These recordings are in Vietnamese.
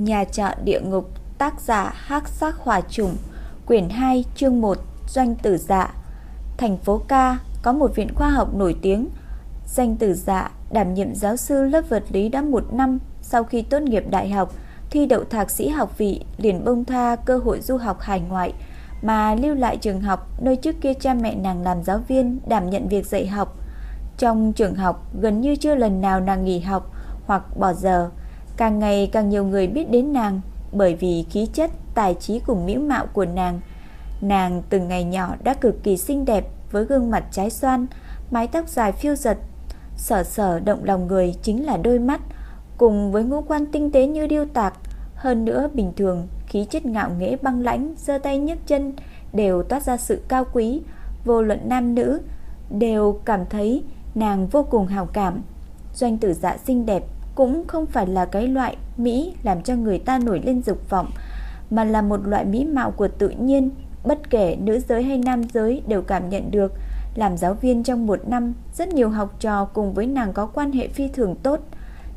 Nhà trọ địa ngục, Tác giả hắc sắc hỏa trùng, Quyển 2 chương 1 Doanh tử dạ. Thành phố Ca có một viện khoa học nổi tiếng. Danh tử dạ đảm nhiệm giáo sư lớp vật lý đã một năm Sau khi tốt nghiệp đại học, Thi đậu thạc sĩ học vị, liền bông tha cơ hội du học hải ngoại, Mà lưu lại trường học nơi trước kia cha mẹ nàng làm giáo viên Đảm nhận việc dạy học. Trong trường học, gần như chưa lần nào nàng nghỉ học hoặc bỏ giờ. Càng ngày càng nhiều người biết đến nàng bởi vì khí chất, tài trí cùng mỹ mạo của nàng. Nàng từ ngày nhỏ đã cực kỳ xinh đẹp với gương mặt trái xoan, mái tóc dài phiêu giật. Sở sở động lòng người chính là đôi mắt, cùng với ngũ quan tinh tế như điêu tạc. Hơn nữa bình thường, khí chất ngạo nghễ băng lãnh, giơ tay nhấc chân đều toát ra sự cao quý, vô luận nam nữ đều cảm thấy nàng vô cùng hào cảm. Doanh tử dạ xinh đẹp cũng không phải là cái loại mỹ làm cho người ta nổi lên dục vọng, mà là một loại mỹ mạo của tự nhiên, bất kể nữ giới hay nam giới đều cảm nhận được. Làm giáo viên trong một năm, rất nhiều học trò cùng với nàng có quan hệ phi thường tốt.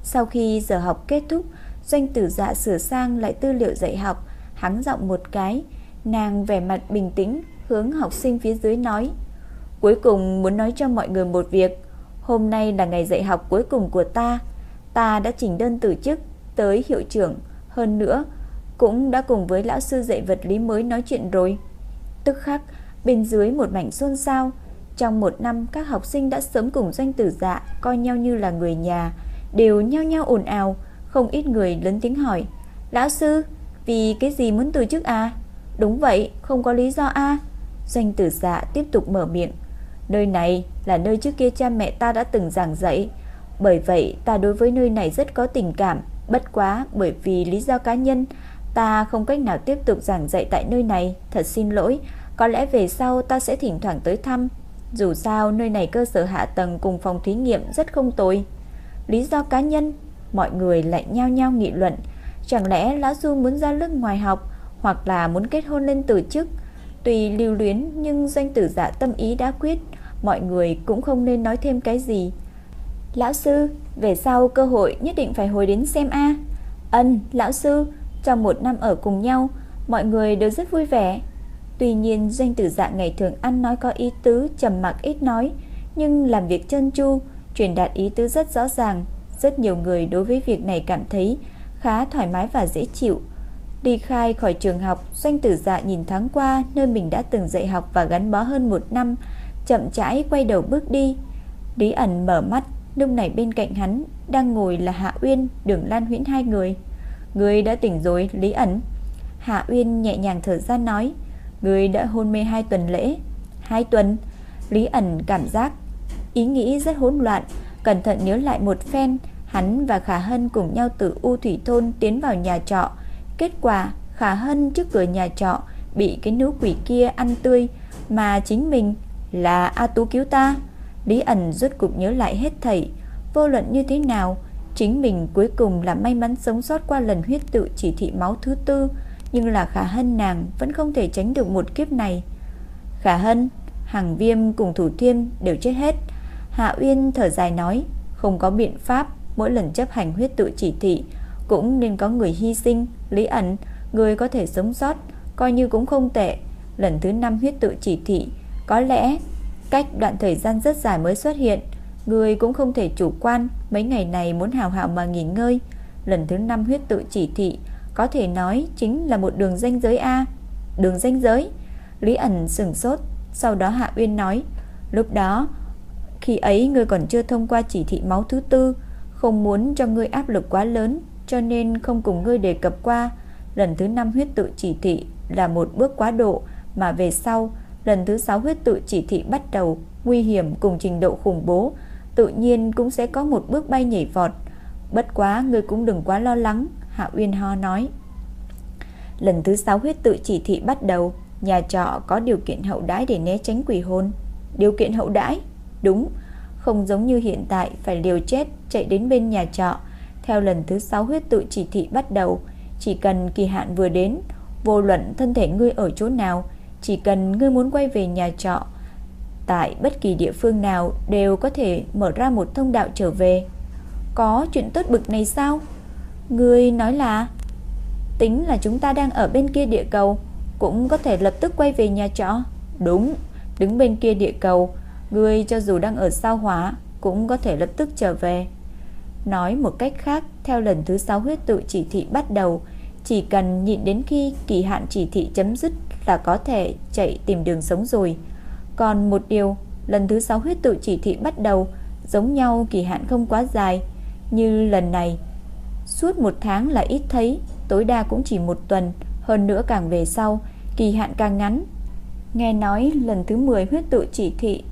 Sau khi giờ học kết thúc, doanh tử dạ sửa sang lại tư liệu dạy học, hắng giọng một cái, nàng vẻ mặt bình tĩnh, hướng học sinh phía dưới nói. Cuối cùng muốn nói cho mọi người một việc, hôm nay là ngày dạy học cuối cùng của ta, ta đã chỉnh đơn từ chức tới hiệu trưởng, hơn nữa cũng đã cùng với lão sư dạy vật lý mới nói chuyện rồi. Tức khắc, bên dưới một mảnh xôn xao, trong một năm các học sinh đã sớm cùng doanh tử dạ coi nhau như là người nhà, đều nhao nhao ồn ào, không ít người lớn tiếng hỏi: "Lão sư, vì cái gì muốn từ chức à?" "Đúng vậy, không có lý do a." À? Doanh tử dạ tiếp tục mở miệng: "Nơi này là nơi trước kia cha mẹ ta đã từng giảng dạy, bởi vậy ta đối với nơi này rất có tình cảm, bất quá bởi vì lý do cá nhân, ta không cách nào tiếp tục giảng dạy tại nơi này, thật xin lỗi, có lẽ về sau ta sẽ thỉnh thoảng tới thăm. Dù sao nơi này cơ sở hạ tầng cùng phòng thí nghiệm rất không tồi. Lý do cá nhân, mọi người lại nhao nhao nghị luận, chẳng lẽ lão Du muốn ra nước ngoài học hoặc là muốn kết hôn lên từ chức? Tùy lưu luyến nhưng danh tử giả tâm ý đã quyết, mọi người cũng không nên nói thêm cái gì. Lão sư, về sau cơ hội nhất định phải hồi đến xem a. Ân, lão sư, trong một năm ở cùng nhau, mọi người đều rất vui vẻ. Tuy nhiên danh tử dạ ngày thường ăn nói có ý tứ, trầm mặc ít nói, nhưng làm việc chân chu, truyền đạt ý tứ rất rõ ràng. Rất nhiều người đối với việc này cảm thấy khá thoải mái và dễ chịu. Đi khai khỏi trường học, doanh tử dạ nhìn thoáng qua nơi mình đã từng dạy học và gắn bó hơn một năm, chậm rãi quay đầu bước đi. Lý ẩn mở mắt, Lúc này bên cạnh hắn đang ngồi là Hạ Uyên, Đường Lan Huyễn hai người. Người đã tỉnh rồi, Lý ẩn. Hạ Uyên nhẹ nhàng thở ra nói, người đã hôn mê hai tuần lễ. Hai tuần, Lý ẩn cảm giác, ý nghĩ rất hỗn loạn, cẩn thận nhớ lại một phen, hắn và Khả Hân cùng nhau từ U Thủy Thôn tiến vào nhà trọ. Kết quả, Khả Hân trước cửa nhà trọ bị cái nữ quỷ kia ăn tươi, mà chính mình là A Tú cứu ta. Lý ẩn rốt cục nhớ lại hết thảy. Vô luận như thế nào, Chính mình cuối cùng là may mắn sống sót qua lần huyết tự chỉ thị máu thứ tư, Nhưng là khả hân nàng Vẫn không thể tránh được một kiếp này. Khả hân, Hàng viêm cùng thủ thiêm đều chết hết. Hạ Uyên thở dài nói, Không có biện pháp, Mỗi lần chấp hành huyết tự chỉ thị, Cũng nên có người hy sinh, Lý ẩn, Người có thể sống sót, Coi như cũng không tệ. Lần thứ năm huyết tự chỉ thị, Có lẽ Cách đoạn thời gian rất dài mới xuất hiện. Người cũng không thể chủ quan, Mấy ngày này muốn hào hào mà nghỉ ngơi. Lần thứ năm huyết tự chỉ thị, Có thể nói chính là một đường danh giới A. Đường danh giới? Lý ẩn sửng sốt, Sau đó Hạ Uyên nói, Lúc đó, Khi ấy ngươi còn chưa thông qua chỉ thị máu thứ tư, Không muốn cho ngươi áp lực quá lớn, Cho nên không cùng ngươi đề cập qua. Lần thứ năm huyết tự chỉ thị Là một bước quá độ, Mà về sau lần thứ 6 huyết tự chỉ thị bắt đầu, nguy hiểm cùng trình độ khủng bố, tự nhiên cũng sẽ có một bước bay nhảy vọt. Bất quá ngươi cũng đừng quá lo lắng, Hạ Uyên Ho nói. Lần thứ 6 huyết tự chỉ thị bắt đầu, nhà trọ có điều kiện hậu đãi để né tránh quỷ hồn. Điều kiện hậu đãi? Đúng, không giống như hiện tại phải liều chết chạy đến bên nhà trọ. Theo lần thứ 6 huyết tự chỉ thị bắt đầu, chỉ cần kỳ hạn vừa đến, vô luận thân thể ngươi ở chỗ nào, chỉ cần ngươi muốn quay về nhà trọ Tại bất kỳ địa phương nào Đều có thể mở ra một thông đạo trở về. Có chuyện tốt bực này sao? Ngươi nói là Tính là chúng ta đang ở bên kia địa cầu Cũng có thể lập tức quay về nhà trọ. Đúng, đứng bên kia địa cầu Ngươi cho dù đang ở sao hỏa Cũng có thể lập tức trở về. Nói một cách khác Theo lần thứ 6 huyết tự chỉ thị bắt đầu chỉ cần nhịn đến khi kỳ hạn chỉ thị chấm dứt Là có thể chạy tìm đường sống rồi. Còn một điều, Lần thứ 6 huyết tự chỉ thị bắt đầu, Giống nhau kỳ hạn không quá dài. Như lần này, Suốt một tháng là ít thấy, Tối đa cũng chỉ một tuần, Hơn nữa càng về sau, Kỳ hạn càng ngắn. Nghe nói lần thứ 10 huyết tự chỉ thị,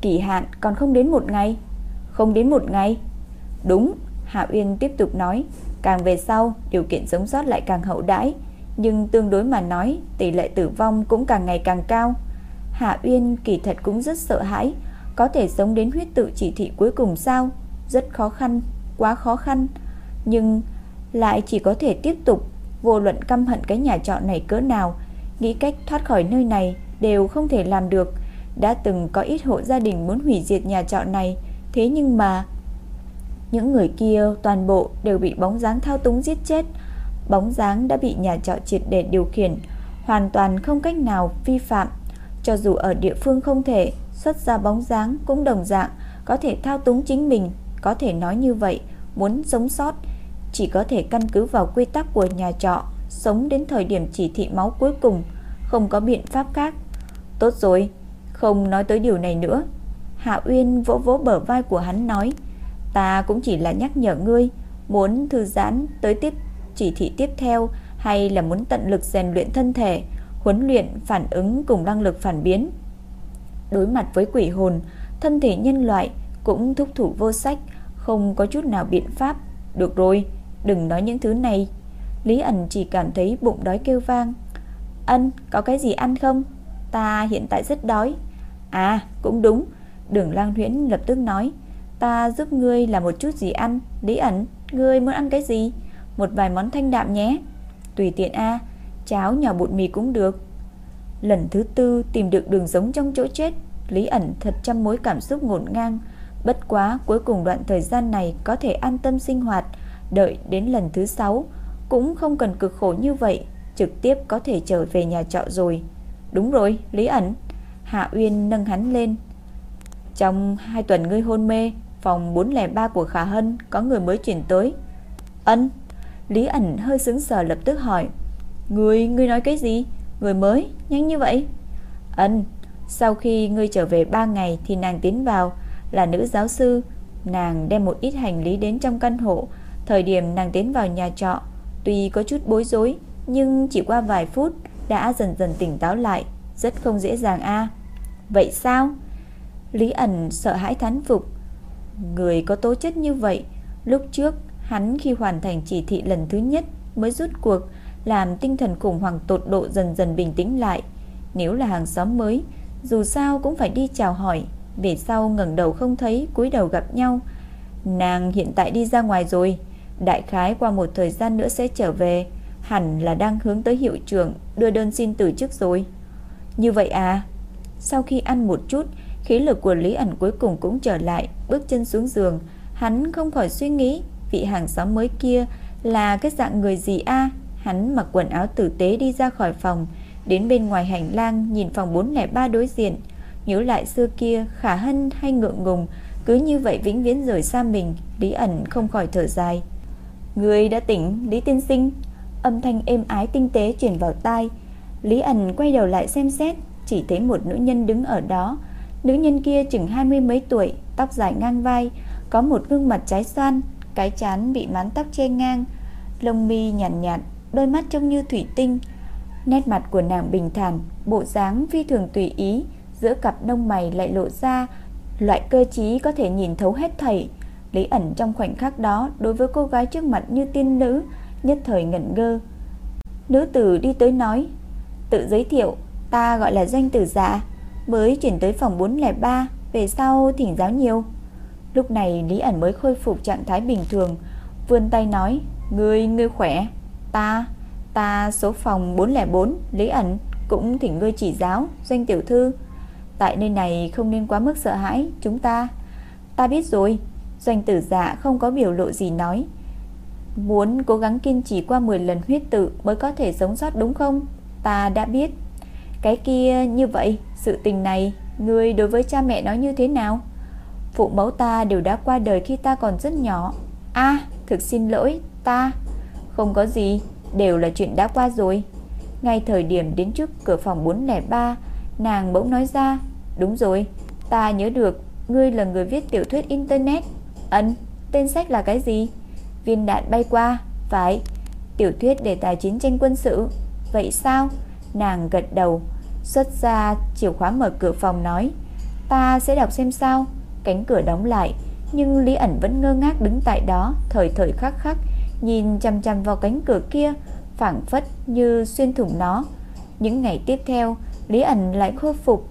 Kỳ hạn còn không đến một ngày. Không đến một ngày. Đúng, Hạ Uyên tiếp tục nói. Càng về sau, điều kiện sống sót lại càng hậu đãi. Nhưng tương đối mà nói, Tỷ lệ tử vong cũng càng ngày càng cao. Hạ Uyên kỳ thật cũng rất sợ hãi, Có thể sống đến huyết tự chỉ thị cuối cùng sao? Rất khó khăn, Quá khó khăn. Nhưng lại chỉ có thể tiếp tục, Vô luận căm hận cái nhà trọ này cỡ nào, Nghĩ cách thoát khỏi nơi này Đều không thể làm được. Đã từng có ít hộ gia đình muốn hủy diệt nhà trọ này, Thế nhưng mà những người kia toàn bộ đều bị bóng dáng thao túng giết chết Bóng dáng đã bị nhà trọ triệt để điều khiển Hoàn toàn không cách nào vi phạm Cho dù ở địa phương không thể Xuất ra bóng dáng cũng đồng dạng Có thể thao túng chính mình Có thể nói như vậy Muốn sống sót chỉ có thể căn cứ vào quy tắc của nhà trọ, sống đến thời điểm chỉ thị máu cuối cùng, không có biện pháp khác. Tốt rồi, không nói tới điều này nữa. Hạ Uyên vỗ vỗ bờ vai của hắn nói, ta cũng chỉ là nhắc nhở ngươi, muốn thư giãn tới tiếp chỉ thị tiếp theo hay là muốn tận lực rèn luyện thân thể, huấn luyện phản ứng cùng năng lực phản biến. Đối mặt với quỷ hồn, thân thể nhân loại cũng thúc thủ vô sách, không có chút nào biện pháp. Được rồi, Đừng nói những thứ này. Lý ẩn chỉ cảm thấy bụng đói kêu vang. Ân có cái gì ăn không? Ta hiện tại rất đói. À cũng đúng Đường lang huyễn lập tức nói. Ta giúp ngươi làm một chút gì ăn? Lý ẩn ngươi muốn ăn cái gì? Một vài món thanh đạm nhé. Tùy tiện A Cháo nhỏ bột mì cũng được. Lần thứ tư tìm được đường giống trong chỗ chết Lý ẩn thật trăm mối cảm xúc ngổn ngang. Bất quá cuối cùng đoạn thời gian này Có thể an tâm sinh hoạt Đợi đến lần thứ 6 Cũng không cần cực khổ như vậy Trực tiếp có thể trở về nhà trọ rồi. Đúng rồi, Lý ẩn. Hạ Uyên nâng hắn lên. Trong hai tuần ngươi hôn mê Phòng 403 của Khả Hân Có người mới chuyển tới. Ân Lý ẩn hơi sững sờ lập tức hỏi Ngươi, ngươi nói cái gì? Người mới, nhanh như vậy? Ân, sau khi ngươi trở về 3 ngày Thì nàng tiến vào Là nữ giáo sư. Nàng đem một ít hành lý đến trong căn hộ. Thời điểm nàng tiến vào nhà trọ Tuy có chút bối rối Nhưng chỉ qua vài phút Đã dần dần tỉnh táo lại Rất không dễ dàng a. Vậy sao? Lý ẩn sợ hãi thán phục. Người có tố chất như vậy, Lúc trước hắn khi hoàn thành chỉ thị lần thứ nhất Mới rút cuộc, Làm tinh thần khủng hoảng tột độ dần dần bình tĩnh lại. Nếu là hàng xóm mới, Dù sao cũng phải đi chào hỏi, Về sau ngẩng đầu không thấy, cúi đầu gặp nhau. Nàng hiện tại đi ra ngoài rồi, Đại khái qua một thời gian nữa sẽ trở về, Hẳn là đang hướng tới hiệu trưởng, Đưa đơn xin từ chức rồi. Như vậy à? Sau khi ăn một chút Khí lực của Lý ẩn cuối cùng cũng trở lại, Bước chân xuống giường. Hắn không khỏi suy nghĩ, Vị hàng xóm mới kia là cái dạng người gì a? Hắn mặc quần áo tử tế đi ra khỏi phòng, Đến bên ngoài hành lang Nhìn phòng 403 đối diện. Nhớ lại xưa kia, khả hân hay ngượng ngùng, Cứ như vậy vĩnh viễn rời xa mình, Lý ẩn không khỏi thở dài. Người đã tỉnh, Lý Tiên Sinh. Âm thanh êm ái tinh tế truyền vào tai. Lý ẩn quay đầu lại xem xét, Chỉ thấy một nữ nhân đứng ở đó Nữ nhân kia chừng hai mươi mấy tuổi Tóc dài ngang vai Có một gương mặt trái xoan Cái chán bị mán tóc che ngang Lông mi nhàn nhạt, nhạt Đôi mắt trông như thủy tinh. Nét mặt của nàng bình thản Bộ dáng phi thường tùy ý Giữa cặp đông mày lại lộ ra Loại cơ trí có thể nhìn thấu hết thảy. Lý ẩn trong khoảnh khắc đó đối với cô gái trước mặt như tiên nữ, nhất thời ngẩn ngơ. Nữ tử đi tới nói, tự giới thiệu, ta gọi là danh tử dạ, mới chuyển tới phòng 403, về sau thỉnh giáo nhiều. Lúc này Lý ẩn mới khôi phục trạng thái bình thường, vươn tay nói, ngươi, ngươi khỏe, ta, ta số phòng 404, Lý ẩn, cũng thỉnh ngươi chỉ giáo, doanh tiểu thư. Tại nơi này không nên quá mức sợ hãi, chúng ta. Ta biết rồi, Doanh tử dạ không có biểu lộ gì nói Muốn cố gắng kiên trì qua 10 lần huyết tự Mới có thể sống sót đúng không Ta đã biết Cái kia như vậy sự tình này Ngươi đối với cha mẹ nó như thế nào? Phụ mẫu ta đều đã qua đời khi ta còn rất nhỏ. A, thực xin lỗi, Ta. Không có gì, Đều là chuyện đã qua rồi. Ngay thời điểm đến trước cửa phòng 403 Nàng bỗng nói ra, Đúng rồi, Ta nhớ được, Ngươi là người viết tiểu thuyết internet. Ấn, Tên sách là cái gì? Viên đạn bay qua, Phải, Tiểu thuyết đề tài chiến tranh quân sự. Vậy sao? Nàng gật đầu Xuất ra, chìa khóa mở cửa phòng nói, Ta sẽ đọc xem sao. Cánh cửa đóng lại, Nhưng Lý ẩn vẫn ngơ ngác đứng tại đó, Thời thời khắc khắc, Nhìn chăm chăm vào cánh cửa kia, phảng phất như xuyên thủng nó. Những ngày tiếp theo, Lý ẩn lại khôi phục.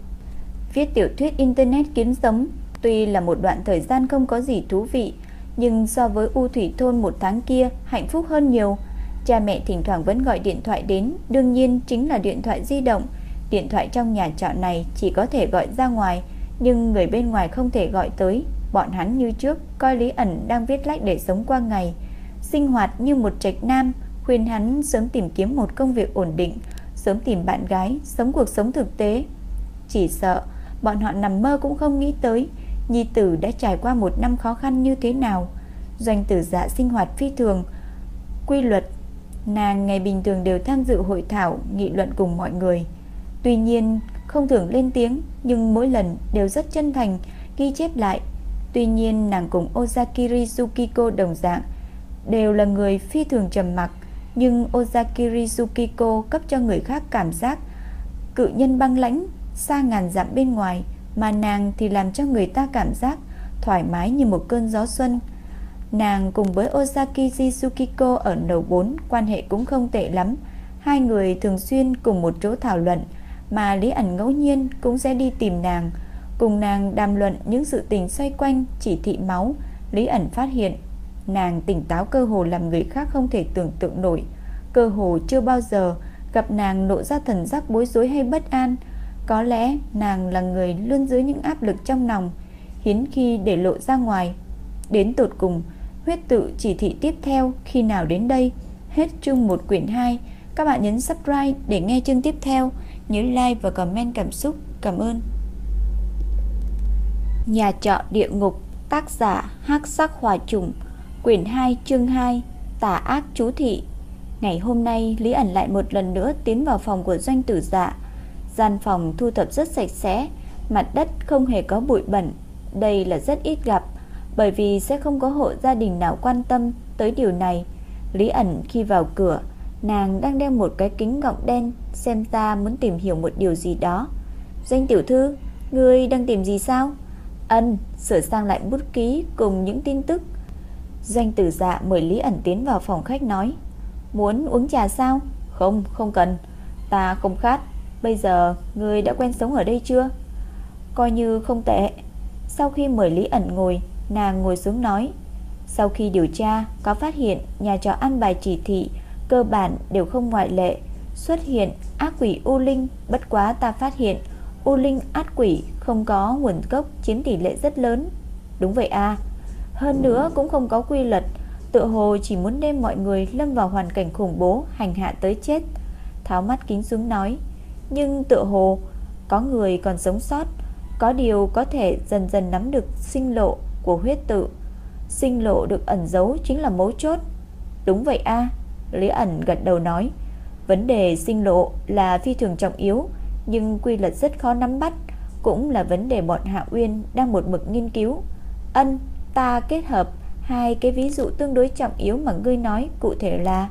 Viết tiểu thuyết internet kiếm sống, Tuy là một đoạn thời gian không có gì thú vị, Nhưng so với U Thủy Thôn một tháng kia, Hạnh phúc hơn nhiều. Cha mẹ thỉnh thoảng vẫn gọi điện thoại đến, Đương nhiên chính là điện thoại di động. Điện thoại trong nhà trọ này chỉ có thể gọi ra ngoài, Nhưng người bên ngoài không thể gọi tới. Bọn hắn như trước, Coi Lý ẩn đang viết lách để sống qua ngày. Sinh hoạt như một trạch nam, Khuyên hắn sớm tìm kiếm một công việc ổn định, Sớm tìm bạn gái, Sống cuộc sống thực tế. Chỉ sợ, bọn họ nằm mơ cũng không nghĩ tới, Nhi tử đã trải qua một năm khó khăn như thế nào. Doanh tử dạ sinh hoạt phi thường, Quy luật, Nàng ngày bình thường đều tham dự hội thảo, Nghị luận cùng mọi người. Tuy nhiên, không thường lên tiếng, Nhưng mỗi lần đều rất chân thành, Ghi chép lại. Tuy nhiên, nàng cùng Ozakiri Tsukiko đồng dạng, Đều là người phi thường trầm mặc, Nhưng Ozakiri Tsukiko cấp cho người khác cảm giác Cự nhân băng lãnh, Xa ngàn dặm bên ngoài, Mà nàng thì làm cho người ta cảm giác Thoải mái như một cơn gió xuân. Nàng cùng với Ozaki Tsukiko ở đầu 4 Quan hệ cũng không tệ lắm. Hai người thường xuyên cùng một chỗ thảo luận mà Lý ẩn ngẫu nhiên cũng sẽ đi tìm nàng. Cùng nàng đàm luận những sự tình xoay quanh Chỉ thị máu, Lý ẩn phát hiện Nàng tỉnh táo cơ hồ làm người khác không thể tưởng tượng nổi. Cơ hồ chưa bao giờ Gặp nàng lộ ra thần giác bối rối hay bất an. Có lẽ nàng là người luôn dưới những áp lực trong lòng Hiến khi để lộ ra ngoài. Đến tột cùng, Huyết tự chỉ thị tiếp theo khi nào đến đây? Hết chương 1 quyển 2 Các bạn nhấn subscribe để nghe chương tiếp theo. Nhớ like và comment cảm xúc. Cảm ơn. Nhà trọ địa ngục, Tác giả hắc sắc hòa trùng, Quyển 2 chương 2 Tà ác chú thị. Ngày hôm nay, Lý ẩn lại một lần nữa tiến vào phòng của doanh tử dạ. Gian phòng thu thập rất sạch sẽ, Mặt đất không hề có bụi bẩn. Đây là rất ít gặp, Bởi vì sẽ không có hộ gia đình nào quan tâm tới điều này. Lý ẩn khi vào cửa Nàng đang đeo một cái kính gọng đen, Xem ta muốn tìm hiểu một điều gì đó. Doanh tiểu thư, Ngươi đang tìm gì sao? Ân, sửa sang lại bút ký cùng những tin tức. Doanh tử dạ mời Lý ẩn tiến vào phòng khách nói, Muốn uống trà sao? Không không cần. Ta không khát. Bây giờ ngươi đã quen sống ở đây chưa? Coi như không tệ. Sau khi mời Lý ẩn ngồi, Nàng ngồi xuống nói, Sau khi điều tra, có phát hiện Nhà trọ ăn bài chỉ thị Cơ bản đều không ngoại lệ. Xuất hiện ác quỷ U Linh, Bất quá ta phát hiện, U Linh ác quỷ không có nguồn gốc Chiếm tỷ lệ rất lớn. Đúng vậy a Hơn nữa cũng không có quy luật, Tựa hồ chỉ muốn đem mọi người lâm vào hoàn cảnh khủng bố, Hành hạ tới chết. Tháo mắt kính xuống nói, Nhưng tựa hồ có người còn sống sót, Có điều có thể dần dần nắm được sinh lộ của huyết tự. Sinh lộ được ẩn giấu chính là mấu chốt. Đúng vậy a Lý ẩn gật đầu nói, Vấn đề sinh lộ là phi thường trọng yếu, Nhưng quy luật rất khó nắm bắt, Cũng là vấn đề bọn Hạ Uyên Đang một mực nghiên cứu. Ân, ta kết hợp Hai cái ví dụ tương đối trọng yếu mà ngươi nói, Cụ thể là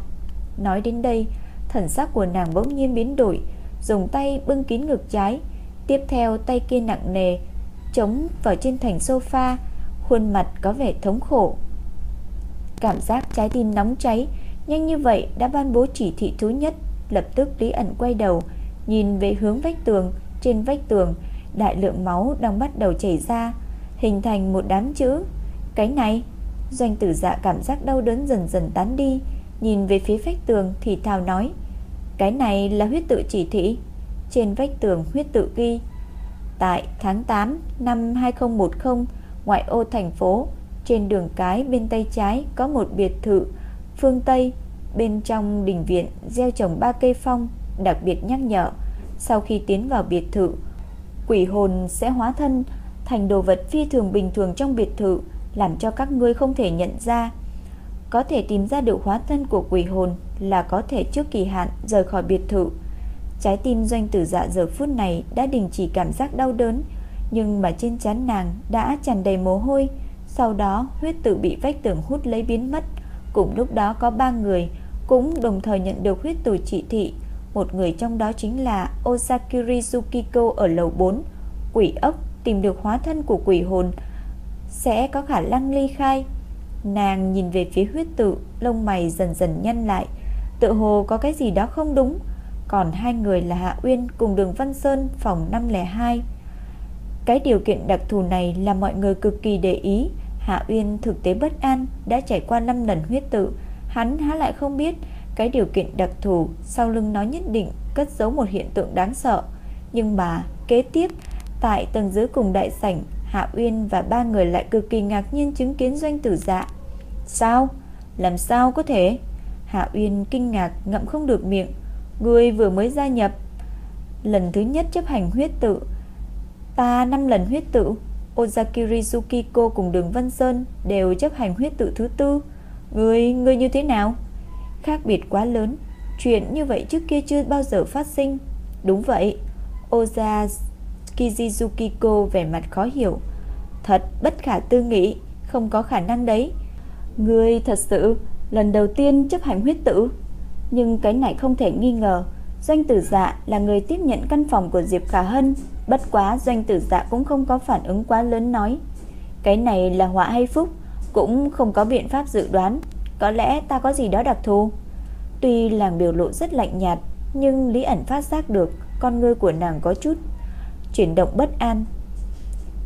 Nói đến đây, Thần sắc của nàng bỗng nhiên biến đổi, Dùng tay bưng kín ngực trái, Tiếp theo tay kia nặng nề, Chống vào trên thành sofa, Khuôn mặt có vẻ thống khổ. Cảm giác trái tim nóng cháy Nhanh như vậy đã ban bố chỉ thị thứ nhất Lập tức Lý ẩn quay đầu Nhìn về hướng vách tường. Trên vách tường Đại lượng máu đang bắt đầu chảy ra Hình thành một đám chữ. Cái này Doanh tử dạ cảm giác đau đớn dần dần tán đi. Nhìn về phía vách tường thì thào nói Cái này là huyết tự chỉ thị. Trên vách tường huyết tự ghi Tại tháng 8 năm 2010 Ngoại ô thành phố Trên đường cái bên tay trái Có một biệt thự phương Tây, bên trong đình viện gieo trồng ba cây phong, đặc biệt nhắc nhở, sau khi tiến vào biệt thự, quỷ hồn sẽ hóa thân thành đồ vật phi thường bình thường trong biệt thự, làm cho các ngươi không thể nhận ra. Có thể tìm ra được hóa thân của quỷ hồn là có thể trước kỳ hạn rời khỏi biệt thự. Trái tim doanh tử dạ giờ phút này đã đình chỉ cảm giác đau đớn, nhưng mà trên trán nàng đã tràn đầy mồ hôi. Sau đó huyết tự bị vách tường hút lấy biến mất. Cùng lúc đó có ba người cũng đồng thời nhận được huyết tù chỉ thị. Một người trong đó chính là Osakiri Tsukiko ở lầu 4. Quỷ ốc tìm được hóa thân của quỷ hồn sẽ có khả năng ly khai. Nàng nhìn về phía huyết tự, lông mày dần dần nhăn lại, tự hồ có cái gì đó không đúng. Còn hai người là Hạ Uyên cùng Đường Văn Sơn phòng 502. Cái điều kiện đặc thù này là mọi người cực kỳ để ý. Hạ Uyên thực tế bất an, đã trải qua 5 lần huyết tự, hắn há lại không biết cái điều kiện đặc thù sau lưng nó nhất định cất giấu một hiện tượng đáng sợ. Nhưng mà kế tiếp, tại tầng dưới cùng đại sảnh, Hạ Uyên và ba người lại cực kỳ ngạc nhiên chứng kiến doanh tử dạ. Sao? Làm sao có thể? Hạ Uyên kinh ngạc ngậm không được miệng. Người vừa mới gia nhập. Lần thứ nhất chấp hành huyết tự. Ta năm lần huyết tự. Ozakiri Tsukiko cùng đường Văn Sơn đều chấp hành huyết tự thứ tư. Người, người như thế nào? Khác biệt quá lớn. Chuyện như vậy trước kia chưa bao giờ phát sinh. Đúng vậy. Oza Kizizukiko vẻ mặt khó hiểu. Thật bất khả tư nghị, không có khả năng đấy. Ngươi thật sự lần đầu tiên chấp hành huyết tử. Nhưng cái này không thể nghi ngờ. Doanh tử dạ là người tiếp nhận căn phòng của Diệp Khả Hân. Bất quá doanh tử dạ cũng không có phản ứng quá lớn nói. Cái này là họa hay phúc, cũng không có biện pháp dự đoán. Có lẽ ta có gì đó đặc thù. Tuy làng biểu lộ rất lạnh nhạt, nhưng Lý ẩn phát giác được con ngươi của nàng có chút chuyển động bất an.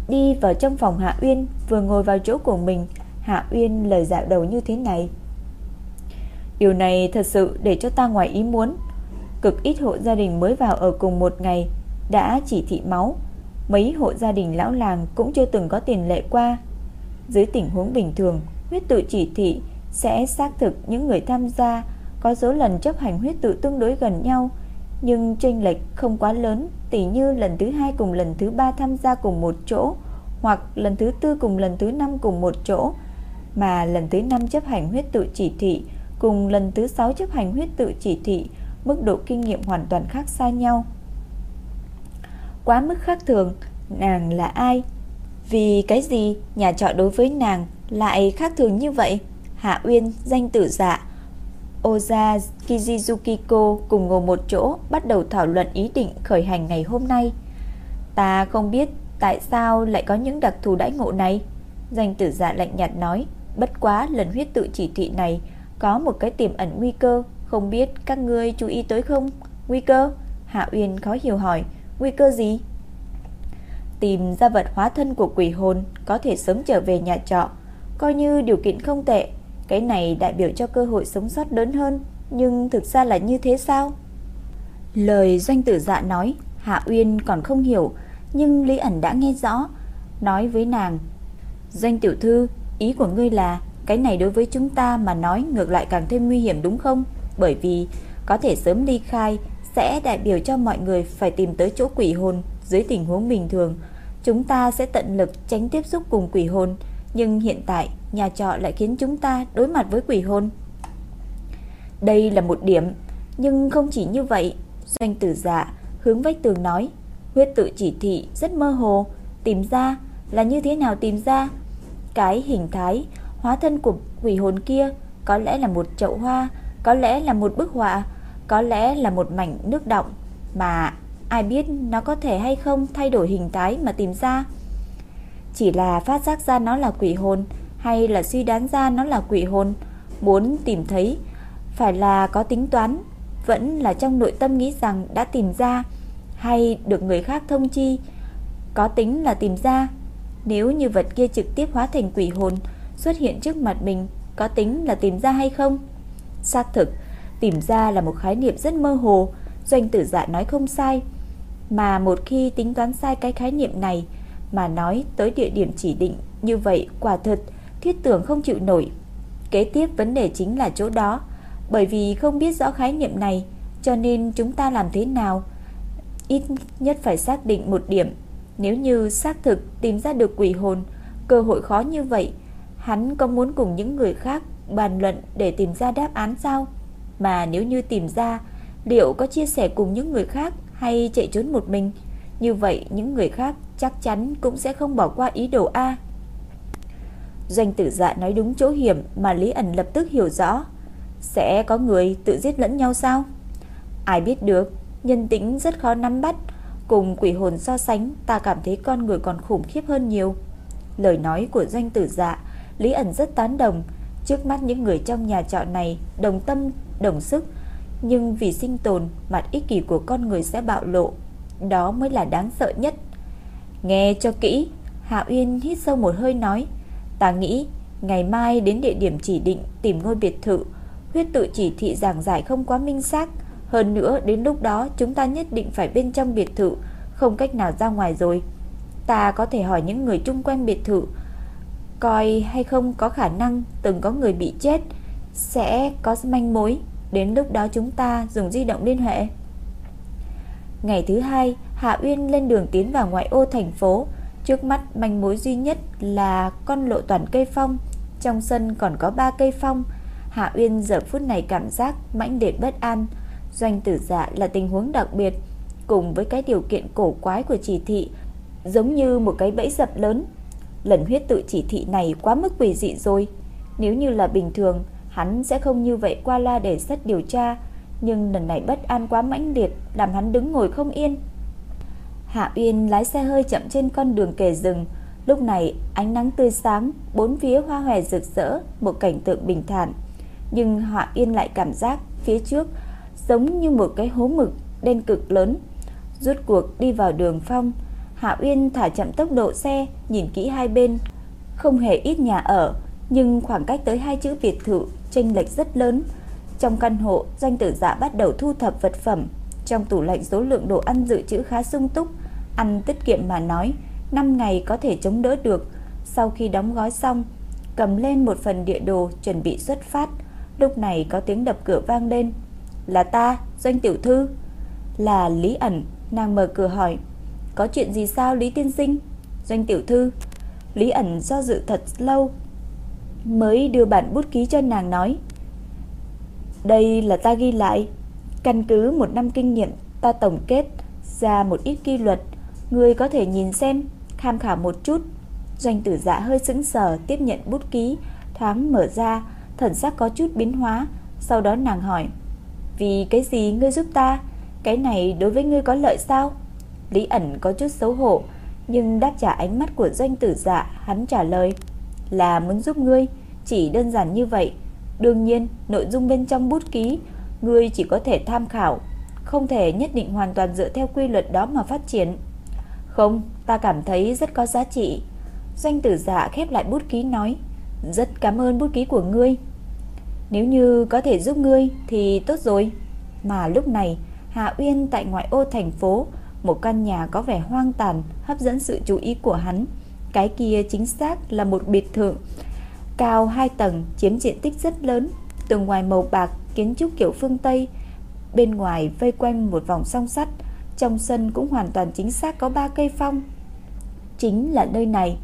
Đi vào trong phòng Hạ Uyên, vừa ngồi vào chỗ của mình, Hạ Uyên lời dạo đầu như thế này. Điều này thật sự để cho ta ngoài ý muốn. Cực ít hộ gia đình mới vào ở cùng một ngày đã chỉ thị máu. Mấy hộ gia đình lão làng cũng chưa từng có tiền lệ qua. Dưới tình huống bình thường, huyết tự chỉ thị sẽ xác thực những người tham gia có số lần chấp hành huyết tự tương đối gần nhau, nhưng chênh lệch không quá lớn, tỉ như lần thứ hai cùng lần thứ ba tham gia cùng một chỗ, hoặc lần thứ tư cùng lần thứ năm cùng một chỗ, mà lần thứ năm chấp hành huyết tự chỉ thị cùng lần thứ sáu chấp hành huyết tự chỉ thị, mức độ kinh nghiệm hoàn toàn khác xa nhau. Quá mức khác thường, nàng là ai? Vì cái gì nhà trọ đối với nàng lại khác thường như vậy? Hạ Uyên, danh tử dạ, Oza Kijizukiko cùng ngồi một chỗ bắt đầu thảo luận ý định khởi hành ngày hôm nay. Ta không biết tại sao lại có những đặc thù đãi ngộ này. Danh tử dạ lạnh nhạt nói, bất quá lần huyết tự chỉ thị này có một cái tiềm ẩn nguy cơ, không biết các ngươi chú ý tới không? Nguy cơ? Hạ Uyên khó hiểu hỏi, nguy cơ gì? Tìm ra vật hóa thân của quỷ hồn có thể sớm trở về nhà trọ, coi như điều kiện không tệ, cái này đại biểu cho cơ hội sống sót lớn hơn, nhưng thực ra là như thế sao? Lời doanh tử dạ nói, Hạ Uyên còn không hiểu, nhưng Lý ẩn đã nghe rõ, nói với nàng. Doanh tiểu thư, ý của ngươi là cái này đối với chúng ta mà nói ngược lại càng thêm nguy hiểm đúng không? Bởi vì có thể sớm ly khai sẽ đại biểu cho mọi người phải tìm tới chỗ quỷ hồn dưới tình huống bình thường. Chúng ta sẽ tận lực tránh tiếp xúc cùng quỷ hồn, nhưng hiện tại nhà trọ lại khiến chúng ta đối mặt với quỷ hồn. Đây là một điểm, nhưng không chỉ như vậy. Doanh tử dạ hướng vách tường nói, huyết tự chỉ thị rất mơ hồ, tìm ra là như thế nào tìm ra? Cái hình thái, hóa thân của quỷ hồn kia có lẽ là một chậu hoa, có lẽ là một bức họa, có lẽ là một mảnh nước động, mà ai biết nó có thể hay không thay đổi hình thái mà tìm ra. Chỉ là phát giác ra nó là quỷ hồn hay là suy đoán ra nó là quỷ hồn, muốn tìm thấy phải là có tính toán, vẫn là trong nội tâm nghĩ rằng đã tìm ra hay được người khác thông chi, có tính là tìm ra. Nếu như vật kia trực tiếp hóa thành quỷ hồn xuất hiện trước mặt mình, có tính là tìm ra hay không? Xác thực, tìm ra là một khái niệm rất mơ hồ, doanh tử dạ nói không sai. Mà một khi tính toán sai cái khái niệm này, mà nói tới địa điểm chỉ định như vậy quả thật thiết tưởng không chịu nổi. Kế tiếp vấn đề chính là chỗ đó, bởi vì không biết rõ khái niệm này, cho nên chúng ta làm thế nào? Ít nhất phải xác định một điểm, nếu như xác thực tìm ra được quỷ hồn, cơ hội khó như vậy, hắn có muốn cùng những người khác bàn luận để tìm ra đáp án sao? Mà nếu như tìm ra, liệu có chia sẻ cùng những người khác hay chạy trốn một mình? Như vậy những người khác chắc chắn cũng sẽ không bỏ qua ý đồ A. Doanh tử dạ nói đúng chỗ hiểm mà Lý ẩn lập tức hiểu rõ. Sẽ có người tự giết lẫn nhau sao? Ai biết được, nhân tính rất khó nắm bắt. Cùng quỷ hồn so sánh, ta cảm thấy con người còn khủng khiếp hơn nhiều. Lời nói của doanh tử dạ, Lý ẩn rất tán đồng. Trước mắt những người trong nhà trọ này đồng tâm, đồng sức, nhưng vì sinh tồn, mặt ích kỷ của con người sẽ bạo lộ. Đó mới là đáng sợ nhất. Nghe cho kỹ, Hạ Uyên hít sâu một hơi nói, ta nghĩ ngày mai đến địa điểm chỉ định tìm ngôi biệt thự, huyết tự chỉ thị giảng giải không quá minh xác, hơn nữa đến lúc đó chúng ta nhất định phải bên trong biệt thự, không cách nào ra ngoài rồi. Ta có thể hỏi những người chung quanh biệt thự coi hay không có khả năng từng có người bị chết sẽ có manh mối, đến lúc đó chúng ta dùng di động liên hệ. Ngày thứ hai, Hạ Uyên lên đường tiến vào ngoại ô thành phố, trước mắt manh mối duy nhất là con lộ toàn cây phong, trong sân còn có ba cây phong. Hạ Uyên giờ phút này cảm giác mãnh liệt bất an, doanh tử dạ là tình huống đặc biệt, cùng với cái điều kiện cổ quái của chỉ thị, giống như một cái bẫy dập lớn. Lần huyết tự chỉ thị này quá mức quỷ dị rồi, nếu như là bình thường, hắn sẽ không như vậy qua la để xét điều tra, nhưng lần này bất an quá mãnh liệt, làm hắn đứng ngồi không yên. Hạ Uyên lái xe hơi chậm trên con đường kề rừng, lúc này ánh nắng tươi sáng, bốn phía hoa hòe rực rỡ, một cảnh tượng bình thản. Nhưng Hạ Uyên lại cảm giác phía trước giống như một cái hố mực đen cực lớn. Rút cuộc đi vào đường phong, Hạ Uyên thả chậm tốc độ xe, nhìn kỹ hai bên, không hề ít nhà ở, nhưng khoảng cách tới hai chữ biệt thự chênh lệch rất lớn. Trong căn hộ, doanh tử dạ bắt đầu thu thập vật phẩm. Trong tủ lạnh số lượng đồ ăn dự trữ khá sung túc, ăn tiết kiệm mà nói, 5 ngày có thể chống đỡ được. Sau khi đóng gói xong, cầm lên một phần địa đồ chuẩn bị xuất phát. Lúc này có tiếng đập cửa vang lên. Là ta, doanh tiểu thư. Là Lý ẩn, nàng mở cửa hỏi. Có chuyện gì sao Lý tiên sinh? Doanh tiểu thư. Lý ẩn do dự thật lâu mới đưa bản bút ký cho nàng nói. Đây là ta ghi lại, căn cứ một năm kinh nghiệm ta tổng kết ra một ít quy luật, người có thể nhìn xem, tham khảo một chút. Doanh tử dạ hơi sững sờ tiếp nhận bút ký, thoáng mở ra, thần sắc có chút biến hóa, sau đó nàng hỏi: "Vì cái gì ngươi giúp ta? Cái này đối với ngươi có lợi sao?" Lý ẩn có chút xấu hổ, nhưng đáp trả ánh mắt của doanh tử dạ, hắn trả lời: "Là muốn giúp ngươi." Chỉ đơn giản như vậy, Đương nhiên, nội dung bên trong bút ký, Ngươi chỉ có thể tham khảo, Không thể nhất định hoàn toàn dựa theo quy luật đó mà phát triển. Không, Ta cảm thấy rất có giá trị. Doanh tử dạ khép lại bút ký nói, Rất cảm ơn bút ký của ngươi. Nếu như có thể giúp ngươi Thì tốt rồi. Mà lúc này Hạ Uyên tại ngoại ô thành phố, Một căn nhà có vẻ hoang tàn, Hấp dẫn sự chú ý của hắn. Cái kia chính xác là một biệt thự cao 2 tầng, chiếm diện tích rất lớn, tường ngoài màu bạc, kiến trúc kiểu phương Tây. Bên ngoài vây quanh một vòng song sắt, trong sân cũng hoàn toàn chính xác có ba cây phong. Chính là nơi này.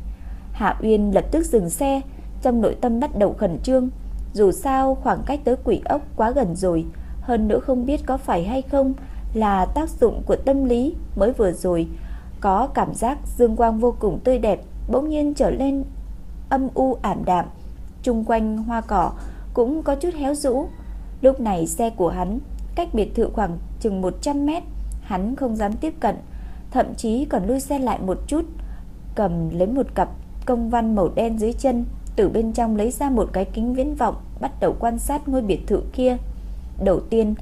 Hạ Uyên lập tức dừng xe, trong nội tâm bắt đầu khẩn trương. Dù sao khoảng cách tới quỷ ốc quá gần rồi, hơn nữa không biết có phải hay không là tác dụng của tâm lý mới vừa rồi có cảm giác dương quang vô cùng tươi đẹp bỗng nhiên trở lên âm u ảm đạm chung quanh hoa cỏ cũng có chút héo rũ. Lúc này xe của hắn cách biệt thự khoảng chừng 100 mét, hắn không dám tiếp cận, thậm chí còn lui xe lại một chút, cầm lấy một cặp công văn màu đen dưới chân, từ bên trong lấy ra một cái kính viễn vọng, bắt đầu quan sát ngôi biệt thự kia. Đầu tiên,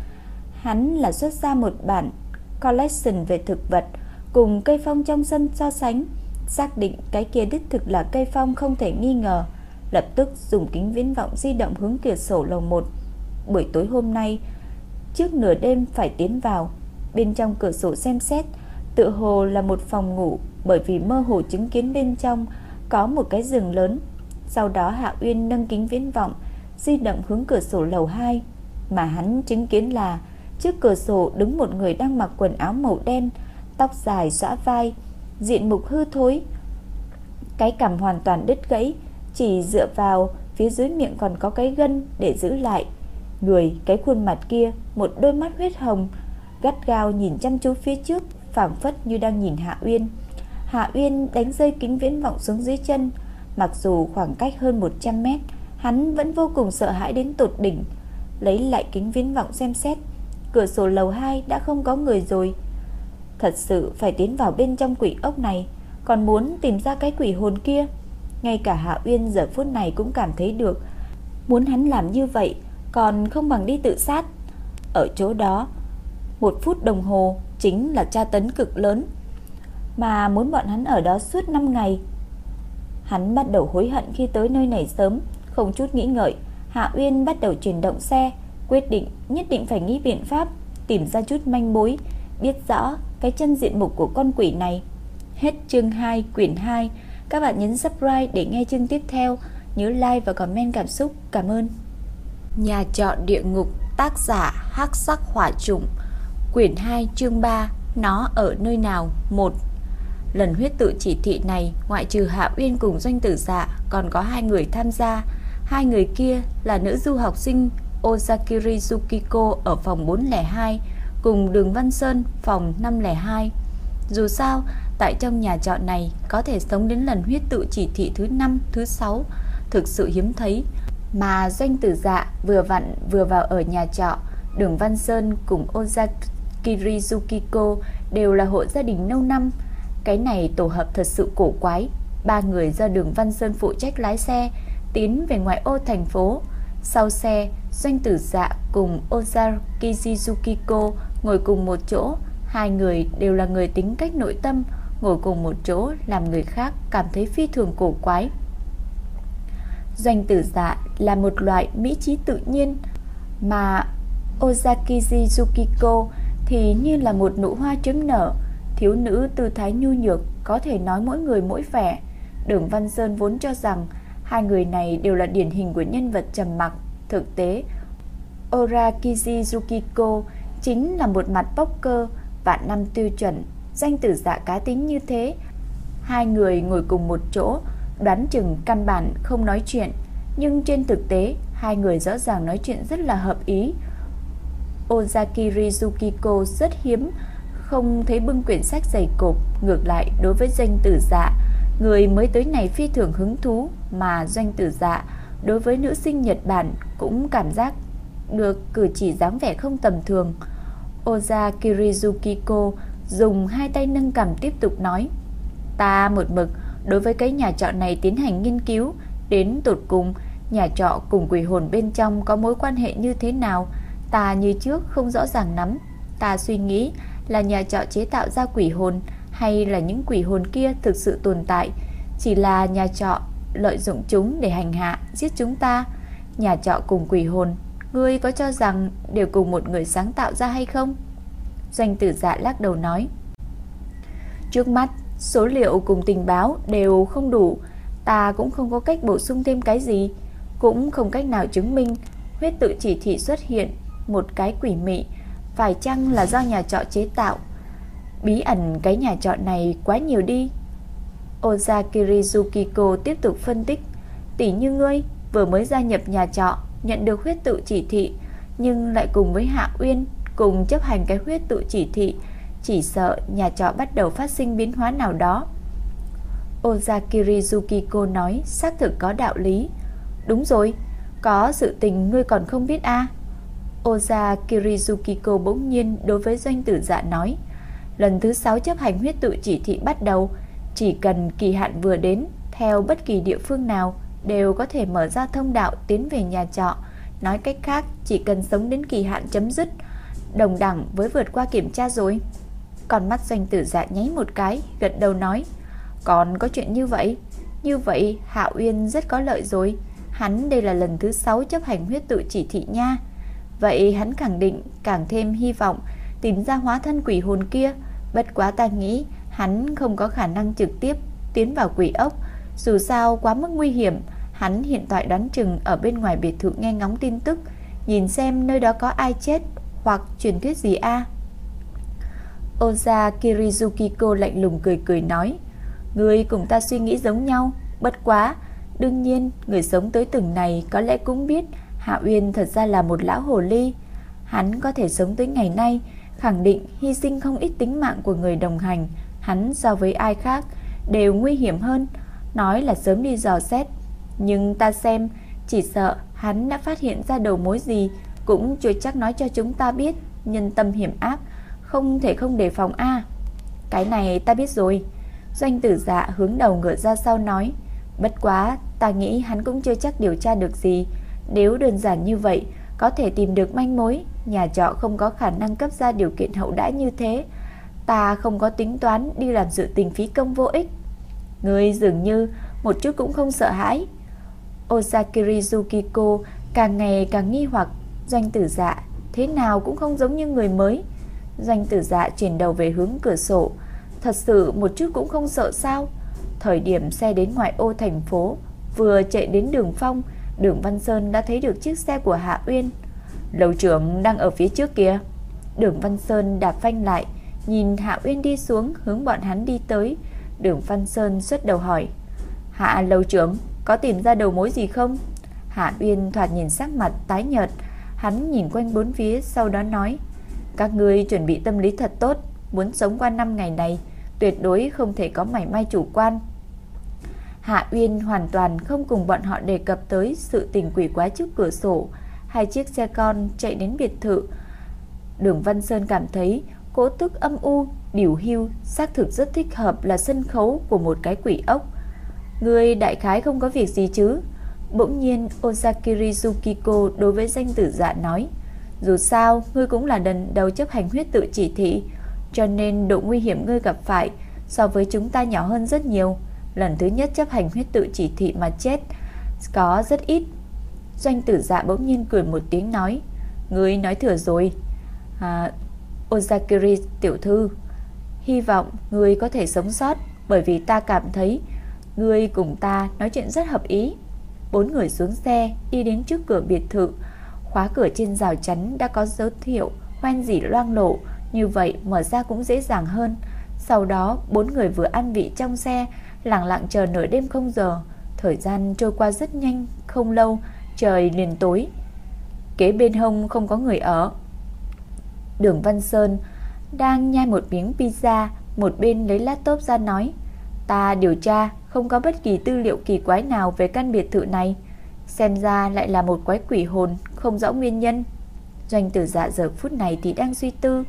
hắn là xuất ra một bản collection về thực vật cùng cây phong trong sân so sánh, xác định cái kia đích thực là cây phong không thể nghi ngờ lập tức dùng kính viễn vọng di động hướng cửa sổ lầu 1. Buổi tối hôm nay, trước nửa đêm phải tiến vào, bên trong cửa sổ xem xét, tự hồ là một phòng ngủ bởi vì mơ hồ chứng kiến bên trong có một cái giường lớn. Sau đó Hạ Uyên nâng kính viễn vọng, di động hướng cửa sổ lầu 2, mà hắn chứng kiến là trước cửa sổ đứng một người đang mặc quần áo màu đen, tóc dài xõa vai, diện mục hư thối. Cái cằm hoàn toàn đứt gãy, chỉ dựa vào phía dưới miệng còn có cái gân để giữ lại. Người, cái khuôn mặt kia, một đôi mắt huyết hồng, gắt gao nhìn chăm chú phía trước, phảng phất như đang nhìn Hạ Uyên. Hạ Uyên đánh rơi kính viễn vọng xuống dưới chân, mặc dù khoảng cách hơn 100 mét, hắn vẫn vô cùng sợ hãi đến tột đỉnh. Lấy lại kính viễn vọng xem xét, cửa sổ lầu 2 đã không có người rồi. Thật sự phải tiến vào bên trong quỷ ốc này, còn muốn tìm ra cái quỷ hồn kia. Ngay cả Hạ Uyên giờ phút này cũng cảm thấy được, muốn hắn làm như vậy còn không bằng đi tự sát. Ở chỗ đó, một phút đồng hồ chính là tra tấn cực lớn, mà muốn bọn hắn ở đó suốt 5 ngày. Hắn bắt đầu hối hận khi tới nơi này sớm, không chút nghĩ ngợi, Hạ Uyên bắt đầu chuyển động xe, quyết định nhất định phải nghĩ biện pháp tìm ra chút manh mối, biết rõ cái chân diện mục của con quỷ này. Hết chương 2 quyển 2. Các bạn nhấn subscribe để nghe chương tiếp theo, nhớ like và comment cảm xúc. Cảm ơn. Nhà trọ địa ngục, tác giả Hắc Sắc Hỏa Trùng, quyển 2 chương 3, nó ở nơi nào? 1. Lần huyết tự chỉ thị này, ngoại trừ Hạ Uyên cùng doanh tử dạ, còn có hai người tham gia. Hai người kia là nữ du học sinh Ozakiri Yukiko ở phòng 402 cùng Đường Văn Sơn phòng 502. Dù sao, tại trong nhà trọ này có thể sống đến lần huyết tự chỉ thị thứ 5, thứ 6 thực sự hiếm thấy. Mà doanh tử dạ vừa vặn vừa vào ở nhà trọ, Đường Văn Sơn cùng Ozakiri Yukiko đều là hộ gia đình lâu năm. Cái này tổ hợp thật sự cổ quái. Ba người do Đường Văn Sơn phụ trách lái xe tiến về ngoại ô thành phố. Sau xe, doanh tử dạ cùng Ozakiri Yukiko ngồi cùng một chỗ. Hai người đều là người tính cách nội tâm, ngồi cùng một chỗ làm người khác cảm thấy phi thường cổ quái. Doanh tử dạ là một loại mỹ trí tự nhiên mà Ozakiji Yukiko thì như là một nụ hoa chấm nở, thiếu nữ tư thái nhu nhược có thể nói mỗi người mỗi vẻ. Đường Văn Sơn vốn cho rằng hai người này đều là điển hình của nhân vật trầm mặc, thực tế Orakiji Yukiko chính là một mặt poker và năm tiêu chuẩn, danh tử dạ cá tính như thế. Hai người ngồi cùng một chỗ, đoán chừng căn bản không nói chuyện, nhưng trên thực tế hai người rõ ràng nói chuyện rất là hợp ý. Ozaki Rizukiko rất hiếm không thấy bưng quyển sách dày cộp, ngược lại đối với danh tử dạ, người mới tới này phi thường hứng thú mà doanh tử dạ đối với nữ sinh Nhật Bản cũng cảm giác được cử chỉ dáng vẻ không tầm thường. Oza Kirizukiko dùng hai tay nâng cằm tiếp tục nói Ta một mực đối với cái nhà trọ này tiến hành nghiên cứu Đến tột cùng nhà trọ cùng quỷ hồn bên trong có mối quan hệ như thế nào? Ta như trước không rõ ràng lắm. Ta suy nghĩ là nhà trọ chế tạo ra quỷ hồn Hay là những quỷ hồn kia thực sự tồn tại. Chỉ là nhà trọ lợi dụng chúng để hành hạ, giết chúng ta. Nhà trọ cùng quỷ hồn Ngươi có cho rằng đều cùng một người sáng tạo ra hay không? Doanh tử dạ lắc đầu nói. Trước mắt, Số liệu cùng tình báo đều không đủ. Ta cũng không có cách bổ sung thêm cái gì. Cũng không cách nào chứng minh Huyết tự chỉ thị xuất hiện Một cái quỷ mị, Phải chăng là do nhà trọ chế tạo? Bí ẩn cái nhà trọ này quá nhiều đi. Ozakiri Yukiko tiếp tục phân tích. Tỷ như ngươi, vừa mới gia nhập nhà trọ Nhận được huyết tự chỉ thị Nhưng lại cùng với Hạ Uyên cùng chấp hành cái huyết tự chỉ thị, chỉ sợ nhà trọ bắt đầu phát sinh biến hóa nào đó. Ozakiri Yukiko nói xác thực có đạo lý. Đúng rồi, có sự tình ngươi còn không biết a à? Ozakiri Kirizukiko bỗng nhiên đối với doanh tử dạ nói. Lần thứ 6 chấp hành huyết tự chỉ thị bắt đầu, chỉ cần kỳ hạn vừa đến, theo bất kỳ địa phương nào, đều có thể mở ra thông đạo tiến về nhà trọ. Nói cách khác, chỉ cần sống đến kỳ hạn chấm dứt, đồng đẳng với vượt qua kiểm tra rồi. Còn mắt doanh tử dạ nháy một cái, gật đầu nói, còn có chuyện như vậy. Như vậy Hạ Uyên rất có lợi rồi, hắn đây là lần thứ 6 chấp hành huyết tự chỉ thị nha. Vậy hắn khẳng định càng thêm hy vọng tìm ra hóa thân quỷ hồn kia, bất quá ta nghĩ hắn không có khả năng trực tiếp tiến vào quỷ ốc, dù sao quá mức nguy hiểm, Hắn hiện tại đoán chừng ở bên ngoài biệt thự nghe ngóng tin tức, nhìn xem nơi đó có ai chết hoặc truyền thuyết gì a. Oza Kirizukiko lạnh lùng cười cười nói, người cùng ta suy nghĩ giống nhau, bất quá, đương nhiên người sống tới từng này có lẽ cũng biết Hạ Uyên thật ra là một lão hồ ly. Hắn có thể sống tới ngày nay, khẳng định hy sinh không ít tính mạng của người đồng hành, hắn so với ai khác đều nguy hiểm hơn, nói là sớm đi dò xét, nhưng ta xem chỉ sợ hắn đã phát hiện ra đầu mối gì cũng chưa chắc nói cho chúng ta biết, nhân tâm hiểm ác, không thể không đề phòng a. Cái này ta biết rồi. Doanh tử dạ hướng đầu ngựa ra sau nói, bất quá ta nghĩ hắn cũng chưa chắc điều tra được gì, nếu đơn giản như vậy, có thể tìm được manh mối, nhà trọ không có khả năng cấp ra điều kiện hậu đãi như thế. Ta không có tính toán đi làm dự tình phí công vô ích. Ngươi dường như một chút cũng không sợ hãi. Osakiri Yukiko càng ngày càng nghi hoặc doanh tử dạ thế nào cũng không giống như người mới. Doanh tử dạ chuyển đầu về hướng cửa sổ, thật sự một chút cũng không sợ sao? Thời điểm xe đến ngoại ô thành phố, vừa chạy đến đường phong, Đường Văn Sơn đã thấy được chiếc xe của Hạ Uyên. Lầu trưởng đang ở phía trước kia. Đường Văn Sơn đạp phanh lại, nhìn Hạ Uyên đi xuống hướng bọn hắn đi tới. Đường Văn Sơn xuất đầu hỏi. Hạ lâu trưởng, có tìm ra đầu mối gì không? Hạ Uyên thoạt nhìn sắc mặt tái nhợt, hắn nhìn quanh bốn phía sau đó nói. Các ngươi chuẩn bị tâm lý thật tốt, muốn sống qua năm ngày này, tuyệt đối không thể có mảy may chủ quan. Hạ Uyên hoàn toàn không cùng bọn họ đề cập tới sự tình quỷ quá trước cửa sổ, hai chiếc xe con chạy đến biệt thự. Đường Văn Sơn cảm thấy cố tức âm u, điều hưu, xác thực rất thích hợp là sân khấu của một cái quỷ ốc. Người đại khái không có việc gì chứ? Bỗng nhiên Osakiri Tsukiko đối với danh tử dạ nói, dù sao ngươi cũng là lần đầu chấp hành huyết tự chỉ thị, cho nên độ nguy hiểm ngươi gặp phải so với chúng ta nhỏ hơn rất nhiều lần thứ nhất chấp hành huyết tự chỉ thị mà chết có rất ít. Doanh tử dạ bỗng nhiên cười một tiếng nói, ngươi nói thừa rồi. À, Ozakiri tiểu thư, hy vọng ngươi có thể sống sót bởi vì ta cảm thấy ngươi cùng ta nói chuyện rất hợp ý. Bốn người xuống xe, đi đến trước cửa biệt thự, khóa cửa trên rào chắn đã có dấu hiệu hoen dỉ loang lộ, như vậy mở ra cũng dễ dàng hơn. Sau đó, bốn người vừa ăn vị trong xe, lặng lặng chờ nửa đêm không giờ. Thời gian trôi qua rất nhanh, không lâu, trời liền tối. Kế bên hông không có người ở. Đường Văn Sơn đang nhai một miếng pizza, một bên lấy laptop ra nói. Ta điều tra, không có bất kỳ tư liệu kỳ quái nào về căn biệt thự này. Xem ra lại là một quái quỷ hồn, không rõ nguyên nhân. Doanh tử dạ giờ phút này thì đang suy tư.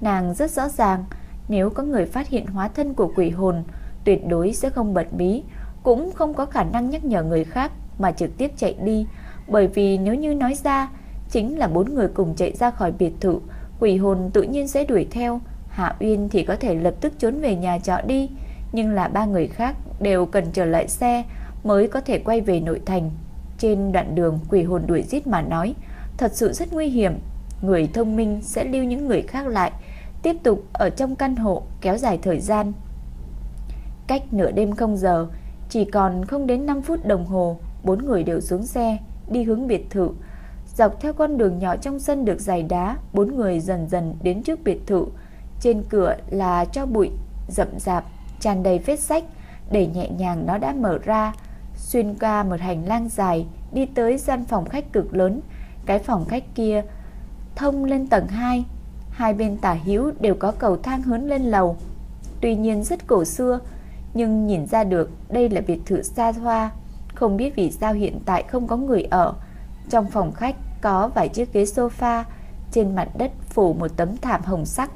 Nàng rất rõ ràng, nếu có người phát hiện hóa thân của quỷ hồn, tuyệt đối sẽ không bật bí, cũng không có khả năng nhắc nhở người khác mà trực tiếp chạy đi, bởi vì nếu như nói ra, chính là bốn người cùng chạy ra khỏi biệt thự, quỷ hồn tự nhiên sẽ đuổi theo, Hạ Uyên thì có thể lập tức trốn về nhà trọ đi, nhưng là ba người khác đều cần trở lại xe mới có thể quay về nội thành. Trên đoạn đường quỷ hồn đuổi giết mà nói, thật sự rất nguy hiểm, người thông minh sẽ lưu những người khác lại, tiếp tục ở trong căn hộ kéo dài thời gian. Cách nửa đêm không giờ, chỉ còn không đến 5 phút đồng hồ, bốn người đều xuống xe, đi hướng biệt thự. Dọc theo con đường nhỏ trong sân được dày đá, bốn người dần dần đến trước biệt thự. Trên cửa là cho bụi rậm rạp, tràn đầy vết sách, để nhẹ nhàng nó đã mở ra, xuyên qua một hành lang dài, đi tới gian phòng khách cực lớn. Cái phòng khách kia thông lên tầng 2, hai bên tả hữu đều có cầu thang hướng lên lầu. Tuy nhiên rất cổ xưa, nhưng nhìn ra được đây là biệt thự xa hoa, không biết vì sao hiện tại không có người ở. Trong phòng khách có vài chiếc ghế sofa, trên mặt đất phủ một tấm thảm hồng sắc.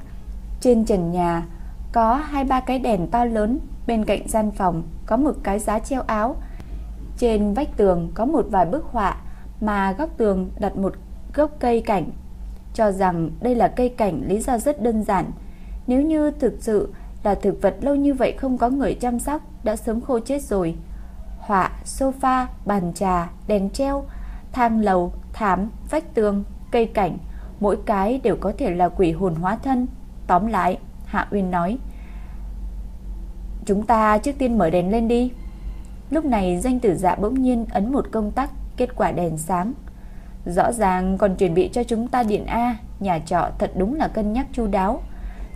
Trên trần nhà có hai ba cái đèn to lớn, bên cạnh gian phòng có một cái giá treo áo. Trên vách tường có một vài bức họa mà góc tường đặt một gốc cây cảnh. Cho rằng đây là cây cảnh lý do rất đơn giản. Nếu như thực sự là thực vật lâu như vậy không có người chăm sóc đã sớm khô chết rồi. Họa, sofa, bàn trà, đèn treo, thang lầu, thảm, vách tường, cây cảnh, mỗi cái đều có thể là quỷ hồn hóa thân. Tóm lại, Hạ Uyên nói, Chúng ta trước tiên mở đèn lên đi. Lúc này danh tử dạ bỗng nhiên ấn một công tắc, kết quả đèn sáng. Rõ ràng còn chuẩn bị cho chúng ta điện A, nhà trọ thật đúng là cân nhắc chu đáo.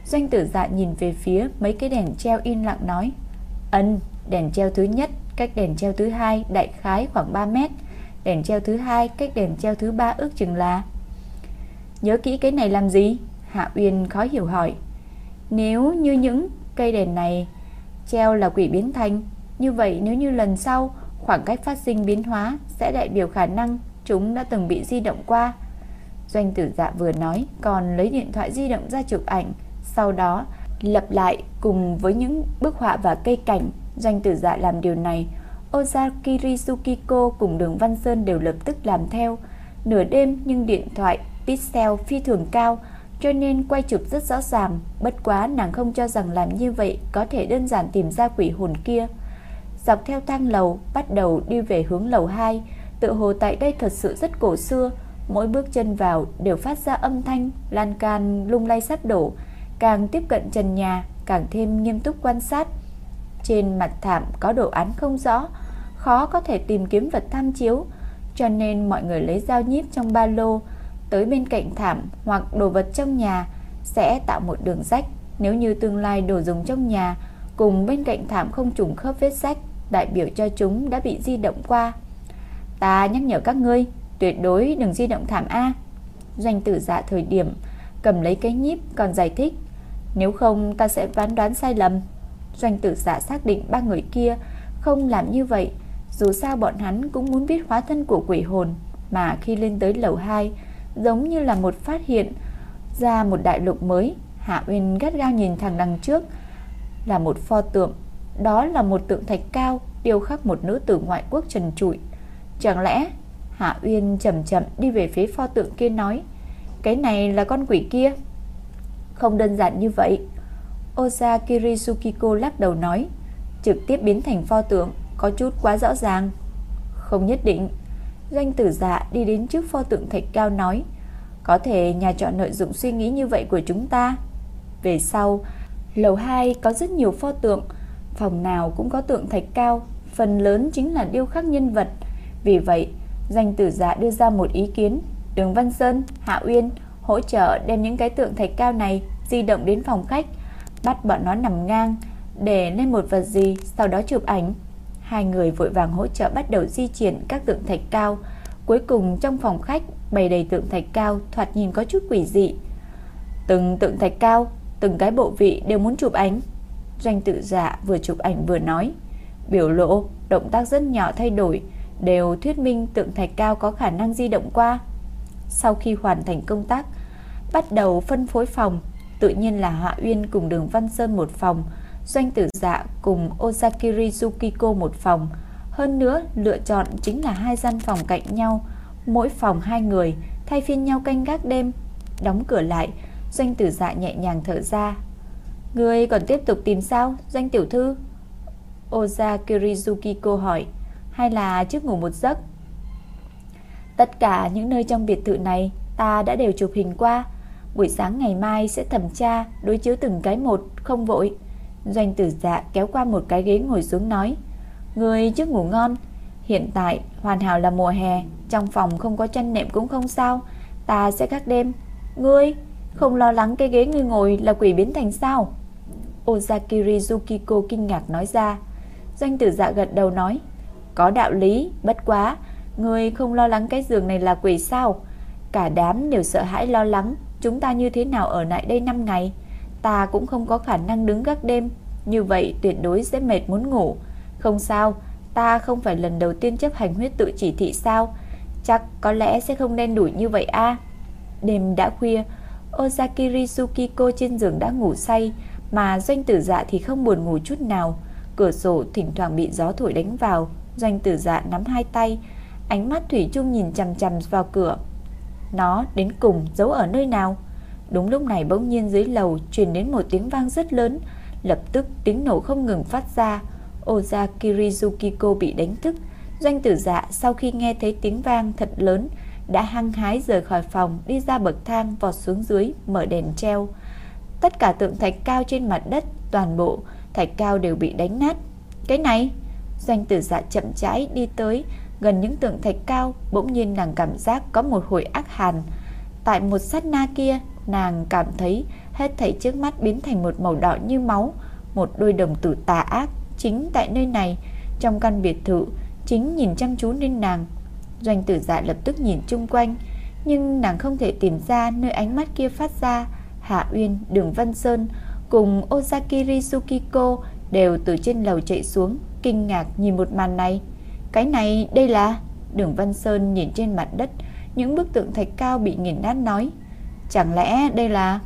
Doanh tử dạ nhìn về phía mấy cái đèn treo in lặng nói. Ân, đèn treo thứ nhất cách đèn treo thứ hai đại khái khoảng 3 mét. Đèn treo thứ hai cách đèn treo thứ ba ước chừng là... Nhớ kỹ cái này làm gì? Hạ Uyên khó hiểu hỏi. Nếu như những cây đèn này treo là quỷ biến thành, như vậy nếu như lần sau khoảng cách phát sinh biến hóa sẽ đại biểu khả năng chúng đã từng bị di động qua. Doanh tử dạ vừa nói còn lấy điện thoại di động ra chụp ảnh, sau đó lập lại cùng với những bức họa và cây cảnh. Doanh tử dạ làm điều này, Ozaki Rizukiko cùng đường Văn Sơn đều lập tức làm theo. Nửa đêm nhưng điện thoại pixel phi thường cao, cho nên quay chụp rất rõ ràng, bất quá nàng không cho rằng làm như vậy có thể đơn giản tìm ra quỷ hồn kia. Dọc theo thang lầu, bắt đầu đi về hướng lầu 2, tự hồ tại đây thật sự rất cổ xưa, mỗi bước chân vào đều phát ra âm thanh, lan can lung lay sắp đổ, càng tiếp cận trần nhà, càng thêm nghiêm túc quan sát. Trên mặt thảm có đồ án không rõ, khó có thể tìm kiếm vật tham chiếu, cho nên mọi người lấy dao nhíp trong ba lô tới bên cạnh thảm hoặc đồ vật trong nhà sẽ tạo một đường rách. Nếu như tương lai đồ dùng trong nhà cùng bên cạnh thảm không trùng khớp vết rách, đại biểu cho chúng đã bị di động qua. Ta nhắc nhở các ngươi, tuyệt đối đừng di động thảm A. Doanh tử dạ thời điểm cầm lấy cái nhíp còn giải thích, nếu không ta sẽ phán đoán sai lầm. Doanh tử giả xác định ba người kia không làm như vậy, dù sao bọn hắn cũng muốn biết hóa thân của quỷ hồn, mà khi lên tới lầu 2, giống như là một phát hiện ra một đại lục mới. Hạ Uyên gắt gao nhìn thẳng đằng trước, là một pho tượng, đó là một tượng thạch cao điêu khắc một nữ tử ngoại quốc trần trụi. Chẳng lẽ Hạ Uyên chậm chậm đi về phía pho tượng kia nói, cái này là con quỷ kia? Không đơn giản như vậy. Oza Kirisukiko lắc đầu nói, trực tiếp biến thành pho tượng có chút quá rõ ràng. Không nhất định. Doanh tử dạ đi đến trước pho tượng thạch cao nói, có thể nhà chọn nội dụng suy nghĩ như vậy của chúng ta. Về sau, lầu 2 có rất nhiều pho tượng, phòng nào cũng có tượng thạch cao, phần lớn chính là điêu khắc nhân vật. Vì vậy, danh tử giả đưa ra một ý kiến, Đường Văn Sơn, Hạ Uyên hỗ trợ đem những cái tượng thạch cao này di động đến phòng khách, bắt bọn nó nằm ngang, để lên một vật gì, sau đó chụp ảnh. Hai người vội vàng hỗ trợ bắt đầu di chuyển các tượng thạch cao. Cuối cùng trong phòng khách bày đầy tượng thạch cao thoạt nhìn có chút quỷ dị. Từng tượng thạch cao, từng cái bộ vị đều muốn chụp ảnh. Doanh tự dạ vừa chụp ảnh vừa nói. Biểu lộ, động tác rất nhỏ thay đổi, đều thuyết minh tượng thạch cao có khả năng di động qua. Sau khi hoàn thành công tác, bắt đầu phân phối phòng, tự nhiên là Hạ Uyên cùng Đường Văn Sơn một phòng, Doanh Tử Dạ cùng Osakiri Yukiko một phòng. Hơn nữa, lựa chọn chính là hai gian phòng cạnh nhau, mỗi phòng hai người, thay phiên nhau canh gác đêm. Đóng cửa lại, Doanh Tử Dạ nhẹ nhàng thở ra. Người còn tiếp tục tìm sao, Doanh Tiểu Thư? Osakiri Yukiko hỏi, hay là trước ngủ một giấc? Tất cả những nơi trong biệt thự này ta đã đều chụp hình qua. Buổi sáng ngày mai sẽ thẩm tra, đối chiếu từng cái một, không vội. Doanh tử dạ kéo qua một cái ghế ngồi xuống nói Người trước ngủ ngon. Hiện tại hoàn hảo là mùa hè Trong phòng không có chăn nệm cũng không sao. Ta sẽ khắc đêm. Ngươi không lo lắng cái ghế ngươi ngồi là quỷ biến thành sao? Ozakiri Yukiko kinh ngạc nói ra. Doanh tử dạ gật đầu nói Có đạo lý bất quá. Ngươi không lo lắng cái giường này là quỷ sao? Cả đám đều sợ hãi lo lắng. Chúng ta như thế nào ở lại đây 5 ngày? Ta cũng không có khả năng đứng gác đêm. Như vậy tuyệt đối sẽ mệt muốn ngủ. Không sao, Ta không phải lần đầu tiên chấp hành huyết tự chỉ thị sao? Chắc có lẽ sẽ không đen đủi như vậy a. Đêm đã khuya Ozakiri Tsukiko trên giường đã ngủ say, Mà doanh tử dạ thì không buồn ngủ chút nào. Cửa sổ thỉnh thoảng bị gió thổi đánh vào, Doanh tử dạ nắm hai tay, Ánh mắt Thủy chung nhìn chằm chằm vào cửa. Nó đến cùng giấu ở nơi nào Đúng lúc này bỗng nhiên dưới lầu truyền đến một tiếng vang rất lớn, lập tức tiếng nổ không ngừng phát ra. Oza Kirizukiko bị đánh thức. Doanh tử dạ sau khi nghe thấy tiếng vang thật lớn, đã hăng hái rời khỏi phòng, đi ra bậc thang vọt xuống dưới, mở đèn treo. Tất cả tượng thạch cao trên mặt đất, toàn bộ thạch cao đều bị đánh nát. Cái này, Doanh tử dạ chậm rãi đi tới gần những tượng thạch cao, bỗng nhiên nàng cảm giác có một hồi ác hàn. Tại một sát na kia, nàng cảm thấy hết thảy trước mắt biến thành một màu đỏ như máu, một đôi đồng tử tà ác chính tại nơi này, trong căn biệt thự, chính nhìn chăm chú lên nàng. Doanh tử dạ lập tức nhìn chung quanh, nhưng nàng không thể tìm ra nơi ánh mắt kia phát ra. Hạ Uyên, Đường Văn Sơn cùng Ozaki Rizukiko đều từ trên lầu chạy xuống, kinh ngạc nhìn một màn này. Cái này đây là... Đường Văn Sơn nhìn trên mặt đất, những bức tượng thạch cao bị nghiền nát nói. Chẳng lẽ đây là...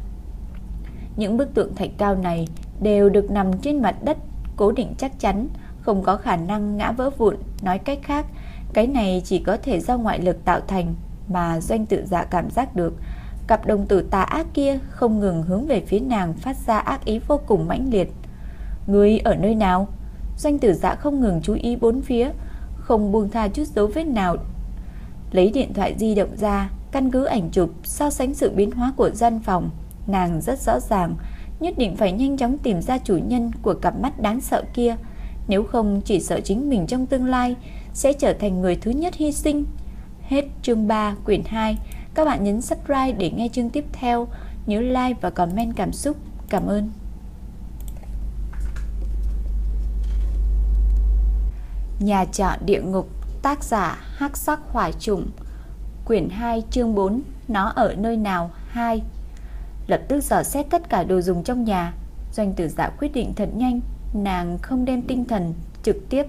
Những bức tượng thạch cao này đều được nằm trên mặt đất, cố định chắc chắn, không có khả năng ngã vỡ vụn. Nói cách khác, cái này chỉ có thể do ngoại lực tạo thành mà doanh tự dạ cảm giác được. Cặp đồng tử tà ác kia không ngừng hướng về phía nàng phát ra ác ý vô cùng mãnh liệt. người ở nơi nào? Doanh tử dạ không ngừng chú ý bốn phía, không buông tha chút dấu vết nào. Lấy điện thoại di động ra, căn cứ ảnh chụp, so sánh sự biến hóa của gian phòng. Nàng rất rõ ràng, nhất định phải nhanh chóng tìm ra chủ nhân của cặp mắt đáng sợ kia. Nếu không chỉ sợ chính mình trong tương lai sẽ trở thành người thứ nhất hy sinh. Hết chương 3 quyển 2. Các bạn nhấn subscribe để nghe chương tiếp theo. Nhớ like và comment cảm xúc. Cảm ơn. Nhà trọ địa ngục, Tác giả Hắc sắc hỏa trùng. Quyển 2 chương 4 Nó ở nơi nào? 2 Lập tức dò xét tất cả đồ dùng trong nhà. Doanh tử dạ quyết định thật nhanh, Nàng không đem tinh thần trực tiếp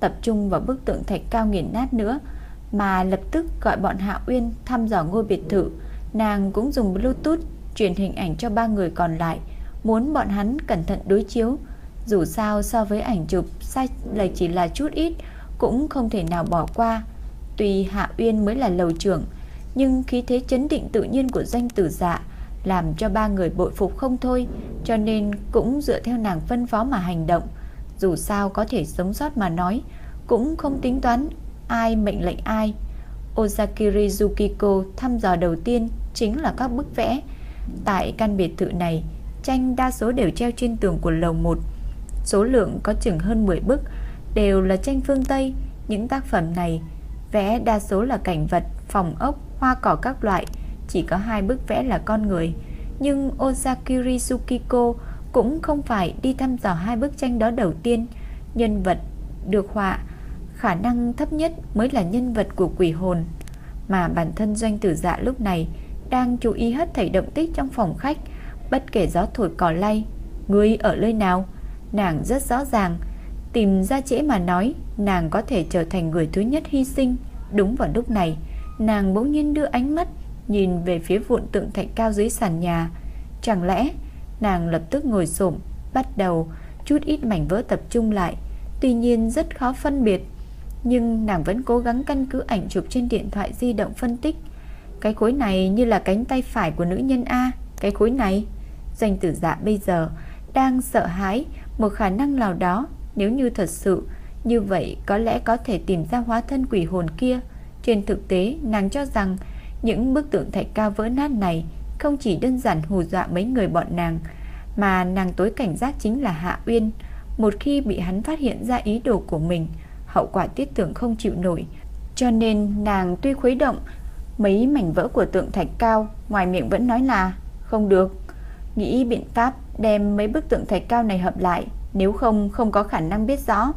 Tập trung vào bức tượng thạch cao nghiền nát nữa, Mà lập tức gọi bọn Hạ Uyên thăm dò ngôi biệt thự. Nàng cũng dùng bluetooth Truyền hình ảnh cho ba người còn lại, Muốn bọn hắn cẩn thận đối chiếu dù sao so với ảnh chụp sai lệch chỉ là chút ít cũng không thể nào bỏ qua. Tuy Hạ Uyên mới là lầu trưởng, nhưng khí thế chấn định tự nhiên của danh tử dạ làm cho ba người bội phục không thôi, cho nên cũng dựa theo nàng phân phó mà hành động. Dù sao có thể sống sót mà nói, cũng không tính toán ai mệnh lệnh ai. Ozakiri Yukiko thăm dò đầu tiên chính là các bức vẽ. Tại căn biệt thự này, tranh đa số đều treo trên tường của lầu 1. Số lượng có chừng hơn 10 bức Đều là tranh phương Tây. Những tác phẩm này Vẽ đa số là cảnh vật, phòng ốc, hoa cỏ các loại Chỉ có hai bức vẽ là con người. Nhưng Ozakiri Tsukiko Cũng không phải đi thăm dò hai bức tranh đó đầu tiên. Nhân vật được họa Khả năng thấp nhất mới là nhân vật của quỷ hồn. Mà bản thân doanh tử dạ lúc này Đang chú ý hết thảy động tích trong phòng khách Bất kể gió thổi cỏ lay Ngươi ở nơi nào Nàng rất rõ ràng. Tìm ra trễ mà nói, Nàng có thể trở thành người thứ nhất hy sinh. Đúng vào lúc này, Nàng bỗng nhiên đưa ánh mắt Nhìn về phía vụn tượng thạch cao dưới sàn nhà. Chẳng lẽ, Nàng lập tức ngồi xổm, Bắt đầu chút ít mảnh vỡ tập trung lại. Tuy nhiên rất khó phân biệt, Nhưng nàng vẫn cố gắng căn cứ ảnh chụp trên điện thoại di động phân tích. Cái khối này như là cánh tay phải của nữ nhân A. Cái khối này, Danh tử dạ bây giờ đang sợ hãi một khả năng nào đó, nếu như thật sự như vậy có lẽ có thể tìm ra hóa thân quỷ hồn kia. Trên thực tế, nàng cho rằng những bức tượng thạch cao vỡ nát này không chỉ đơn giản hù dọa mấy người bọn nàng, mà nàng tối cảnh giác chính là Hạ Uyên. Một khi bị hắn phát hiện ra ý đồ của mình, hậu quả tiết tưởng không chịu nổi. Cho nên nàng tuy khuấy động mấy mảnh vỡ của tượng thạch cao, ngoài miệng vẫn nói là không được. Nghĩ biện pháp đem mấy bức tượng thạch cao này hợp lại, nếu không không có khả năng biết rõ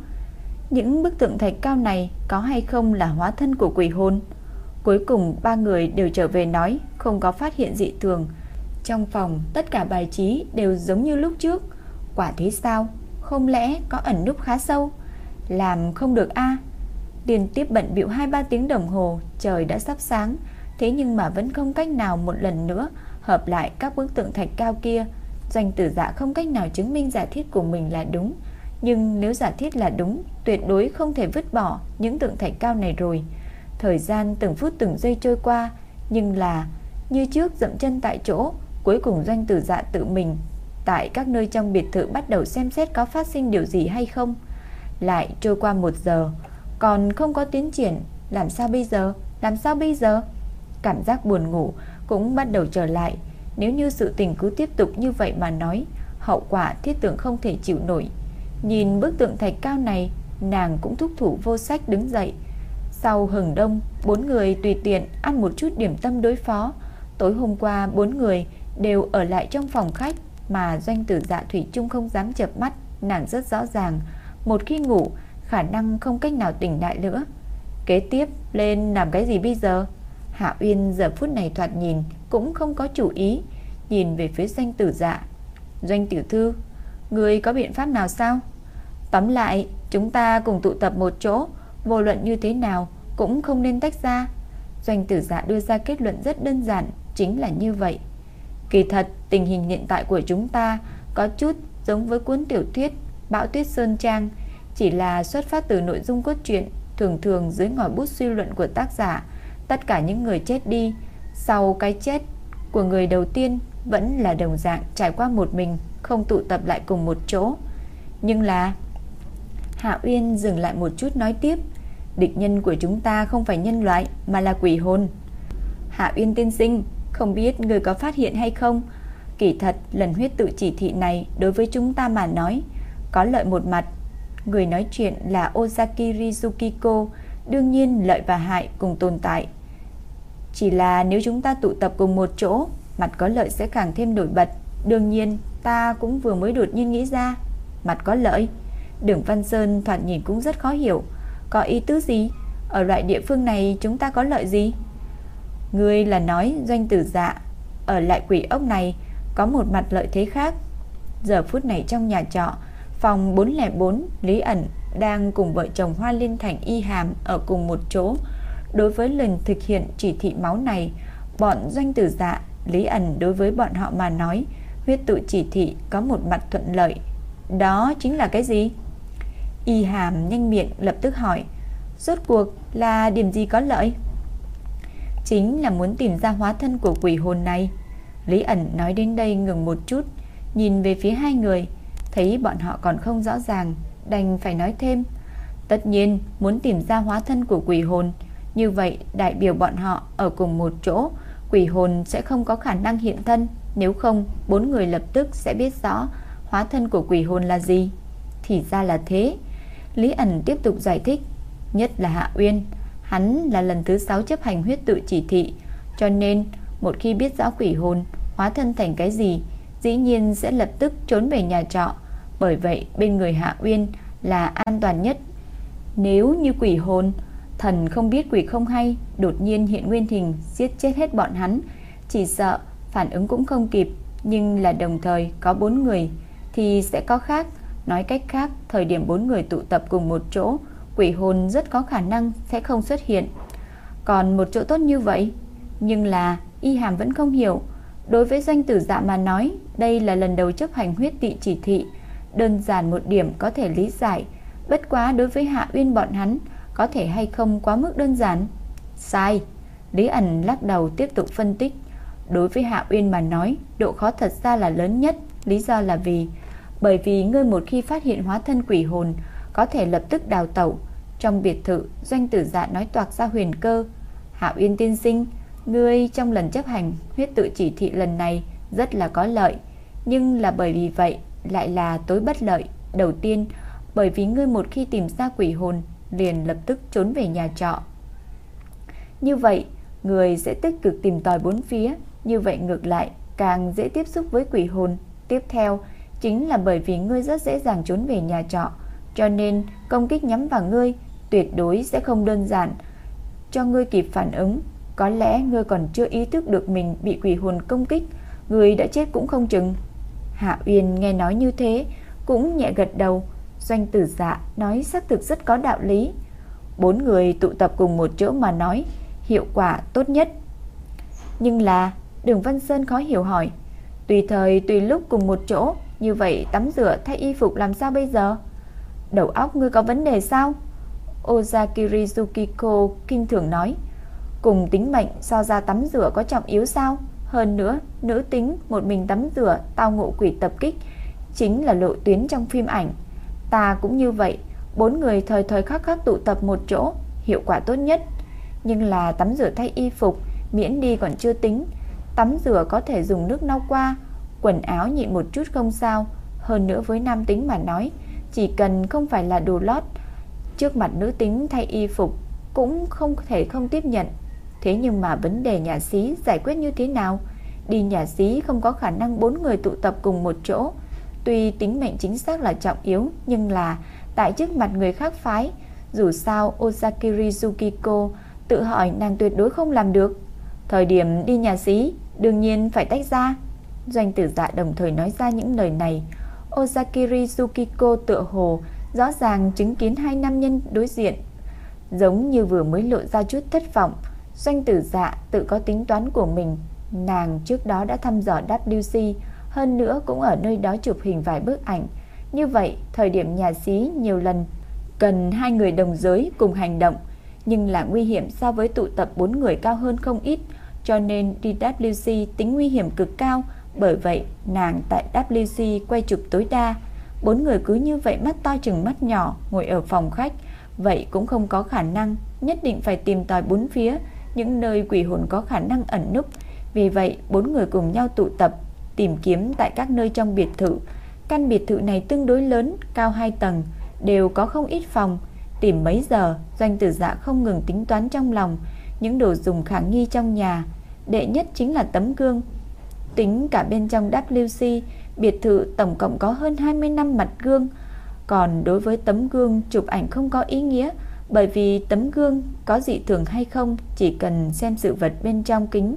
những bức tượng thạch cao này có hay không là hóa thân của quỷ hồn. Cuối cùng ba người đều trở về nói không có phát hiện dị thường. Trong phòng tất cả bài trí đều giống như lúc trước. Quả thế sao? Không lẽ có ẩn núp khá sâu? Làm không được a. Liên tiếp bận bịu 2-3 tiếng đồng hồ, trời đã sắp sáng, thế nhưng mà vẫn không cách nào một lần nữa hợp lại các bức tượng thạch cao kia. Doanh tử dạ không cách nào chứng minh giả thiết của mình là đúng. Nhưng nếu giả thiết là đúng, Tuyệt đối không thể vứt bỏ những tượng thạch cao này rồi. Thời gian từng phút từng giây trôi qua, Nhưng là như trước dậm chân tại chỗ, Cuối cùng doanh tử dạ tự mình Tại các nơi trong biệt thự bắt đầu xem xét có phát sinh điều gì hay không. Lại trôi qua một giờ, Còn không có tiến triển, Làm sao bây giờ? Làm sao bây giờ? Cảm giác buồn ngủ cũng bắt đầu trở lại nếu như sự tình cứ tiếp tục như vậy mà nói Hậu quả thiết tưởng không thể chịu nổi Nhìn bức tượng thạch cao này nàng cũng thúc thủ vô sách đứng dậy. Sau hừng đông, bốn người tùy tiện ăn một chút điểm tâm đối phó. Tối hôm qua bốn người đều ở lại trong phòng khách mà doanh tử dạ thủy chung không dám chợp mắt, nàng rất rõ ràng, một khi ngủ khả năng không cách nào tỉnh lại nữa. Kế tiếp lên làm cái gì bây giờ? Hạ Uyên giờ phút này thoạt nhìn cũng không có chủ ý, nhìn về phía doanh tử dạ. Doanh tiểu thư, người có biện pháp nào sao? Tóm lại, chúng ta cùng tụ tập một chỗ, vô luận như thế nào cũng không nên tách ra. Doanh tử dạ đưa ra kết luận rất đơn giản, chính là như vậy. Kỳ thật, tình hình hiện tại của chúng ta có chút giống với cuốn tiểu thuyết Bão Tuyết Sơn Trang, chỉ là xuất phát từ nội dung cốt truyện, thường thường dưới ngòi bút suy luận của tác giả, tất cả những người chết đi, sau cái chết của người đầu tiên vẫn là đồng dạng trải qua một mình, không tụ tập lại cùng một chỗ. Nhưng là Hạ Uyên dừng lại một chút nói tiếp, địch nhân của chúng ta không phải nhân loại mà là quỷ hồn. Hạ Uyên tiên sinh, không biết người có phát hiện hay không, kỳ thật lần huyết tự chỉ thị này đối với chúng ta mà nói có lợi một mặt. Người nói chuyện là Ozaki Rizukiko, đương nhiên lợi và hại cùng tồn tại. Chỉ là nếu chúng ta tụ tập cùng một chỗ, mặt có lợi sẽ càng thêm nổi bật. Đương nhiên, ta cũng vừa mới đột nhiên nghĩ ra, mặt có lợi. Đường Văn Sơn thoạt nhìn cũng rất khó hiểu, có ý tứ gì? Ở loại địa phương này chúng ta có lợi gì? Ngươi là nói doanh tử dạ ở lại quỷ ốc này có một mặt lợi thế khác. Giờ phút này trong nhà trọ, phòng 404, Lý ẩn đang cùng vợ chồng Hoa Liên Thành y hàm ở cùng một chỗ. Đối với lần thực hiện chỉ thị máu này, bọn doanh tử dạ, Lý ẩn đối với bọn họ mà nói, huyết tự chỉ thị có một mặt thuận lợi. Đó chính là cái gì? Y hàm nhanh miệng lập tức hỏi, rốt cuộc là điểm gì có lợi? Chính là muốn tìm ra hóa thân của quỷ hồn này. Lý ẩn nói đến đây ngừng một chút, nhìn về phía hai người, thấy bọn họ còn không rõ ràng, đành phải nói thêm. Tất nhiên, muốn tìm ra hóa thân của quỷ hồn, như vậy đại biểu bọn họ ở cùng một chỗ, quỷ hồn sẽ không có khả năng hiện thân, nếu không, bốn người lập tức sẽ biết rõ hóa thân của quỷ hồn là gì. Thì ra là thế. Lý ẩn tiếp tục giải thích, nhất là Hạ Uyên, hắn là lần thứ 6 chấp hành huyết tự chỉ thị, cho nên một khi biết rõ quỷ hồn hóa thân thành cái gì, dĩ nhiên sẽ lập tức trốn về nhà trọ. Bởi vậy bên người Hạ Uyên là an toàn nhất. Nếu như quỷ hồn, thần không biết quỷ không hay, đột nhiên hiện nguyên hình giết chết hết bọn hắn, chỉ sợ phản ứng cũng không kịp, nhưng là đồng thời có bốn người thì sẽ có khác. Nói cách khác, thời điểm bốn người tụ tập cùng một chỗ, quỷ hồn rất có khả năng sẽ không xuất hiện. Còn một chỗ tốt như vậy, nhưng là Y Hàm vẫn không hiểu, đối với danh tử dạ mà nói, đây là lần đầu chấp hành huyết tị chỉ thị, đơn giản một điểm có thể lý giải, bất quá đối với Hạ Uyên bọn hắn, có thể hay không quá mức đơn giản. Sai, Lý ẩn lắc đầu tiếp tục phân tích, đối với Hạ Uyên mà nói, độ khó thật ra là lớn nhất, lý do là vì bởi vì ngươi một khi phát hiện hóa thân quỷ hồn, có thể lập tức đào tẩu. Trong biệt thự, doanh tử dạ nói toạc ra huyền cơ. Hạ Uyên tiên sinh, ngươi trong lần chấp hành huyết tự chỉ thị lần này rất là có lợi, nhưng là bởi vì vậy lại là tối bất lợi. Đầu tiên, bởi vì ngươi một khi tìm ra quỷ hồn, liền lập tức trốn về nhà trọ. Như vậy, người sẽ tích cực tìm tòi bốn phía, như vậy ngược lại càng dễ tiếp xúc với quỷ hồn. Tiếp theo, chính là bởi vì ngươi rất dễ dàng trốn về nhà trọ, cho nên công kích nhắm vào ngươi tuyệt đối sẽ không đơn giản. Cho ngươi kịp phản ứng, có lẽ ngươi còn chưa ý thức được mình bị quỷ hồn công kích, ngươi đã chết cũng không chừng. Hạ Uyên nghe nói như thế, cũng nhẹ gật đầu, doanh tử dạ nói xác thực rất có đạo lý. Bốn người tụ tập cùng một chỗ mà nói, hiệu quả tốt nhất. Nhưng là, Đường Văn Sơn khó hiểu hỏi, tùy thời tùy lúc cùng một chỗ, như vậy tắm rửa thay y phục làm sao bây giờ? Đầu óc ngươi có vấn đề sao? Ozakiri Zukiko kinh thường nói. Cùng tính mệnh so ra tắm rửa có trọng yếu sao? Hơn nữa, nữ tính một mình tắm rửa tao ngộ quỷ tập kích chính là lộ tuyến trong phim ảnh. Ta cũng như vậy, bốn người thời thời khắc khắc tụ tập một chỗ, hiệu quả tốt nhất. Nhưng là tắm rửa thay y phục, miễn đi còn chưa tính. Tắm rửa có thể dùng nước lau qua, quần áo nhịn một chút không sao. Hơn nữa với nam tính mà nói, chỉ cần không phải là đồ lót Trước mặt nữ tính thay y phục cũng không thể không tiếp nhận. Thế nhưng mà vấn đề nhà xí giải quyết như thế nào? Đi nhà xí không có khả năng bốn người tụ tập cùng một chỗ. Tuy tính mệnh chính xác là trọng yếu, nhưng là tại trước mặt người khác phái, dù sao Osakiri Yukiko tự hỏi nàng tuyệt đối không làm được. Thời điểm đi nhà sĩ đương nhiên phải tách ra. Doanh tử dạ đồng thời nói ra những lời này. Osakiri Yukiko tựa hồ rõ ràng chứng kiến hai nam nhân đối diện, giống như vừa mới lộ ra chút thất vọng. Doanh tử dạ tự có tính toán của mình, nàng trước đó đã thăm dò WC, hơn nữa cũng ở nơi đó chụp hình vài bức ảnh. Như vậy, thời điểm nhà xí nhiều lần cần hai người đồng giới cùng hành động, nhưng là nguy hiểm so với tụ tập bốn người cao hơn không ít, cho nên DWC tính nguy hiểm cực cao, bởi vậy nàng tại WC quay chụp tối đa. Bốn người cứ như vậy mắt to chừng mắt nhỏ ngồi ở phòng khách, vậy cũng không có khả năng, nhất định phải tìm tòi bốn phía, những nơi quỷ hồn có khả năng ẩn núp. Vì vậy, bốn người cùng nhau tụ tập, tìm kiếm tại các nơi trong biệt thự. Căn biệt thự này tương đối lớn, cao 2 tầng, đều có không ít phòng. Tìm mấy giờ, doanh tử dạ không ngừng tính toán trong lòng những đồ dùng khả nghi trong nhà. Đệ nhất chính là tấm gương. Tính cả bên trong WC, biệt thự tổng cộng có hơn 20 năm mặt gương. Còn đối với tấm gương chụp ảnh không có ý nghĩa, bởi vì tấm gương có dị thường hay không chỉ cần xem sự vật bên trong kính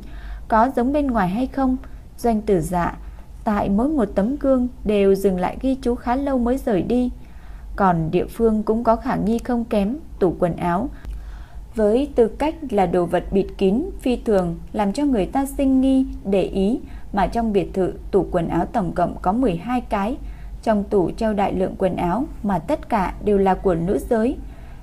có giống bên ngoài hay không. Doanh tử dạ tại mỗi một tấm gương đều dừng lại ghi chú khá lâu mới rời đi. Còn địa phương cũng có khả nghi không kém, tủ quần áo. Với tư cách là đồ vật bịt kín, phi thường, làm cho người ta sinh nghi, để ý, mà trong biệt thự tủ quần áo tổng cộng có 12 cái. Trong tủ treo đại lượng quần áo mà tất cả đều là của nữ giới.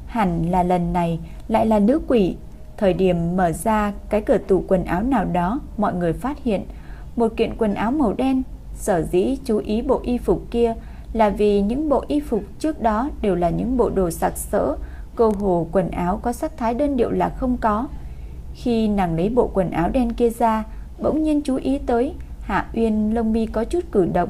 Hẳn là lần này lại là nữ quỷ. Thời điểm mở ra cái cửa tủ quần áo nào đó, mọi người phát hiện một kiện quần áo màu đen. Sở dĩ chú ý bộ y phục kia là vì những bộ y phục trước đó đều là những bộ đồ sặc sỡ, cơ hồ quần áo có sắc thái đơn điệu là không có. Khi nàng lấy bộ quần áo đen kia ra, bỗng nhiên chú ý tới Hạ Uyên lông mi có chút cử động,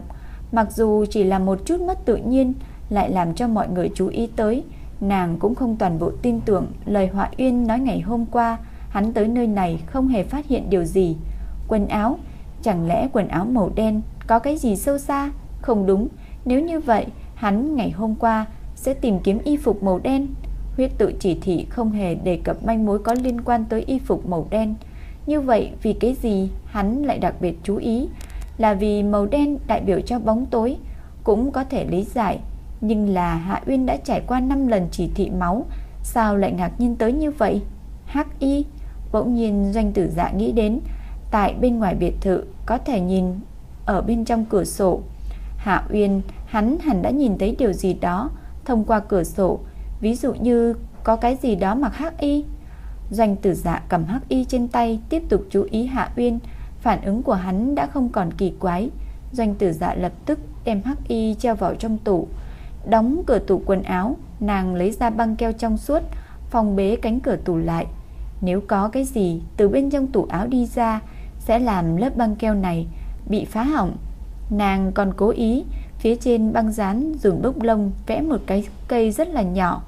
mặc dù chỉ là một chút mất tự nhiên, lại làm cho mọi người chú ý tới. Nàng cũng không toàn bộ tin tưởng lời Họa Uyên nói ngày hôm qua, hắn tới nơi này không hề phát hiện điều gì. Quần áo, chẳng lẽ quần áo màu đen có cái gì sâu xa? Không đúng, nếu như vậy, hắn ngày hôm qua sẽ tìm kiếm y phục màu đen. Huyết tự chỉ thị không hề đề cập manh mối có liên quan tới y phục màu đen. Như vậy vì cái gì hắn lại đặc biệt chú ý? Là vì màu đen đại biểu cho bóng tối, cũng có thể lý giải. Nhưng là Hạ Uyên đã trải qua 5 lần chỉ thị máu, sao lại ngạc nhiên tới như vậy? Hắc y, bỗng nhiên doanh tử dạ nghĩ đến, tại bên ngoài biệt thự có thể nhìn ở bên trong cửa sổ. Hạ Uyên, hắn hẳn đã nhìn thấy điều gì đó thông qua cửa sổ, ví dụ như có cái gì đó mặc hắc y. Doanh tử dạ cầm hắc y trên tay tiếp tục chú ý Hạ Uyên, phản ứng của hắn đã không còn kỳ quái. Doanh tử dạ lập tức đem hắc y treo vào trong tủ, đóng cửa tủ quần áo, nàng lấy ra băng keo trong suốt, phòng bế cánh cửa tủ lại. Nếu có cái gì từ bên trong tủ áo đi ra, sẽ làm lớp băng keo này bị phá hỏng. Nàng còn cố ý phía trên băng dán dùng bốc lông vẽ một cái cây rất là nhỏ.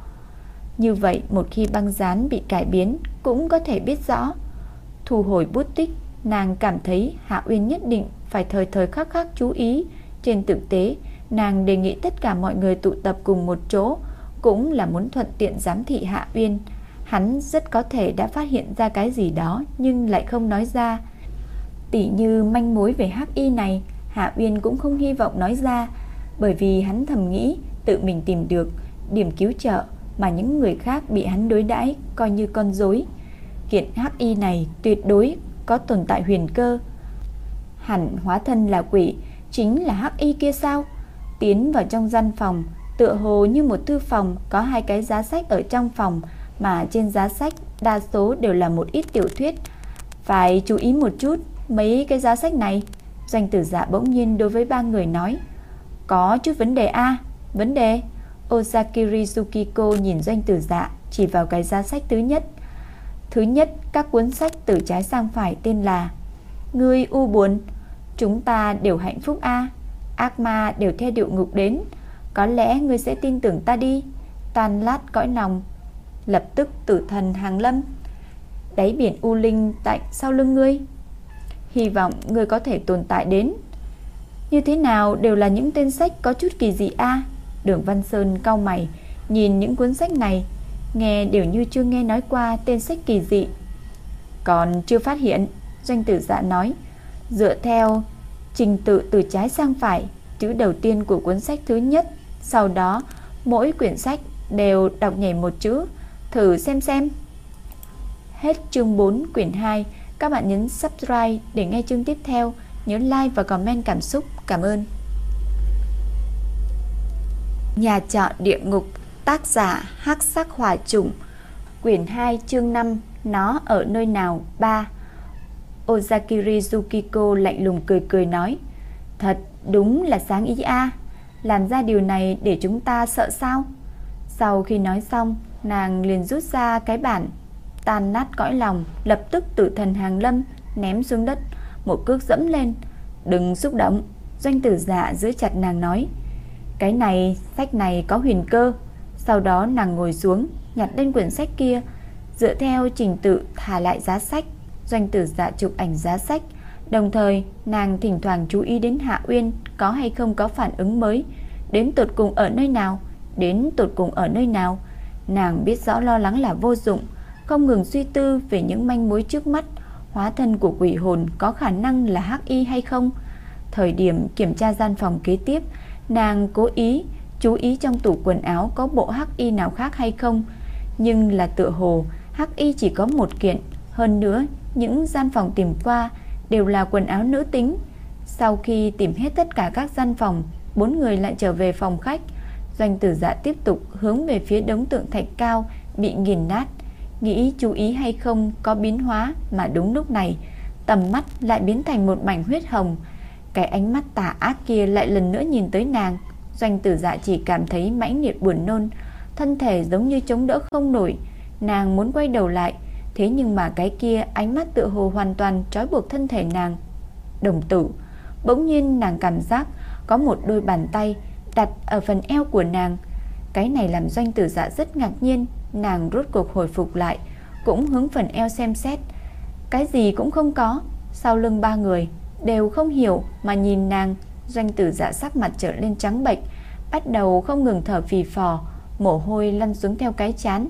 Như vậy một khi băng dán bị cải biến cũng có thể biết rõ. Thu hồi bút tích, nàng cảm thấy Hạ Uyên nhất định phải thời thời khắc khắc chú ý. Trên thực tế, nàng đề nghị tất cả mọi người tụ tập cùng một chỗ, cũng là muốn thuận tiện giám thị Hạ Uyên. Hắn rất có thể đã phát hiện ra cái gì đó nhưng lại không nói ra. Tỷ như manh mối về hắc y này, Hạ Uyên cũng không hy vọng nói ra, bởi vì hắn thầm nghĩ tự mình tìm được điểm cứu trợ mà những người khác bị hắn đối đãi coi như con rối. Kiện hắc y này tuyệt đối có tồn tại huyền cơ. Hẳn hóa thân là quỷ, chính là hắc y kia sao? Tiến vào trong gian phòng, tựa hồ như một thư phòng có hai cái giá sách ở trong phòng, mà trên giá sách đa số đều là một ít tiểu thuyết. Phải chú ý một chút mấy cái giá sách này. Doanh tử dạ bỗng nhiên đối với ba người nói, có chút vấn đề a, vấn đề. Osakiri Tsukiko nhìn doanh tử dạ chỉ vào cái giá sách thứ nhất. Thứ nhất, các cuốn sách từ trái sang phải tên là Ngươi u buồn, chúng ta đều hạnh phúc a, ác ma đều theo điệu ngục đến, có lẽ ngươi sẽ tin tưởng ta đi. tan lát cõi lòng, lập tức tử thần hàng lâm. Đáy biển u linh tại sau lưng ngươi. Hy vọng ngươi có thể tồn tại đến. Như thế nào đều là những tên sách có chút kỳ dị a. Đường Văn Sơn cau mày, nhìn những cuốn sách này, nghe đều như chưa nghe nói qua tên sách kỳ dị. Còn chưa phát hiện, doanh tử dạ nói, dựa theo trình tự từ trái sang phải, chữ đầu tiên của cuốn sách thứ nhất, sau đó mỗi quyển sách đều đọc nhảy một chữ, thử xem xem. Hết chương 4 quyển 2, các bạn nhấn subscribe để nghe chương tiếp theo, nhớ like và comment cảm xúc. Cảm ơn. Nhà trọ địa ngục, tác giả Hắc Sắc Hỏa Trùng, quyển 2 chương 5, nó ở nơi nào? 3. Ozakiri Yukiko lạnh lùng cười cười nói, thật đúng là sáng ý a, làm ra điều này để chúng ta sợ sao? Sau khi nói xong, nàng liền rút ra cái bản tan nát cõi lòng, lập tức tử thần hàng lâm ném xuống đất, một cước dẫm lên. "Đừng xúc động." Doanh tử dạ giữ chặt nàng nói. "Cái này, sách này có huyền cơ." Sau đó nàng ngồi xuống, nhặt lên quyển sách kia, dựa theo trình tự thả lại giá sách. Doanh tử dạ chụp ảnh giá sách, đồng thời nàng thỉnh thoảng chú ý đến Hạ Uyên có hay không có phản ứng mới, đến tột cùng ở nơi nào, đến tột cùng ở nơi nào. Nàng biết rõ lo lắng là vô dụng, không ngừng suy tư về những manh mối trước mắt, hóa thân của quỷ hồn có khả năng là hắc y hay không. Thời điểm kiểm tra gian phòng kế tiếp, nàng cố ý chú ý trong tủ quần áo có bộ hắc y nào khác hay không, nhưng là tựa hồ hắc y chỉ có một kiện, hơn nữa những gian phòng tìm qua đều là quần áo nữ tính. Sau khi tìm hết tất cả các gian phòng, bốn người lại trở về phòng khách. Doanh tử dạ tiếp tục hướng về phía đống tượng thạch cao bị nghiền nát, nghĩ chú ý hay không có biến hóa mà đúng lúc này, tầm mắt lại biến thành một mảnh huyết hồng. Cái ánh mắt tà ác kia lại lần nữa nhìn tới nàng, doanh tử dạ chỉ cảm thấy mãnh liệt buồn nôn, thân thể giống như chống đỡ không nổi, nàng muốn quay đầu lại, thế nhưng mà cái kia ánh mắt tựa hồ hoàn toàn trói buộc thân thể nàng. Đồng tử, bỗng nhiên nàng cảm giác có một đôi bàn tay đặt ở phần eo của nàng. Cái này làm doanh tử dạ rất ngạc nhiên, nàng rút cuộc hồi phục lại, cũng hướng phần eo xem xét. Cái gì cũng không có, sau lưng ba người đều không hiểu mà nhìn nàng, doanh tử dạ sắc mặt trở lên trắng bệch, bắt đầu không ngừng thở phì phò, mồ hôi lăn xuống theo cái chán.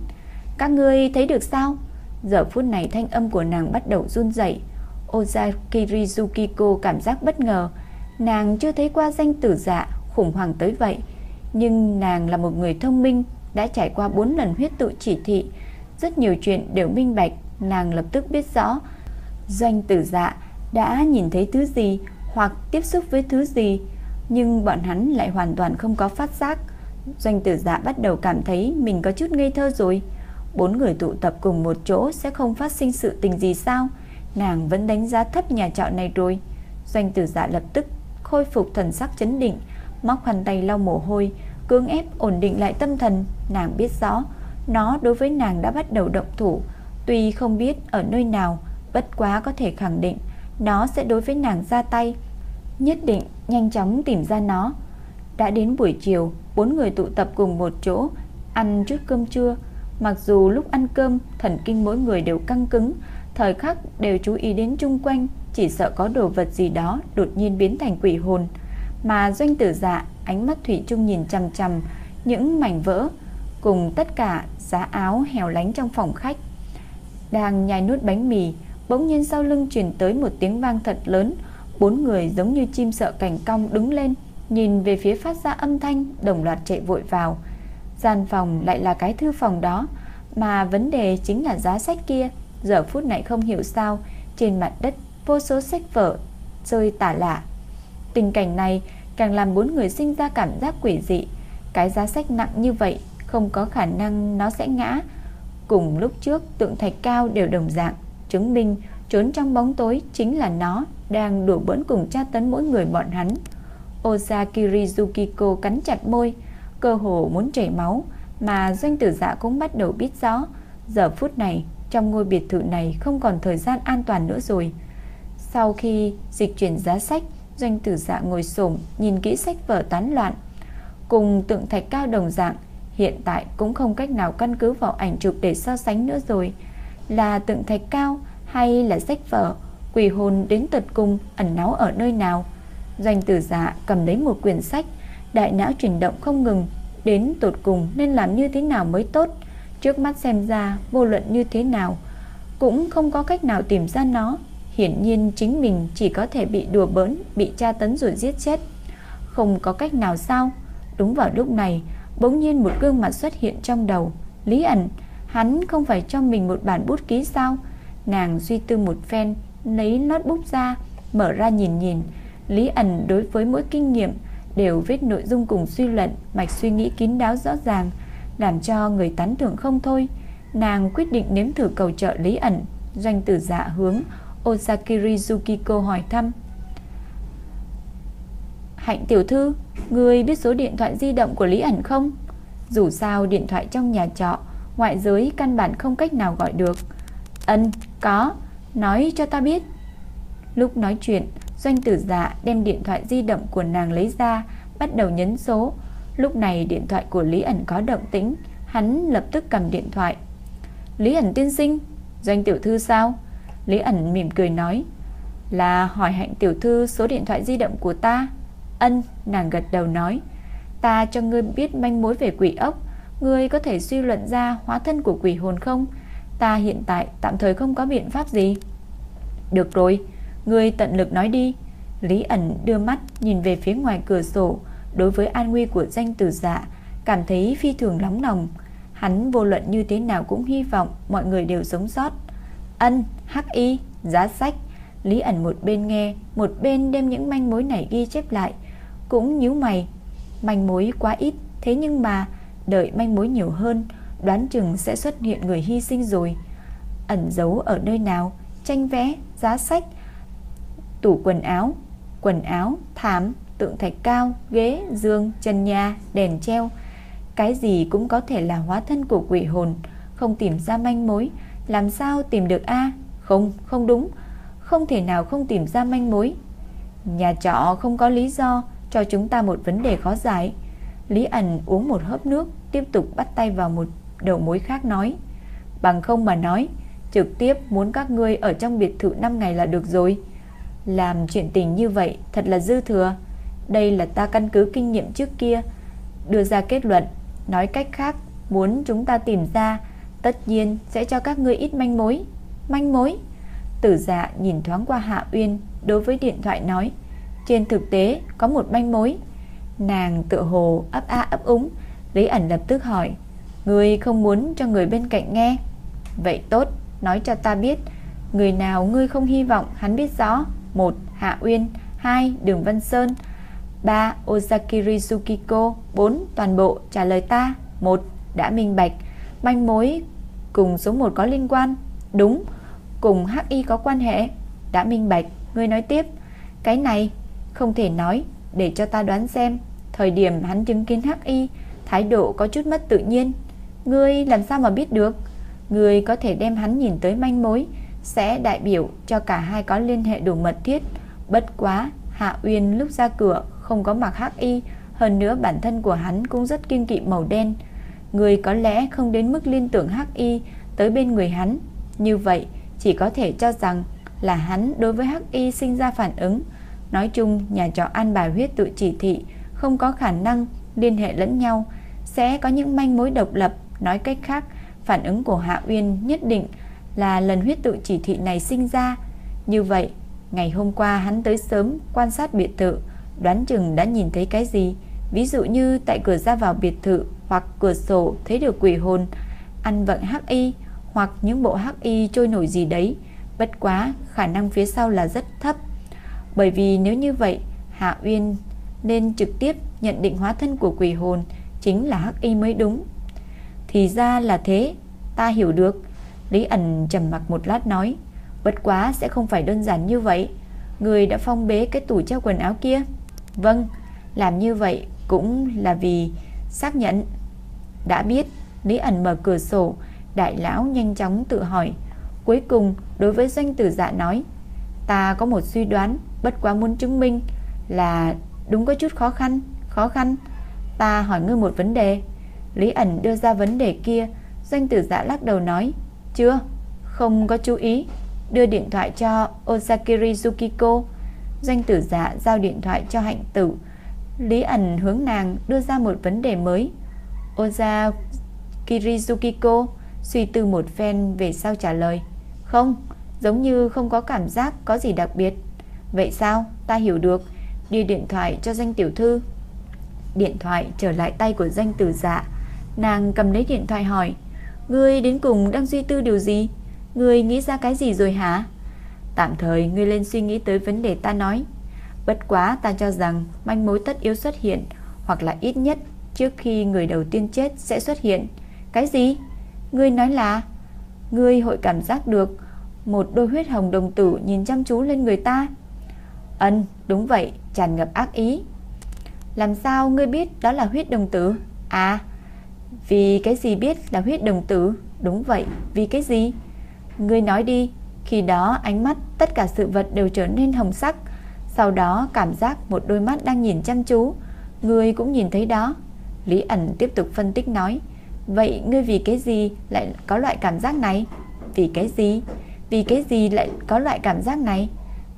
Các ngươi thấy được sao? Giờ phút này thanh âm của nàng bắt đầu run rẩy. Ozakiri Yukiko cảm giác bất ngờ, nàng chưa thấy qua danh tử dạ khủng hoảng tới vậy, nhưng nàng là một người thông minh, đã trải qua 4 lần huyết tự chỉ thị, rất nhiều chuyện đều minh bạch, nàng lập tức biết rõ doanh tử dạ đã nhìn thấy thứ gì hoặc tiếp xúc với thứ gì, nhưng bọn hắn lại hoàn toàn không có phát giác. Doanh tử dạ bắt đầu cảm thấy mình có chút ngây thơ rồi. Bốn người tụ tập cùng một chỗ sẽ không phát sinh sự tình gì sao? Nàng vẫn đánh giá thấp nhà trọ này rồi. Doanh tử dạ lập tức khôi phục thần sắc chấn định, móc khăn tay lau mồ hôi, cưỡng ép ổn định lại tâm thần, nàng biết rõ, nó đối với nàng đã bắt đầu động thủ, tuy không biết ở nơi nào, bất quá có thể khẳng định nó sẽ đối với nàng ra tay, nhất định nhanh chóng tìm ra nó. Đã đến buổi chiều, bốn người tụ tập cùng một chỗ, ăn chút cơm trưa, mặc dù lúc ăn cơm thần kinh mỗi người đều căng cứng, thời khắc đều chú ý đến chung quanh, chỉ sợ có đồ vật gì đó đột nhiên biến thành quỷ hồn. Mà doanh tử dạ ánh mắt thủy chung nhìn chằm chằm những mảnh vỡ cùng tất cả giá áo hèo lánh trong phòng khách. Đang nhai nuốt bánh mì, bỗng nhiên sau lưng truyền tới một tiếng vang thật lớn, bốn người giống như chim sợ cảnh cong đứng lên, nhìn về phía phát ra âm thanh, đồng loạt chạy vội vào. Gian phòng lại là cái thư phòng đó, mà vấn đề chính là giá sách kia, giờ phút này không hiểu sao, trên mặt đất vô số sách vở rơi tả lạ. Tình cảnh này càng làm bốn người sinh ra cảm giác quỷ dị. Cái giá sách nặng như vậy không có khả năng nó sẽ ngã. Cùng lúc trước tượng thạch cao đều đồng dạng, chứng minh trốn trong bóng tối chính là nó đang đùa bỡn cùng tra tấn mỗi người bọn hắn. Osa Kirizukiko cắn chặt môi, cơ hồ muốn chảy máu, mà doanh tử dạ cũng bắt đầu biết rõ, giờ phút này trong ngôi biệt thự này không còn thời gian an toàn nữa rồi. Sau khi dịch chuyển giá sách, Doanh tử dạ ngồi sổm nhìn kỹ sách vở tán loạn, cùng tượng thạch cao đồng dạng, hiện tại cũng không cách nào căn cứ vào ảnh chụp để so sánh nữa rồi. Là tượng thạch cao hay là sách vở, quỷ hồn đến tận cùng ẩn náu ở nơi nào? Doanh tử giả cầm lấy một quyển sách, đại não chuyển động không ngừng, đến tột cùng nên làm như thế nào mới tốt. Trước mắt xem ra vô luận như thế nào cũng không có cách nào tìm ra nó. Hiển nhiên chính mình chỉ có thể bị đùa bỡn, bị tra tấn rồi giết chết. Không có cách nào sao? Đúng vào lúc này, bỗng nhiên một gương mặt xuất hiện trong đầu. Lý ẩn, hắn không phải cho mình một bản bút ký sao? Nàng suy tư một phen, lấy lót bút ra, mở ra nhìn nhìn. Lý ẩn đối với mỗi kinh nghiệm đều viết nội dung cùng suy luận, mạch suy nghĩ kín đáo rõ ràng, làm cho người tán thưởng không thôi. Nàng quyết định nếm thử cầu trợ Lý ẩn, doanh tử dạ hướng Osakiri Yukiko hỏi thăm. Hạnh tiểu thư, người biết số điện thoại di động của Lý ẩn không? Dù sao điện thoại trong nhà trọ, ngoại giới căn bản không cách nào gọi được. Ân, có, nói cho ta biết. Lúc nói chuyện, doanh tử dạ đem điện thoại di động của nàng lấy ra, bắt đầu nhấn số. Lúc này điện thoại của Lý ẩn có động tĩnh, hắn lập tức cầm điện thoại. Lý ẩn tiên sinh, doanh tiểu thư sao? Lý ẩn mỉm cười nói, là hỏi hạnh tiểu thư số điện thoại di động của ta. Ân, nàng gật đầu nói, ta cho ngươi biết manh mối về quỷ ốc, ngươi có thể suy luận ra hóa thân của quỷ hồn không? Ta hiện tại tạm thời không có biện pháp gì. Được rồi, ngươi tận lực nói đi. Lý ẩn đưa mắt nhìn về phía ngoài cửa sổ, đối với an nguy của danh tử dạ, cảm thấy phi thường nóng lòng. Hắn vô luận như thế nào cũng hy vọng mọi người đều sống sót. Ân, hắc y, giá sách. Lý ẩn một bên nghe, một bên đem những manh mối này ghi chép lại. Cũng nhíu mày, manh mối quá ít, thế nhưng mà đợi manh mối nhiều hơn, đoán chừng sẽ xuất hiện người hy sinh rồi. Ẩn giấu ở nơi nào, tranh vẽ, giá sách, tủ quần áo, quần áo, thảm, tượng thạch cao, ghế, giường, trần nhà, đèn treo, cái gì cũng có thể là hóa thân của quỷ hồn, không tìm ra manh mối, làm sao tìm được a? Không, không đúng, không thể nào không tìm ra manh mối. Nhà trọ không có lý do cho chúng ta một vấn đề khó giải. Lý ẩn uống một hớp nước, tiếp tục bắt tay vào một đầu mối khác nói. Bằng không mà nói, trực tiếp muốn các ngươi ở trong biệt thự 5 ngày là được rồi. Làm chuyện tình như vậy thật là dư thừa. Đây là ta căn cứ kinh nghiệm trước kia đưa ra kết luận, nói cách khác, muốn chúng ta tìm ra, tất nhiên sẽ cho các ngươi ít manh mối. Manh mối? Tử Dạ nhìn thoáng qua Hạ Uyên, đối với điện thoại nói, trên thực tế có một manh mối. Nàng tựa hồ ấp a ấp úng, Lý ẩn lập tức hỏi, Ngươi không muốn cho người bên cạnh nghe Vậy tốt Nói cho ta biết Người nào ngươi không hy vọng hắn biết rõ một Hạ Uyên 2. Đường Văn Sơn 3. Ozakiri Tsukiko 4. Toàn bộ trả lời ta 1. Đã minh bạch Manh mối cùng số 1 có liên quan. Đúng, Cùng HI có quan hệ. Đã minh bạch, Ngươi nói tiếp. Cái này Không thể nói Để cho ta đoán xem. Thời điểm hắn chứng kiến HI Thái độ có chút mất tự nhiên. Ngươi làm sao mà biết được? Ngươi có thể đem hắn nhìn tới manh mối, Sẽ đại biểu cho cả hai có liên hệ đủ mật thiết. Bất quá, Hạ Uyên lúc ra cửa không có mặc hắc y Hơn nữa bản thân của hắn cũng rất kiên kỵ màu đen. Người có lẽ không đến mức liên tưởng hắc y Tới bên người hắn. Như vậy, chỉ có thể cho rằng Là hắn đối với hắc y sinh ra phản ứng. Nói chung, nhà trọ an bài huyết tự chỉ thị, Không có khả năng liên hệ lẫn nhau. Sẽ có những manh mối độc lập. Nói cách khác, Phản ứng của Hạ Uyên nhất định Là lần huyết tự chỉ thị này sinh ra. Như vậy, Ngày hôm qua hắn tới sớm quan sát biệt thự, Đoán chừng đã nhìn thấy cái gì. Ví dụ như tại cửa ra vào biệt thự Hoặc cửa sổ thấy được quỷ hồn, Ăn vận hắc y Hoặc những bộ hắc y trôi nổi gì đấy, Bất quá khả năng phía sau là rất thấp. Bởi vì nếu như vậy, Hạ Uyên nên trực tiếp nhận định hóa thân của quỷ hồn Chính là hắc y mới đúng. Thì ra là thế, Ta hiểu được. Lý ẩn trầm mặc một lát nói, Bất quá sẽ không phải đơn giản như vậy. Người đã phong bế cái tủ treo quần áo kia. Vâng Làm như vậy cũng là vì Xác nhận. Đã biết Lý ẩn mở cửa sổ Đại lão nhanh chóng tự hỏi. Cuối cùng đối với doanh tử dạ nói Ta có một suy đoán Bất quá muốn chứng minh Là đúng có chút khó khăn Khó khăn. Ta hỏi ngươi một vấn đề. Lý ẩn đưa ra vấn đề kia, doanh tử dạ lắc đầu nói, chưa, không có chú ý, đưa điện thoại cho Osakiri Yukiko. Doanh tử dạ giao điện thoại cho hạnh tử. Lý ẩn hướng nàng đưa ra một vấn đề mới. Oza Kirizukiko suy tư một phen về sau trả lời. Không, giống như không có cảm giác có gì đặc biệt. Vậy sao? Ta hiểu được. Đi điện thoại cho danh tiểu thư. Điện thoại trở lại tay của danh tử dạ. Nàng cầm lấy điện thoại hỏi. Ngươi đến cùng đang suy tư điều gì? Ngươi nghĩ ra cái gì rồi hả? Tạm thời ngươi lên suy nghĩ tới vấn đề ta nói. Bất quá ta cho rằng manh mối tất yếu xuất hiện, hoặc là ít nhất trước khi người đầu tiên chết sẽ xuất hiện. Cái gì? Ngươi nói là Ngươi hội cảm giác được Một đôi huyết hồng đồng tử nhìn chăm chú lên người ta. Ân đúng vậy Tràn ngập ác ý. Làm sao ngươi biết đó là huyết đồng tử? À Vì cái gì biết là huyết đồng tử? Đúng vậy vì cái gì? Ngươi nói đi Khi đó ánh mắt tất cả sự vật đều trở nên hồng sắc sau đó cảm giác một đôi mắt đang nhìn chăm chú Ngươi cũng nhìn thấy đó Lý ẩn tiếp tục phân tích nói Vậy ngươi vì cái gì lại có loại cảm giác này? Vì cái gì? Vì cái gì lại có loại cảm giác này?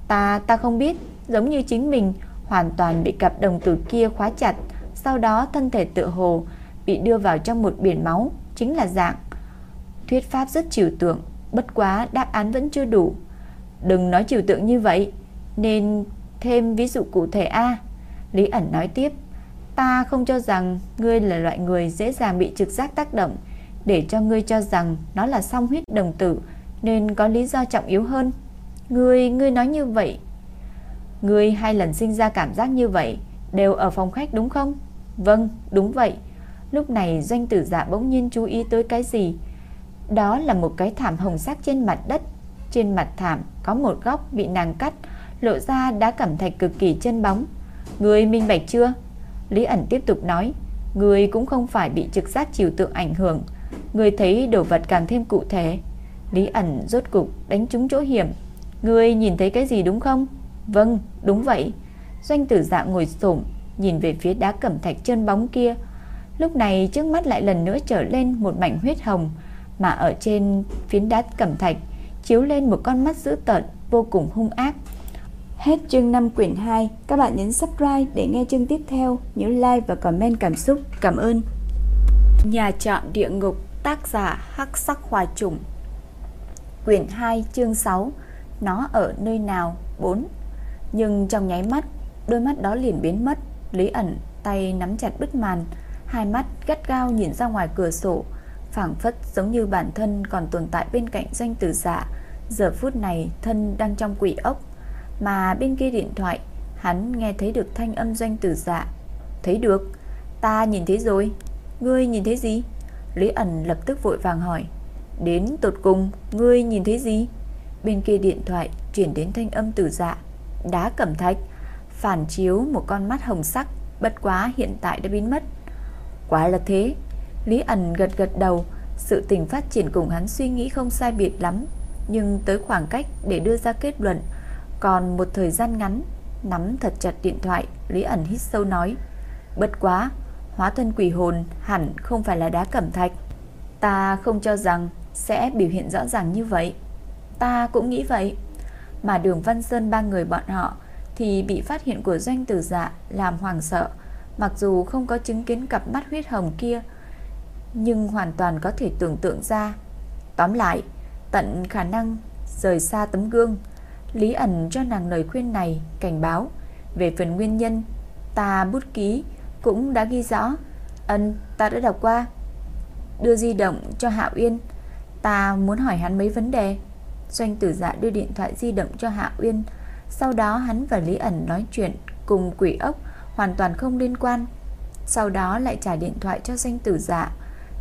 Ta, ta không biết, giống như chính mình hoàn toàn bị cặp đồng tử kia khóa chặt, sau đó thân thể tự hồ bị đưa vào trong một biển máu, chính là dạng. Thuyết pháp rất trừu tượng, bất quá đáp án vẫn chưa đủ. Đừng nói trừu tượng như vậy, nên thêm ví dụ cụ thể a. Lý ẩn nói tiếp, Ta không cho rằng ngươi là loại người dễ dàng bị trực giác tác động để cho ngươi cho rằng nó là song huyết đồng tử nên có lý do trọng yếu hơn. Ngươi, ngươi nói như vậy. Ngươi hai lần sinh ra cảm giác như vậy đều ở phòng khách đúng không? Vâng, đúng vậy. Lúc này doanh tử dạ bỗng nhiên chú ý tới cái gì? Đó là một cái thảm hồng sắc trên mặt đất. Trên mặt thảm có một góc bị nàng cắt, lộ ra đá cẩm thạch cực kỳ chân bóng. người minh bạch chưa? Lý ẩn tiếp tục nói, người cũng không phải bị trực giác chiều tượng ảnh hưởng, người thấy đồ vật càng thêm cụ thể. Lý ẩn rốt cục đánh trúng chỗ hiểm. Người nhìn thấy cái gì đúng không? Vâng, đúng vậy. Doanh tử dạ ngồi xổm nhìn về phía đá cẩm thạch chân bóng kia. Lúc này trước mắt lại lần nữa trở lên một mảnh huyết hồng, mà ở trên phiến đá cẩm thạch chiếu lên một con mắt dữ tợn vô cùng hung ác. Hết chương 5 quyển 2, các bạn nhấn subscribe để nghe chương tiếp theo, nhớ like và comment cảm xúc. Cảm ơn. Nhà trọ địa ngục, tác giả Hắc Sắc Hòa Trùng. Quyển 2, chương 6. Nó ở nơi nào? 4. Nhưng trong nháy mắt, đôi mắt đó liền biến mất, Lý ẩn tay nắm chặt bức màn, hai mắt gắt gao nhìn ra ngoài cửa sổ, phảng phất giống như bản thân còn tồn tại bên cạnh danh tử dạ. Giờ phút này thân đang trong quỷ ốc mà bên kia điện thoại, Hắn nghe thấy được thanh âm doanh tử dạ. Thấy được, Ta nhìn thấy rồi. Ngươi nhìn thấy gì? Lý ẩn lập tức vội vàng hỏi. Đến tột cùng, Ngươi nhìn thấy gì? Bên kia điện thoại chuyển đến thanh âm tử dạ. Đá cẩm thạch, Phản chiếu một con mắt hồng sắc, Bất quá hiện tại đã biến mất. Quá là thế. Lý ẩn gật gật đầu. Sự tình phát triển cùng hắn suy nghĩ không sai biệt lắm. Nhưng tới khoảng cách để đưa ra kết luận còn một thời gian ngắn, Nắm thật chặt điện thoại Lý ẩn hít sâu nói, Bất quá, Hóa thân quỷ hồn hẳn không phải là đá cẩm thạch. Ta không cho rằng Sẽ biểu hiện rõ ràng như vậy. Ta cũng nghĩ vậy. Mà đường Văn Sơn ba người bọn họ Thì bị phát hiện của doanh tử dạ Làm hoàng sợ. Mặc dù không có chứng kiến cặp mắt huyết hồng kia, Nhưng hoàn toàn có thể tưởng tượng ra. Tóm lại, Tận khả năng rời xa tấm gương Lý ẩn cho nàng lời khuyên này cảnh báo về phần nguyên nhân, ta bút ký cũng đã ghi rõ. Ân, ta đã đọc qua. Đưa di động cho Hạ Uyên, ta muốn hỏi hắn mấy vấn đề. Doanh tử dạ đưa điện thoại di động cho Hạ Uyên, sau đó hắn và Lý ẩn nói chuyện cùng quỷ ốc hoàn toàn không liên quan. Sau đó lại trả điện thoại cho doanh tử dạ.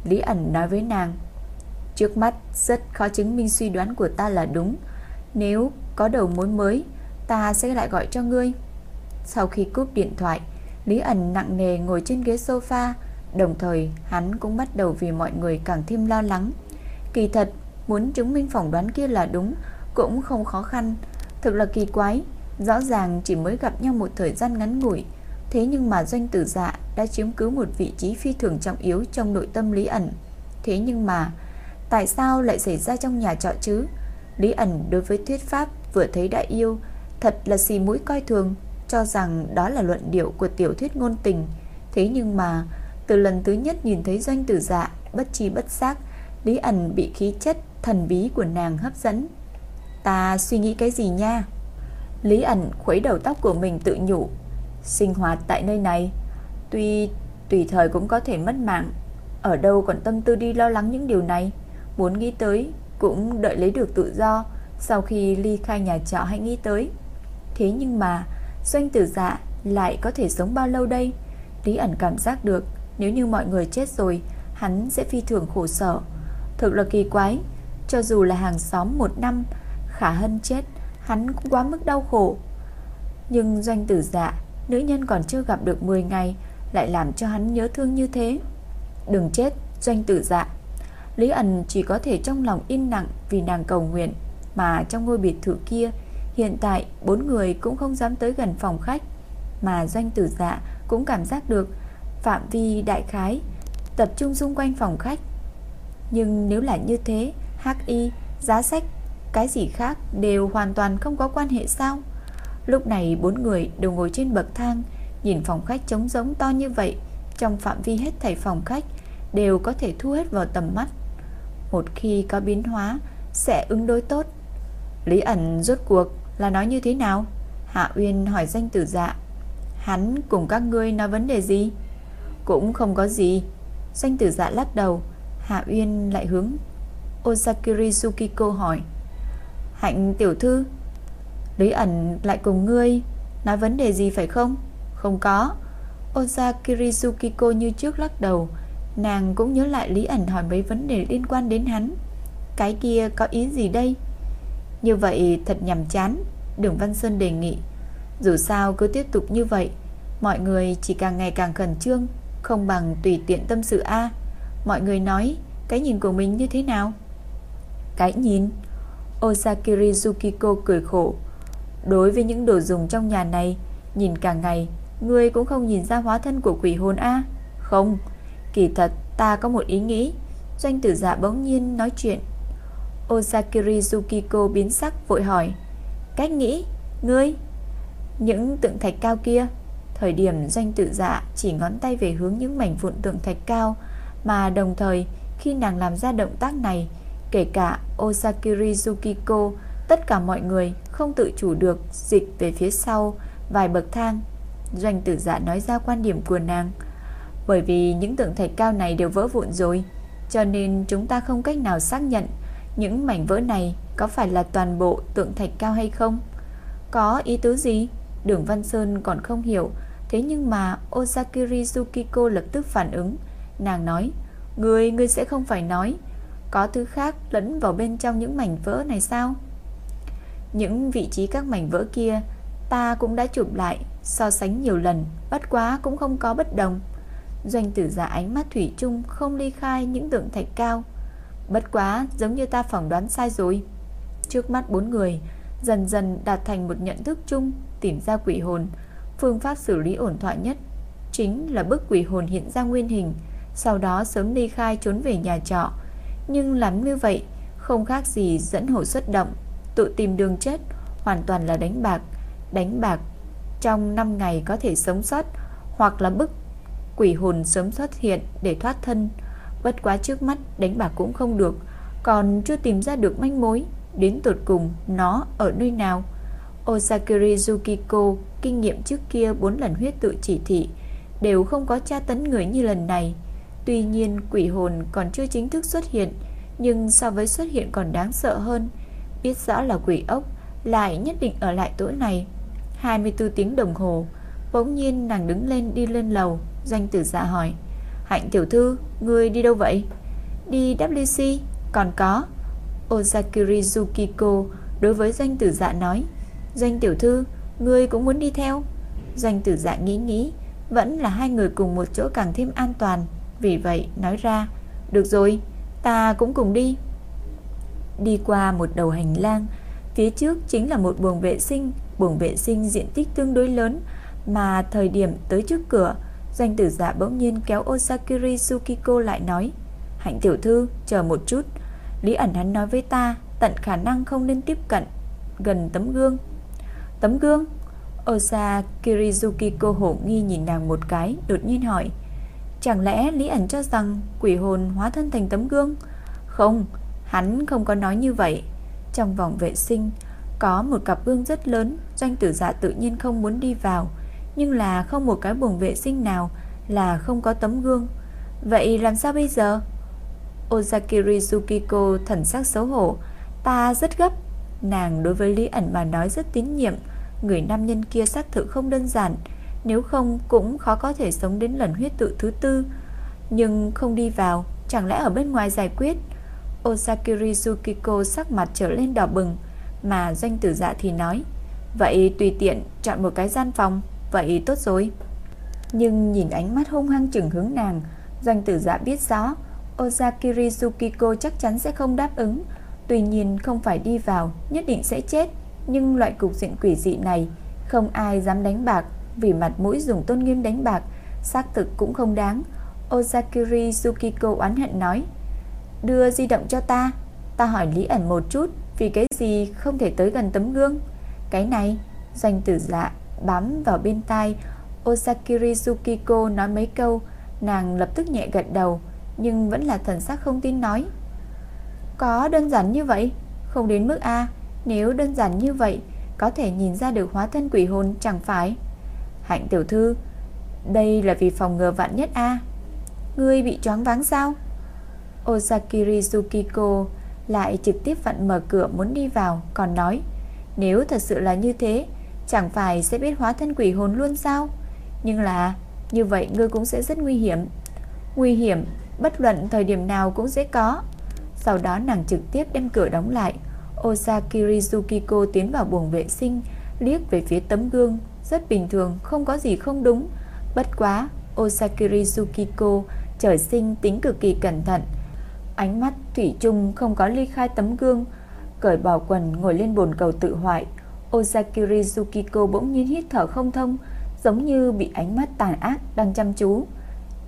Lý ẩn nói với nàng, trước mắt rất khó chứng minh suy đoán của ta là đúng. Nếu có đầu mối mới Ta sẽ lại gọi cho ngươi Sau khi cúp điện thoại Lý ẩn nặng nề ngồi trên ghế sofa Đồng thời hắn cũng bắt đầu vì mọi người càng thêm lo lắng Kỳ thật Muốn chứng minh phỏng đoán kia là đúng Cũng không khó khăn Thực là kỳ quái Rõ ràng chỉ mới gặp nhau một thời gian ngắn ngủi Thế nhưng mà doanh tử dạ đã chiếm cứ một vị trí phi thường trọng yếu trong nội tâm Lý ẩn. Thế nhưng mà, tại sao lại xảy ra trong nhà trọ chứ? Lý ẩn đối với thuyết pháp vừa thấy đã yêu, thật là xì mũi coi thường, cho rằng đó là luận điệu của tiểu thuyết ngôn tình. Thế nhưng mà, từ lần thứ nhất nhìn thấy doanh tử dạ, bất chi bất giác, Lý ẩn bị khí chất thần bí của nàng hấp dẫn. Ta suy nghĩ cái gì nha? Lý ẩn khuấy đầu tóc của mình tự nhủ. Sinh hoạt tại nơi này, tuy tùy thời cũng có thể mất mạng. Ở đâu còn tâm tư đi lo lắng những điều này? Muốn nghĩ tới, cũng đợi lấy được tự do. Sau khi ly khai nhà trọ hãy nghĩ tới. Thế nhưng mà, doanh tử dạ lại có thể sống bao lâu đây? Lý ẩn cảm giác được, nếu như mọi người chết rồi, hắn sẽ phi thường khổ sở. Thực là kỳ quái, cho dù là hàng xóm một năm, khả hân chết, hắn cũng quá mức đau khổ. Nhưng doanh tử dạ, nữ nhân còn chưa gặp được 10 ngày, lại làm cho hắn nhớ thương như thế. Đừng chết, doanh tử dạ. Lý ẩn chỉ có thể trong lòng in nặng vì nàng cầu nguyện, mà trong ngôi biệt thự kia, hiện tại bốn người cũng không dám tới gần phòng khách, mà doanh tử dạ cũng cảm giác được phạm vi đại khái tập trung xung quanh phòng khách. Nhưng nếu là như thế, y giá sách, cái gì khác đều hoàn toàn không có quan hệ sao? Lúc này bốn người đều ngồi trên bậc thang, nhìn phòng khách trống rỗng to như vậy, trong phạm vi hết thảy phòng khách đều có thể thu hết vào tầm mắt. Một khi có biến hóa sẽ ứng đối tốt. Lý ẩn rốt cuộc là nói như thế nào? Hạ Uyên hỏi danh tử dạ. Hắn cùng các ngươi nói vấn đề gì? Cũng không có gì. Danh tử dạ lắc đầu. Hạ Uyên lại hướng Osakiri Tsukiko hỏi. Hạnh tiểu thư, Lý ẩn lại cùng ngươi nói vấn đề gì phải không? Không có. Osakiri Tsukiko như trước lắc đầu. Nàng cũng nhớ lại Lý ẩn hỏi mấy vấn đề liên quan đến hắn. Cái kia có ý gì đây? Như vậy thật nhằm chán, Đường Văn Sơn đề nghị. Dù sao cứ tiếp tục như vậy, Mọi người chỉ càng ngày càng khẩn trương, Không bằng tùy tiện tâm sự A. Mọi người nói, Cái nhìn của mình như thế nào? Cái nhìn? Osakiri Yukiko cười khổ. Đối với những đồ dùng trong nhà này, Nhìn cả ngày, Ngươi cũng không nhìn ra hóa thân của quỷ hồn A. Không Kỳ thật, ta có một ý nghĩ. Doanh tử dạ bỗng nhiên nói chuyện. Osakiri Yukiko biến sắc vội hỏi, Cách nghĩ, Ngươi, Những tượng thạch cao kia? Thời điểm doanh tự dạ chỉ ngón tay về hướng những mảnh vụn tượng thạch cao, Mà đồng thời khi nàng làm ra động tác này, Kể cả Osakiri Yukiko Tất cả mọi người không tự chủ được Dịch về phía sau Vài bậc thang. Doanh tử dạ nói ra quan điểm của nàng bởi vì những tượng thạch cao này đều vỡ vụn rồi Cho nên chúng ta không cách nào xác nhận những mảnh vỡ này có phải là toàn bộ tượng thạch cao hay không? Có ý tứ gì? Đường Văn Sơn còn không hiểu Thế nhưng mà Osakiri Yukiko lập tức phản ứng Nàng nói Ngươi, ngươi sẽ không phải nói Có thứ khác lẫn vào bên trong những mảnh vỡ này sao? Những vị trí các mảnh vỡ kia Ta cũng đã chụp lại So sánh nhiều lần Bất quá cũng không có bất đồng Doanh tử giả ánh mắt thủy chung Không ly khai những tượng thạch cao. Bất quá, giống như ta phỏng đoán sai rồi. Trước mắt bốn người, Dần dần đạt thành một nhận thức chung, Tìm ra quỷ hồn. Phương pháp xử lý ổn thỏa nhất Chính là bức quỷ hồn hiện ra nguyên hình, Sau đó sớm ly khai trốn về nhà trọ. Nhưng làm như vậy Không khác gì dẫn hổ xuất động, Tự tìm đường chết, Hoàn toàn là đánh bạc. Đánh bạc trong 5 ngày có thể sống sót, Hoặc là bức quỷ hồn sớm xuất hiện để thoát thân. Bất quá trước mắt đánh bạc cũng không được, Còn chưa tìm ra được manh mối, Đến tột cùng nó ở nơi nào? Osakiri Yukiko Kinh nghiệm trước kia 4 lần huyết tự chỉ thị, Đều không có tra tấn người như lần này. Tuy nhiên, quỷ hồn còn chưa chính thức xuất hiện, Nhưng so với xuất hiện còn đáng sợ hơn. Biết rõ là quỷ ốc, Lại nhất định ở lại tối này. 24 tiếng đồng hồ, Bỗng nhiên nàng đứng lên đi lên lầu. Doanh tử dạ hỏi. Hạnh tiểu thư, ngươi đi đâu vậy? Đi WC, còn có. Ozakiri Yukiko đối với doanh tử dạ nói. Doanh tiểu thư, ngươi cũng muốn đi theo? Doanh tử dạ nghĩ nghĩ Vẫn là hai người cùng một chỗ càng thêm an toàn. Vì vậy nói ra Được rồi, ta cũng cùng đi. Đi qua một đầu hành lang Phía trước chính là một buồng vệ sinh. Buồng vệ sinh diện tích tương đối lớn Mà thời điểm tới trước cửa, doanh tử dạ bỗng nhiên kéo Osakiri Tsukiko lại nói Hạnh tiểu thư, chờ một chút. Lý ẩn hắn nói với ta, tận khả năng không nên tiếp cận gần tấm gương. Tấm gương? Osa Kirizukiko hổ nghi nhìn nàng một cái, đột nhiên hỏi. Chẳng lẽ Lý ẩn cho rằng quỷ hồn hóa thân thành tấm gương? Không, hắn không có nói như vậy. Trong vòng vệ sinh, có một cặp gương rất lớn, doanh tử dạ tự nhiên không muốn đi vào. Nhưng là không một cái buồng vệ sinh nào là không có tấm gương. Vậy làm sao bây giờ? Ozakiri Tsukiko thần sắc xấu hổ. Ta rất gấp. Nàng đối với Lý ẩn mà nói rất tín nhiệm. Người nam nhân kia xác thực không đơn giản Nếu không, cũng khó có thể sống đến lần huyết tự thứ tư Nhưng không đi vào, Chẳng lẽ ở bên ngoài giải quyết Osakiri Tsukiko sắc mặt trở lên đỏ bừng, Mà doanh tử dạ thì nói, Vậy tùy tiện chọn một cái gian phòng Vậy tốt rồi. Nhưng nhìn ánh mắt hung hăng chừng hướng nàng Doanh tử dạ biết rõ, Ozakiri Tsukiko chắc chắn sẽ không đáp ứng. Tuy nhiên không phải đi vào, Nhất định sẽ chết. Nhưng loại cục diện quỷ dị này, Không ai dám đánh bạc. Vì mặt mũi dùng tôn nghiêm đánh bạc, Xác thực cũng không đáng. Ozakiri Tsukiko oán hận nói, Đưa di động cho ta. Ta hỏi Lý ẩn một chút, Vì cái gì không thể tới gần tấm gương? Cái này Doanh tử dạ bám vào bên tai, Osakiri Tsukiko nói mấy câu, Nàng lập tức nhẹ gật đầu, Nhưng vẫn là thần sắc không tin nói. Có đơn giản như vậy? Không đến mức A. Nếu đơn giản như vậy, Có thể nhìn ra được hóa thân quỷ hồn chẳng phải? Hạnh tiểu thư, Đây là vì phòng ngừa vạn nhất A. Ngươi bị choáng váng sao? Osakiri Tsukiko Lại trực tiếp vặn mở cửa muốn đi vào, Còn nói, Nếu thật sự là như thế Chẳng phải sẽ biết hóa thân quỷ hồn luôn sao Nhưng là Như vậy ngươi cũng sẽ rất nguy hiểm Nguy hiểm Bất luận thời điểm nào cũng sẽ có Sau đó nàng trực tiếp đem cửa đóng lại Osakiri Tsukiko tiến vào buồng vệ sinh, liếc về phía tấm gương, rất bình thường, không có gì không đúng. Bất quá, Osakiri Tsukiko trời sinh tính cực kỳ cẩn thận. Ánh mắt thủy chung không có ly khai tấm gương, cởi bỏ quần ngồi lên bồn cầu tự hoại. Osakiri Tsukiko bỗng nhiên hít thở không thông, giống như bị ánh mắt tàn ác đang chăm chú.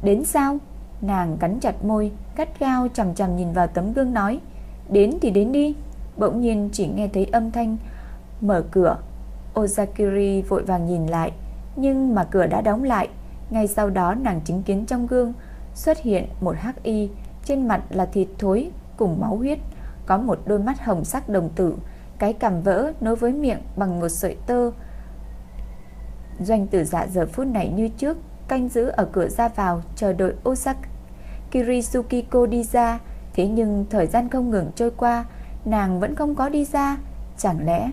Đến sao? Nàng cắn chặt môi, cắt gao chằm chằm nhìn vào tấm gương nói, đến thì đến đi. Bỗng nhiên chỉ nghe thấy âm thanh Mở cửa Osakiri vội vàng nhìn lại Nhưng mà cửa đã đóng lại Ngay sau đó nàng chứng kiến trong gương Xuất hiện một hắc y Trên mặt là thịt thối cùng máu huyết Có một đôi mắt hồng sắc đồng tử cái cằm vỡ nối với miệng bằng một sợi tơ. Doanh tử dạ giờ phút này như trước, Canh giữ ở cửa ra vào, Chờ đợi Osakiri kirisukiko đi ra, Thế nhưng thời gian không ngừng trôi qua, Nàng vẫn không có đi ra. Chẳng lẽ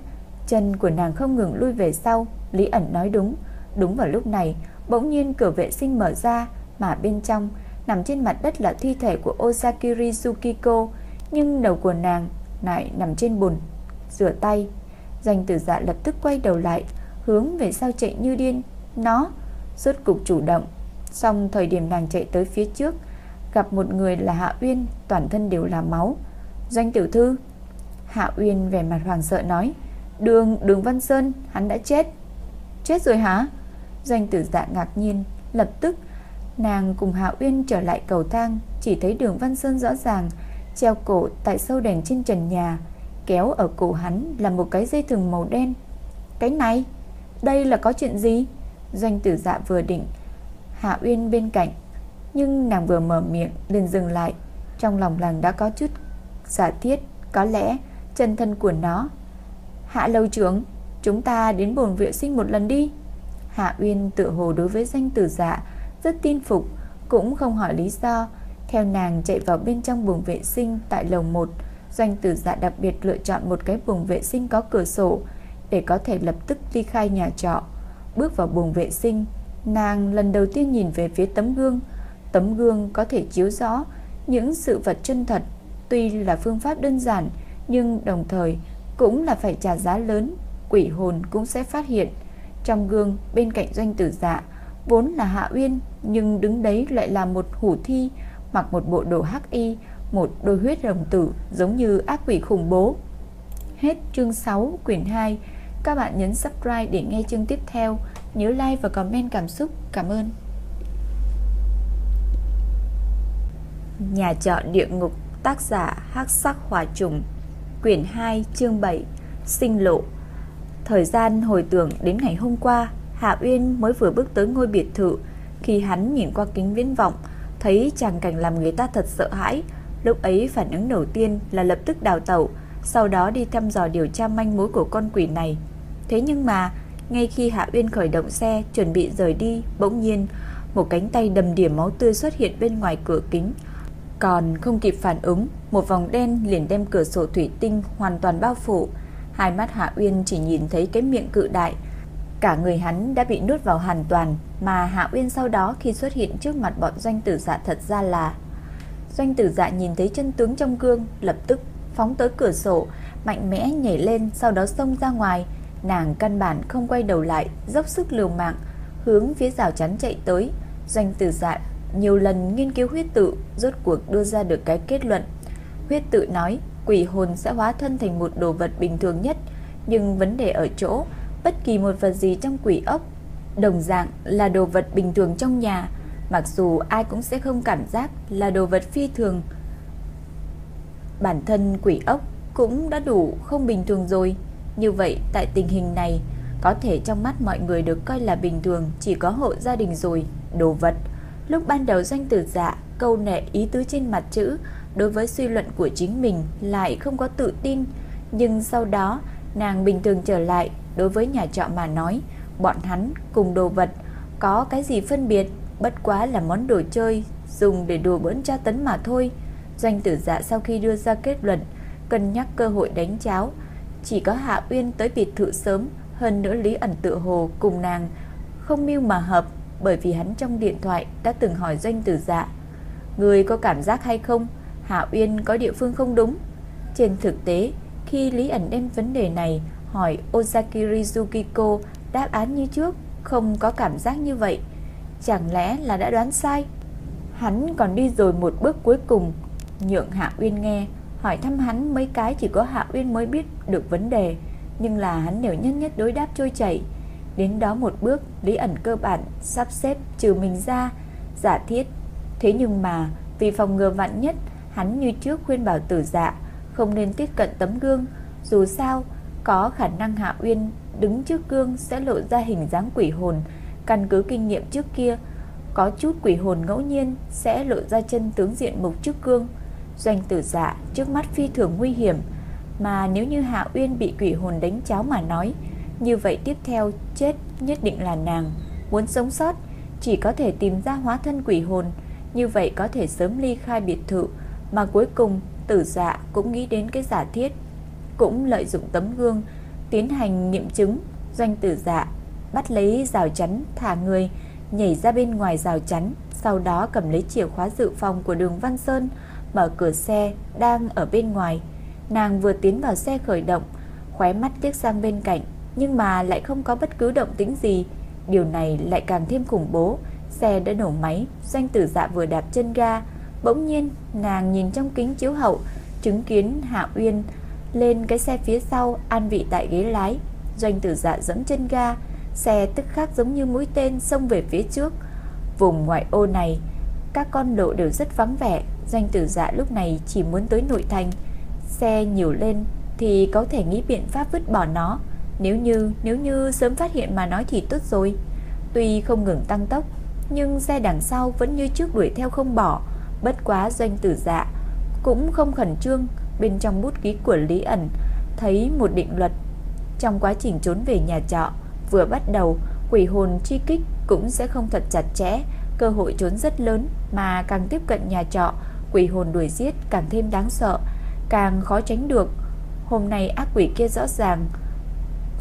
chân của nàng không ngừng lui về sau? Lý ẩn nói đúng. Đúng vào lúc này, Bỗng nhiên cửa vệ sinh mở ra, Mà bên trong, Nằm trên mặt đất là thi thể của Osakiri Tsukiko Nhưng đầu của nàng lại nằm trên bùn. Rửa tay. Danh tử dạ lập tức quay đầu lại Hướng về sau chạy như điên. Nó rốt cục chủ động. Xong thời điểm nàng chạy tới phía trước Gặp một người là Hạ Uyên Toàn thân đều là máu. Doanh tiểu thư Hạ Uyên vẻ mặt hoàng sợ nói Đường, đường Văn Sơn, hắn đã chết. Chết rồi hả? Doanh tử dạ ngạc nhiên. Lập tức nàng cùng Hạ Uyên trở lại cầu thang Chỉ thấy đường Văn Sơn rõ ràng Treo cổ tại sâu đèn trên trần nhà. Kéo ở cổ hắn là một cái dây thừng màu đen Cái này Đây là có chuyện gì? Doanh tử dạ vừa định Hạ Uyên bên cạnh Nhưng nàng vừa mở miệng liền dừng lại Trong lòng nàng đã có chút giả thiết Có lẽ chân thân của nó. Hạ lâu trưởng, chúng ta đến bồn vệ sinh một lần đi. Hạ Uyên tự hồ đối với danh tử dạ rất tin phục, cũng không hỏi lý do. Theo nàng chạy vào bên trong buồng vệ sinh tại lầu 1, doanh tử dạ đặc biệt lựa chọn một cái buồng vệ sinh có cửa sổ để có thể lập tức ly khai nhà trọ. Bước vào buồng vệ sinh, nàng lần đầu tiên nhìn về phía tấm gương. Tấm gương có thể chiếu rõ những sự vật chân thật, tuy là phương pháp đơn giản nhưng đồng thời cũng là phải trả giá lớn, quỷ hồn cũng sẽ phát hiện. Trong gương bên cạnh doanh tử dạ, vốn là Hạ Uyên, nhưng đứng đấy lại là một hủ thi, mặc một bộ đồ hắc y, một đôi huyết rồng tử giống như ác quỷ khủng bố. Hết chương 6 quyển 2. Các bạn nhấn subscribe để nghe chương tiếp theo. nhớ like và comment cảm xúc. Cảm ơn. Nhà trọ địa ngục tác giả Hắc Sắc Hỏa Trùng, quyển 2, chương 7, Sinh lộ. Thời gian hồi tưởng đến ngày hôm qua, Hạ Uyên mới vừa bước tới ngôi biệt thự, khi hắn nhìn qua kính viễn vọng, thấy tràng cảnh làm người ta thật sợ hãi, lúc ấy phản ứng đầu tiên là lập tức đào tẩu, sau đó đi thăm dò điều tra manh mối của con quỷ này. Thế nhưng mà, ngay khi Hạ Uyên khởi động xe chuẩn bị rời đi, bỗng nhiên một cánh tay đầm đìa máu tươi xuất hiện bên ngoài cửa kính. Còn không kịp phản ứng, một vòng đen liền đem cửa sổ thủy tinh hoàn toàn bao phủ. Hai mắt Hạ Uyên chỉ nhìn thấy cái miệng cự đại, cả người hắn đã bị nuốt vào hoàn toàn, mà Hạ Uyên sau đó khi xuất hiện trước mặt bọn doanh tử giả thật ra là Doanh tử dạ nhìn thấy chân tướng trong gương, lập tức phóng tới cửa sổ, mạnh mẽ nhảy lên, sau đó xông ra ngoài. Nàng căn bản không quay đầu lại, dốc sức liều mạng, hướng phía rào chắn chạy tới. Doanh tử dạ nhiều lần nghiên cứu huyết tự, rốt cuộc đưa ra được cái kết luận. Huyết tự nói, quỷ hồn sẽ hóa thân thành một đồ vật bình thường nhất, nhưng vấn đề ở chỗ, bất kỳ một vật gì trong quỷ ốc, đồng dạng là đồ vật bình thường trong nhà, mặc dù ai cũng sẽ không cảm giác là đồ vật phi thường. Bản thân quỷ ốc cũng đã đủ không bình thường rồi. Như vậy, tại tình hình này, có thể trong mắt mọi người được coi là bình thường chỉ có hộ gia đình rồi, đồ vật. Lúc ban đầu danh tử dạ, câu nệ ý tứ trên mặt chữ, đối với suy luận của chính mình lại không có tự tin. Nhưng sau đó, nàng bình thường trở lại, đối với nhà trọ mà nói, bọn hắn cùng đồ vật có cái gì phân biệt, bất quá là món đồ chơi dùng để đùa bỡn tra tấn mà thôi. Doanh tử dạ sau khi đưa ra kết luận, cân nhắc cơ hội đánh cháo, chỉ có Hạ Uyên tới biệt thự sớm, hơn nữa Lý ẩn tự hồ cùng nàng không mưu mà hợp, bởi vì hắn trong điện thoại đã từng hỏi doanh tử dạ, người có cảm giác hay không? Hạ Uyên có địa phương không đúng? Trên thực tế, khi Lý ẩn đem vấn đề này hỏi Ozaki Rizukiko đáp án như trước, không có cảm giác như vậy. Chẳng lẽ là đã đoán sai? Hắn còn đi rồi một bước cuối cùng, nhượng Hạ Uyên nghe, hỏi thăm hắn mấy cái chỉ có Hạ Uyên mới biết được vấn đề, nhưng là hắn đều nhất nhất đối đáp trôi chảy. Đến đó một bước, Lý ẩn cơ bản sắp xếp trừ mình ra, giả thiết. Thế nhưng mà, vì phòng ngừa vạn nhất, hắn như trước khuyên bảo tử dạ, không nên tiếp cận tấm gương. Dù sao, có khả năng Hạ Uyên đứng trước gương sẽ lộ ra hình dáng quỷ hồn, căn cứ kinh nghiệm trước kia, có chút quỷ hồn ngẫu nhiên sẽ lộ ra chân tướng diện mục trước gương. Doanh tử dạ trước mắt phi thường nguy hiểm, mà nếu như Hạ Uyên bị quỷ hồn đánh cháo mà nói, như vậy tiếp theo chết nhất định là nàng. Muốn sống sót, chỉ có thể tìm ra hóa thân quỷ hồn, như vậy có thể sớm ly khai biệt thự, mà cuối cùng tử dạ cũng nghĩ đến cái giả thiết, cũng lợi dụng tấm gương, tiến hành nghiệm chứng, doanh tử dạ bắt lấy rào chắn thả người, nhảy ra bên ngoài rào chắn, sau đó cầm lấy chìa khóa dự phòng của đường Văn Sơn, mở cửa xe đang ở bên ngoài. Nàng vừa tiến vào xe khởi động, khóe mắt liếc sang bên cạnh, nhưng mà lại không có bất cứ động tĩnh gì. Điều này lại càng thêm khủng bố. Xe đã nổ máy, doanh tử dạ vừa đạp chân ga, bỗng nhiên nàng nhìn trong kính chiếu hậu, chứng kiến Hạ Uyên lên cái xe phía sau an vị tại ghế lái. Doanh tử dạ dẫm chân ga, xe tức khắc giống như mũi tên xông về phía trước. Vùng ngoại ô này, các con lộ đều rất vắng vẻ, doanh tử dạ lúc này chỉ muốn tới nội thành. Xe nhiều lên thì có thể nghĩ biện pháp vứt bỏ nó. Nếu như, nếu như sớm phát hiện mà nói thì tốt rồi. Tuy không ngừng tăng tốc, nhưng xe đằng sau vẫn như trước đuổi theo không bỏ. Bất quá doanh tử dạ cũng không khẩn trương, bên trong bút ký của Lý ẩn thấy một định luật. Trong quá trình trốn về nhà trọ, vừa bắt đầu, quỷ hồn truy kích cũng sẽ không thật chặt chẽ, cơ hội trốn rất lớn mà càng tiếp cận nhà trọ, quỷ hồn đuổi giết càng thêm đáng sợ, càng khó tránh được. Hôm nay ác quỷ kia rõ ràng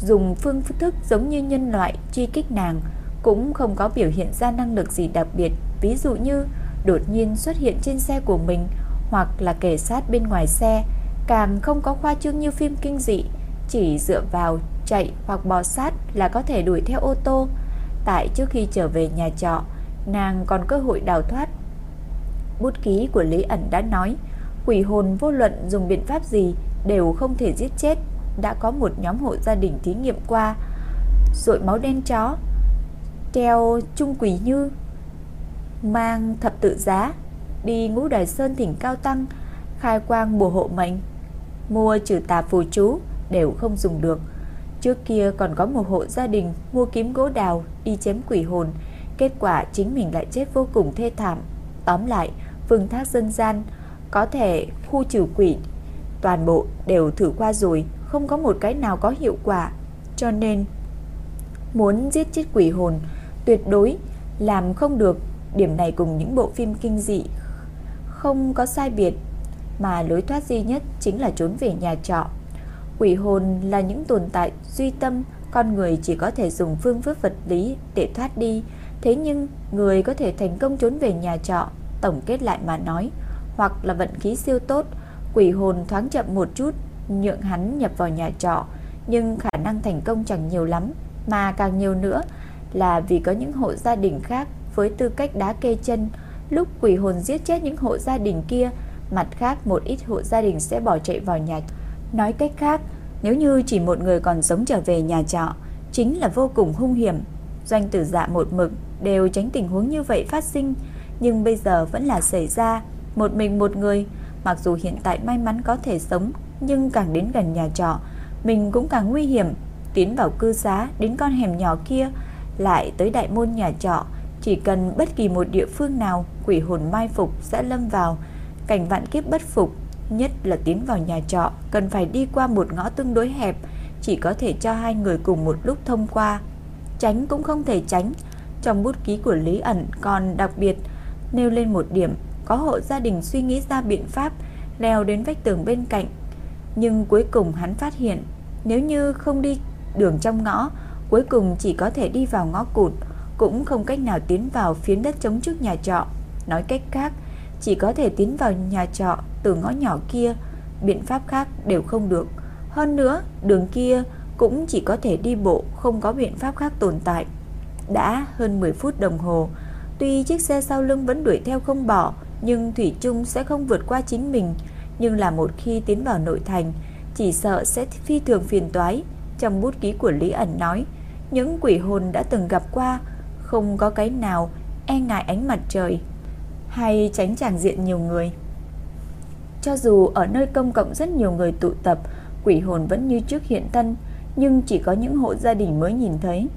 dùng phương thức giống như nhân loại truy kích nàng, cũng không có biểu hiện ra năng lực gì đặc biệt, ví dụ như đột nhiên xuất hiện trên xe của mình hoặc là kề sát bên ngoài xe, càng không có khoa trương như phim kinh dị, chỉ dựa vào chạy hoặc bò sát là có thể đuổi theo ô tô. Tại trước khi trở về nhà trọ, nàng còn cơ hội đào thoát. Bút ký của Lý ẩn đã nói, quỷ hồn vô luận dùng biện pháp gì đều không thể giết chết. Đã có một nhóm hộ gia đình thí nghiệm qua, rội máu đen chó. treo trung quỷ như mang thập tự giá đi ngũ đài sơn thỉnh cao tăng khai quang bùa hộ mệnh mua trừ tà phù chú đều không dùng được trước kia còn có một hộ gia đình mua kiếm gỗ đào đi chém quỷ hồn. Kết quả chính mình lại chết vô cùng thê thảm. Tóm lại phương thác dân gian có thể khu trừ quỷ. Toàn bộ đều thử qua rồi không có một cái nào có hiệu quả. Cho nên muốn giết chết quỷ hồn tuyệt đối làm không được. Điểm này cùng những bộ phim kinh dị không có sai biệt, mà lối thoát duy nhất chính là trốn về nhà trọ. Quỷ hồn là những tồn tại duy tâm, con người chỉ có thể dùng phương pháp vật lý để thoát đi, thế nhưng người có thể thành công trốn về nhà trọ, tổng kết lại mà nói, hoặc là vận khí siêu tốt, quỷ hồn thoáng chậm một chút, nhượng hắn nhập vào nhà trọ, nhưng khả năng thành công chẳng nhiều lắm, mà càng nhiều nữa là vì có những hộ gia đình khác với tư cách đá kê chân, lúc quỷ hồn giết chết những hộ gia đình kia, mặt khác một ít hộ gia đình sẽ bỏ chạy vào nhà. Nói cách khác, nếu như chỉ một người còn sống trở về nhà trọ, chính là vô cùng hung hiểm. Doanh tử dạ một mực đều tránh tình huống như vậy phát sinh, nhưng bây giờ vẫn là xảy ra. Một mình một người, mặc dù hiện tại may mắn có thể sống, nhưng càng đến gần nhà trọ, mình cũng càng nguy hiểm. Tiến vào cư xá, đến con hẻm nhỏ kia, lại tới đại môn nhà trọ, chỉ cần bất kỳ một địa phương nào quỷ hồn mai phục sẽ lâm vào cảnh vạn kiếp bất phục, nhất là tiến vào nhà trọ cần phải đi qua một ngõ tương đối hẹp, chỉ có thể cho hai người cùng một lúc thông qua. Tránh cũng không thể tránh. Trong bút ký của Lý ẩn còn đặc biệt nêu lên một điểm, có hộ gia đình suy nghĩ ra biện pháp leo đến vách tường bên cạnh. Nhưng cuối cùng hắn phát hiện, nếu như không đi đường trong ngõ, cuối cùng chỉ có thể đi vào ngõ cụt cũng không cách nào tiến vào phiến đất trống trước nhà trọ. Nói cách khác, chỉ có thể tiến vào nhà trọ từ ngõ nhỏ kia, biện pháp khác đều không được. Hơn nữa, đường kia cũng chỉ có thể đi bộ, không có biện pháp khác tồn tại. Đã hơn 10 phút đồng hồ, tuy chiếc xe sau lưng vẫn đuổi theo không bỏ, nhưng Thủy chung sẽ không vượt qua chính mình. Nhưng là một khi tiến vào nội thành, chỉ sợ sẽ phi thường phiền toái. Trong bút ký của Lý ẩn nói, những quỷ hồn đã từng gặp qua không có cái nào e ngại ánh mặt trời hay tránh tràng diện nhiều người. Cho dù ở nơi công cộng rất nhiều người tụ tập, quỷ hồn vẫn như trước hiện thân, nhưng chỉ có những hộ gia đình mới nhìn thấy.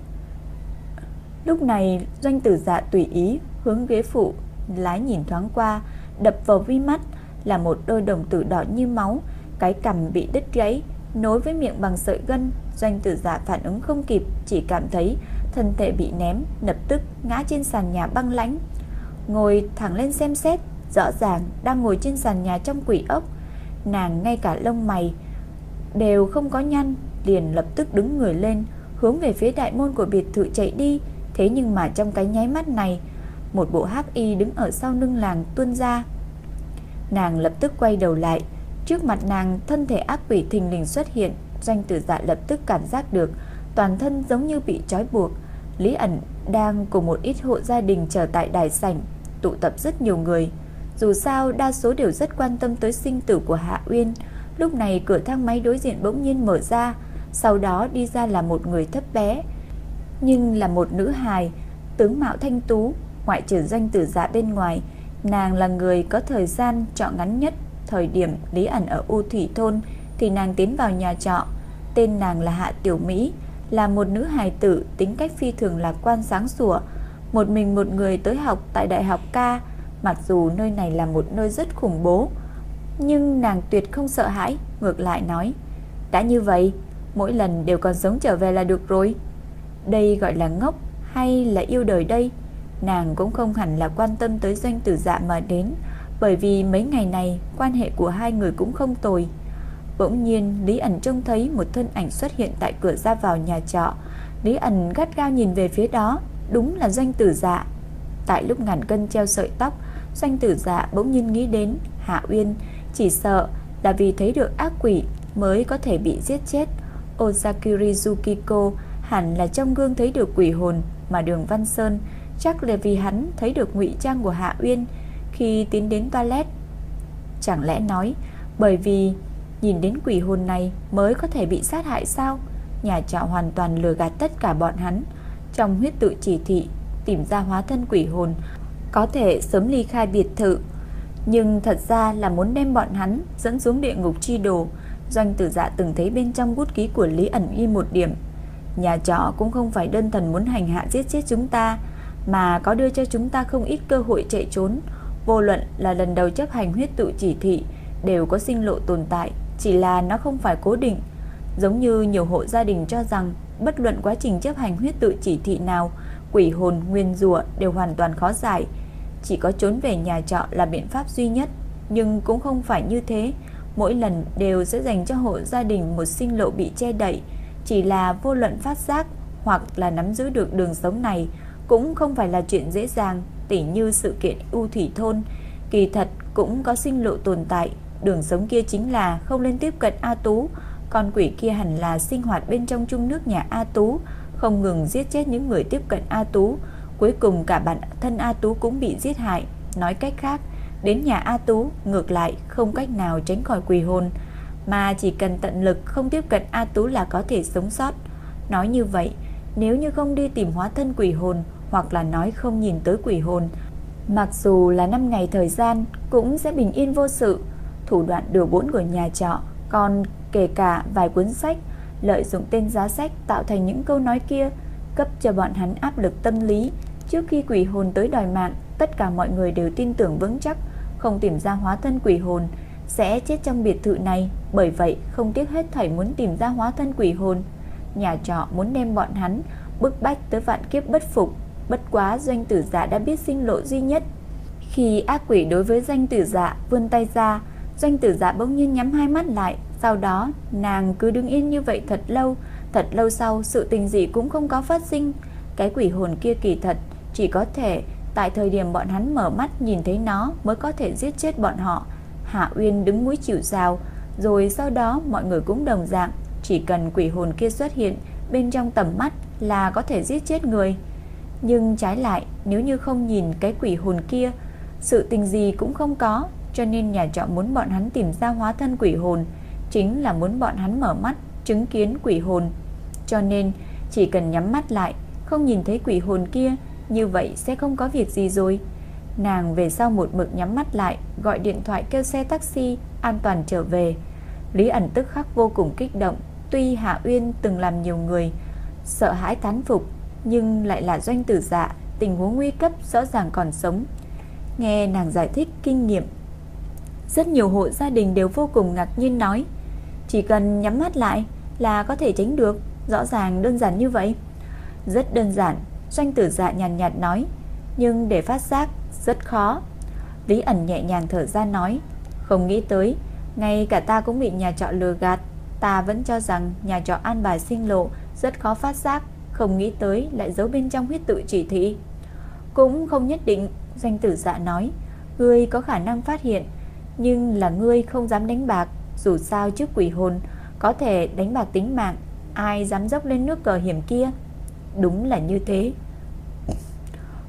Lúc này, doanh tử dạ tùy ý hướng ghế phụ lái nhìn thoáng qua, đập vào vi mắt là một đôi đồng tử đỏ như máu, cái cằm bị đứt gãy, nối với miệng bằng sợi gân, doanh tử dạ phản ứng không kịp, chỉ cảm thấy thân thể bị ném, lập tức ngã trên sàn nhà băng lãnh. Ngồi thẳng lên xem xét, rõ ràng đang ngồi trên sàn nhà trong quỷ ốc. Nàng ngay cả lông mày đều không có nhăn, liền lập tức đứng người lên, hướng về phía đại môn của biệt thự chạy đi. Thế nhưng mà trong cái nháy mắt này, một bộ hắc y đứng ở sau lưng làng tuôn ra. Nàng lập tức quay đầu lại, trước mặt nàng thân thể ác quỷ thình lình xuất hiện, doanh tử dạ lập tức cảm giác được toàn thân giống như bị trói buộc, Lý ẩn đang cùng một ít hộ gia đình chờ tại đài sảnh, tụ tập rất nhiều người. Dù sao đa số đều rất quan tâm tới sinh tử của Hạ Uyên. Lúc này cửa thang máy đối diện bỗng nhiên mở ra, sau đó đi ra là một người thấp bé, nhưng là một nữ hài, tướng mạo thanh tú, ngoại trừ danh tử dạ bên ngoài, nàng là người có thời gian chọn ngắn nhất. Thời điểm Lý ẩn ở U Thủy thôn thì nàng tiến vào nhà trọ, tên nàng là Hạ Tiểu Mỹ, là một nữ hài tử tính cách phi thường lạc quan sáng sủa, một mình một người tới học tại Đại học ca, mặc dù nơi này là một nơi rất khủng bố, nhưng nàng tuyệt không sợ hãi, ngược lại nói, đã như vậy, mỗi lần đều còn sống trở về là được rồi. Đây gọi là ngốc hay là yêu đời đây? Nàng cũng không hẳn là quan tâm tới doanh tử dạ mà đến, bởi vì mấy ngày này quan hệ của hai người cũng không tồi. Bỗng nhiên Lý ẩn trông thấy một thân ảnh xuất hiện tại cửa ra vào nhà trọ Lý ẩn gắt gao nhìn về phía đó Đúng là doanh tử dạ Tại lúc ngàn cân treo sợi tóc Doanh tử dạ bỗng nhiên nghĩ đến Hạ Uyên chỉ sợ là vì thấy được ác quỷ Mới có thể bị giết chết. Ozakiri Zukiko hẳn là trong gương thấy được quỷ hồn Mà đường Văn Sơn chắc là vì hắn thấy được ngụy trang của Hạ Uyên Khi tiến đến toilet. Chẳng lẽ nói Bởi vì Nhìn đến quỷ hồn này mới có thể bị sát hại sao? Nhà trọ hoàn toàn lừa gạt tất cả bọn hắn. Trong huyết tự chỉ thị tìm ra hóa thân quỷ hồn, có thể sớm ly khai biệt thự. Nhưng thật ra là muốn đem bọn hắn dẫn xuống địa ngục chi đồ. Doanh tử dạ từng thấy bên trong bút ký của Lý ẩn y một điểm. Nhà trọ cũng không phải đơn thuần muốn hành hạ giết chết chúng ta, mà có đưa cho chúng ta không ít cơ hội chạy trốn. Vô luận là lần đầu chấp hành huyết tự chỉ thị đều có sinh lộ tồn tại, chỉ là nó không phải cố định. Giống như nhiều hộ gia đình cho rằng bất luận quá trình chấp hành huyết tự chỉ thị nào, quỷ hồn nguyên rủa đều hoàn toàn khó giải, chỉ có trốn về nhà trọ là biện pháp duy nhất, nhưng cũng không phải như thế, mỗi lần đều sẽ dành cho hộ gia đình một sinh lộ bị che đậy, chỉ là vô luận phát giác hoặc là nắm giữ được đường sống này cũng không phải là chuyện dễ dàng, tỉ như sự kiện U thủy thôn, kỳ thật cũng có sinh lộ tồn tại, đường sống kia chính là không lên tiếp cận A Tú, con quỷ kia hẳn là sinh hoạt bên trong chung nước nhà A Tú, không ngừng giết chết những người tiếp cận A Tú, cuối cùng cả bản thân A Tú cũng bị giết hại. Nói cách khác, đến nhà A Tú ngược lại không cách nào tránh khỏi quỷ hồn, mà chỉ cần tận lực không tiếp cận A Tú là có thể sống sót. Nói như vậy, nếu như không đi tìm hóa thân quỷ hồn hoặc là nói không nhìn tới quỷ hồn, mặc dù là 5 ngày thời gian cũng sẽ bình yên vô sự. Thủ đoạn đưa bốn của nhà trọ còn kể cả vài cuốn sách lợi dụng tên giá sách tạo thành những câu nói kia, cấp cho bọn hắn áp lực tâm lý. Trước khi quỷ hồn tới đòi mạng, tất cả mọi người đều tin tưởng vững chắc, không tìm ra hóa thân quỷ hồn sẽ chết trong biệt thự này, bởi vậy không tiếc hết thảy muốn tìm ra hóa thân quỷ hồn. Nhà trọ muốn đem bọn hắn bức bách tới vạn kiếp bất phục, bất quá doanh tử dạ đã biết sinh lộ duy nhất. Khi ác quỷ đối với doanh tử dạ vươn tay ra, doanh tử dạ bỗng nhiên nhắm hai mắt lại, sau đó, nàng cứ đứng yên như vậy thật lâu, thật lâu sau sự tình gì cũng không có phát sinh. Cái quỷ hồn kia kỳ thật chỉ có thể tại thời điểm bọn hắn mở mắt nhìn thấy nó mới có thể giết chết bọn họ. Hạ Uyên đứng mũi chịu rào rồi sau đó mọi người cũng đồng dạng, chỉ cần quỷ hồn kia xuất hiện bên trong tầm mắt là có thể giết chết người. Nhưng trái lại, nếu như không nhìn cái quỷ hồn kia, sự tình gì cũng không có, cho nên nhà trọ muốn bọn hắn tìm ra hóa thân quỷ hồn chính là muốn bọn hắn mở mắt chứng kiến quỷ hồn. Cho nên chỉ cần nhắm mắt lại, không nhìn thấy quỷ hồn kia, như vậy sẽ không có việc gì rồi. Nàng về sau một mực nhắm mắt lại, gọi điện thoại kêu xe taxi an toàn trở về. Lý ẩn tức khắc vô cùng kích động, tuy Hạ Uyên từng làm nhiều người sợ hãi tán phục, nhưng lại là doanh tử dạ, tình huống nguy cấp rõ ràng còn sống. Nghe nàng giải thích kinh nghiệm, rất nhiều hộ gia đình đều vô cùng ngạc nhiên nói, chỉ cần nhắm mắt lại là có thể tránh được, rõ ràng đơn giản như vậy. Rất đơn giản, doanh tử dạ nhàn nhạt nói, nhưng để phát giác rất khó. Lý ẩn nhẹ nhàng thở ra nói, không nghĩ tới, ngay cả ta cũng bị nhà trọ lừa gạt, ta vẫn cho rằng nhà trọ an bài sinh lộ rất khó phát giác, không nghĩ tới lại giấu bên trong huyết tự chỉ thị. Cũng không nhất định, doanh tử dạ nói, ngươi có khả năng phát hiện, nhưng là ngươi không dám đánh bạc, dù sao trước quỷ hồn Có thể đánh bạc tính mạng Ai dám dốc lên nước cờ hiểm kia? Đúng là như thế.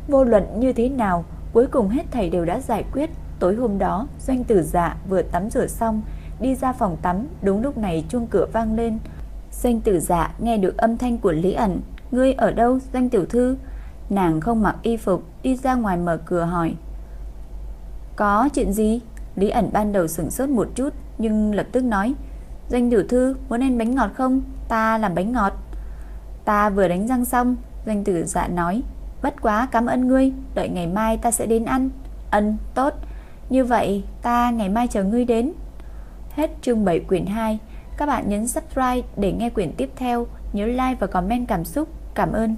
Vô luận như thế nào, Cuối cùng hết thầy đều đã giải quyết. Tối hôm đó, doanh tử dạ vừa tắm rửa xong, Đi ra phòng tắm. Đúng lúc này chuông cửa vang lên. Doanh tử dạ nghe được âm thanh của Lý ẩn. Ngươi ở đâu, doanh tiểu thư? Nàng không mặc y phục, Đi ra ngoài mở cửa hỏi. Có chuyện gì? Lý ẩn ban đầu sửng sốt một chút, nhưng lập tức nói. Doanh tiểu thư, muốn ăn bánh ngọt không? Ta làm bánh ngọt. Ta vừa đánh răng xong Doanh tử dạ nói, Bất quá, cảm ơn ngươi, Đợi ngày mai ta sẽ đến ăn. Ân, tốt. Như vậy, ta ngày mai chờ ngươi đến. Hết chương 7 quyển 2 Các bạn nhấn subscribe để nghe quyển tiếp theo, Nhớ like và comment cảm xúc. Cảm ơn.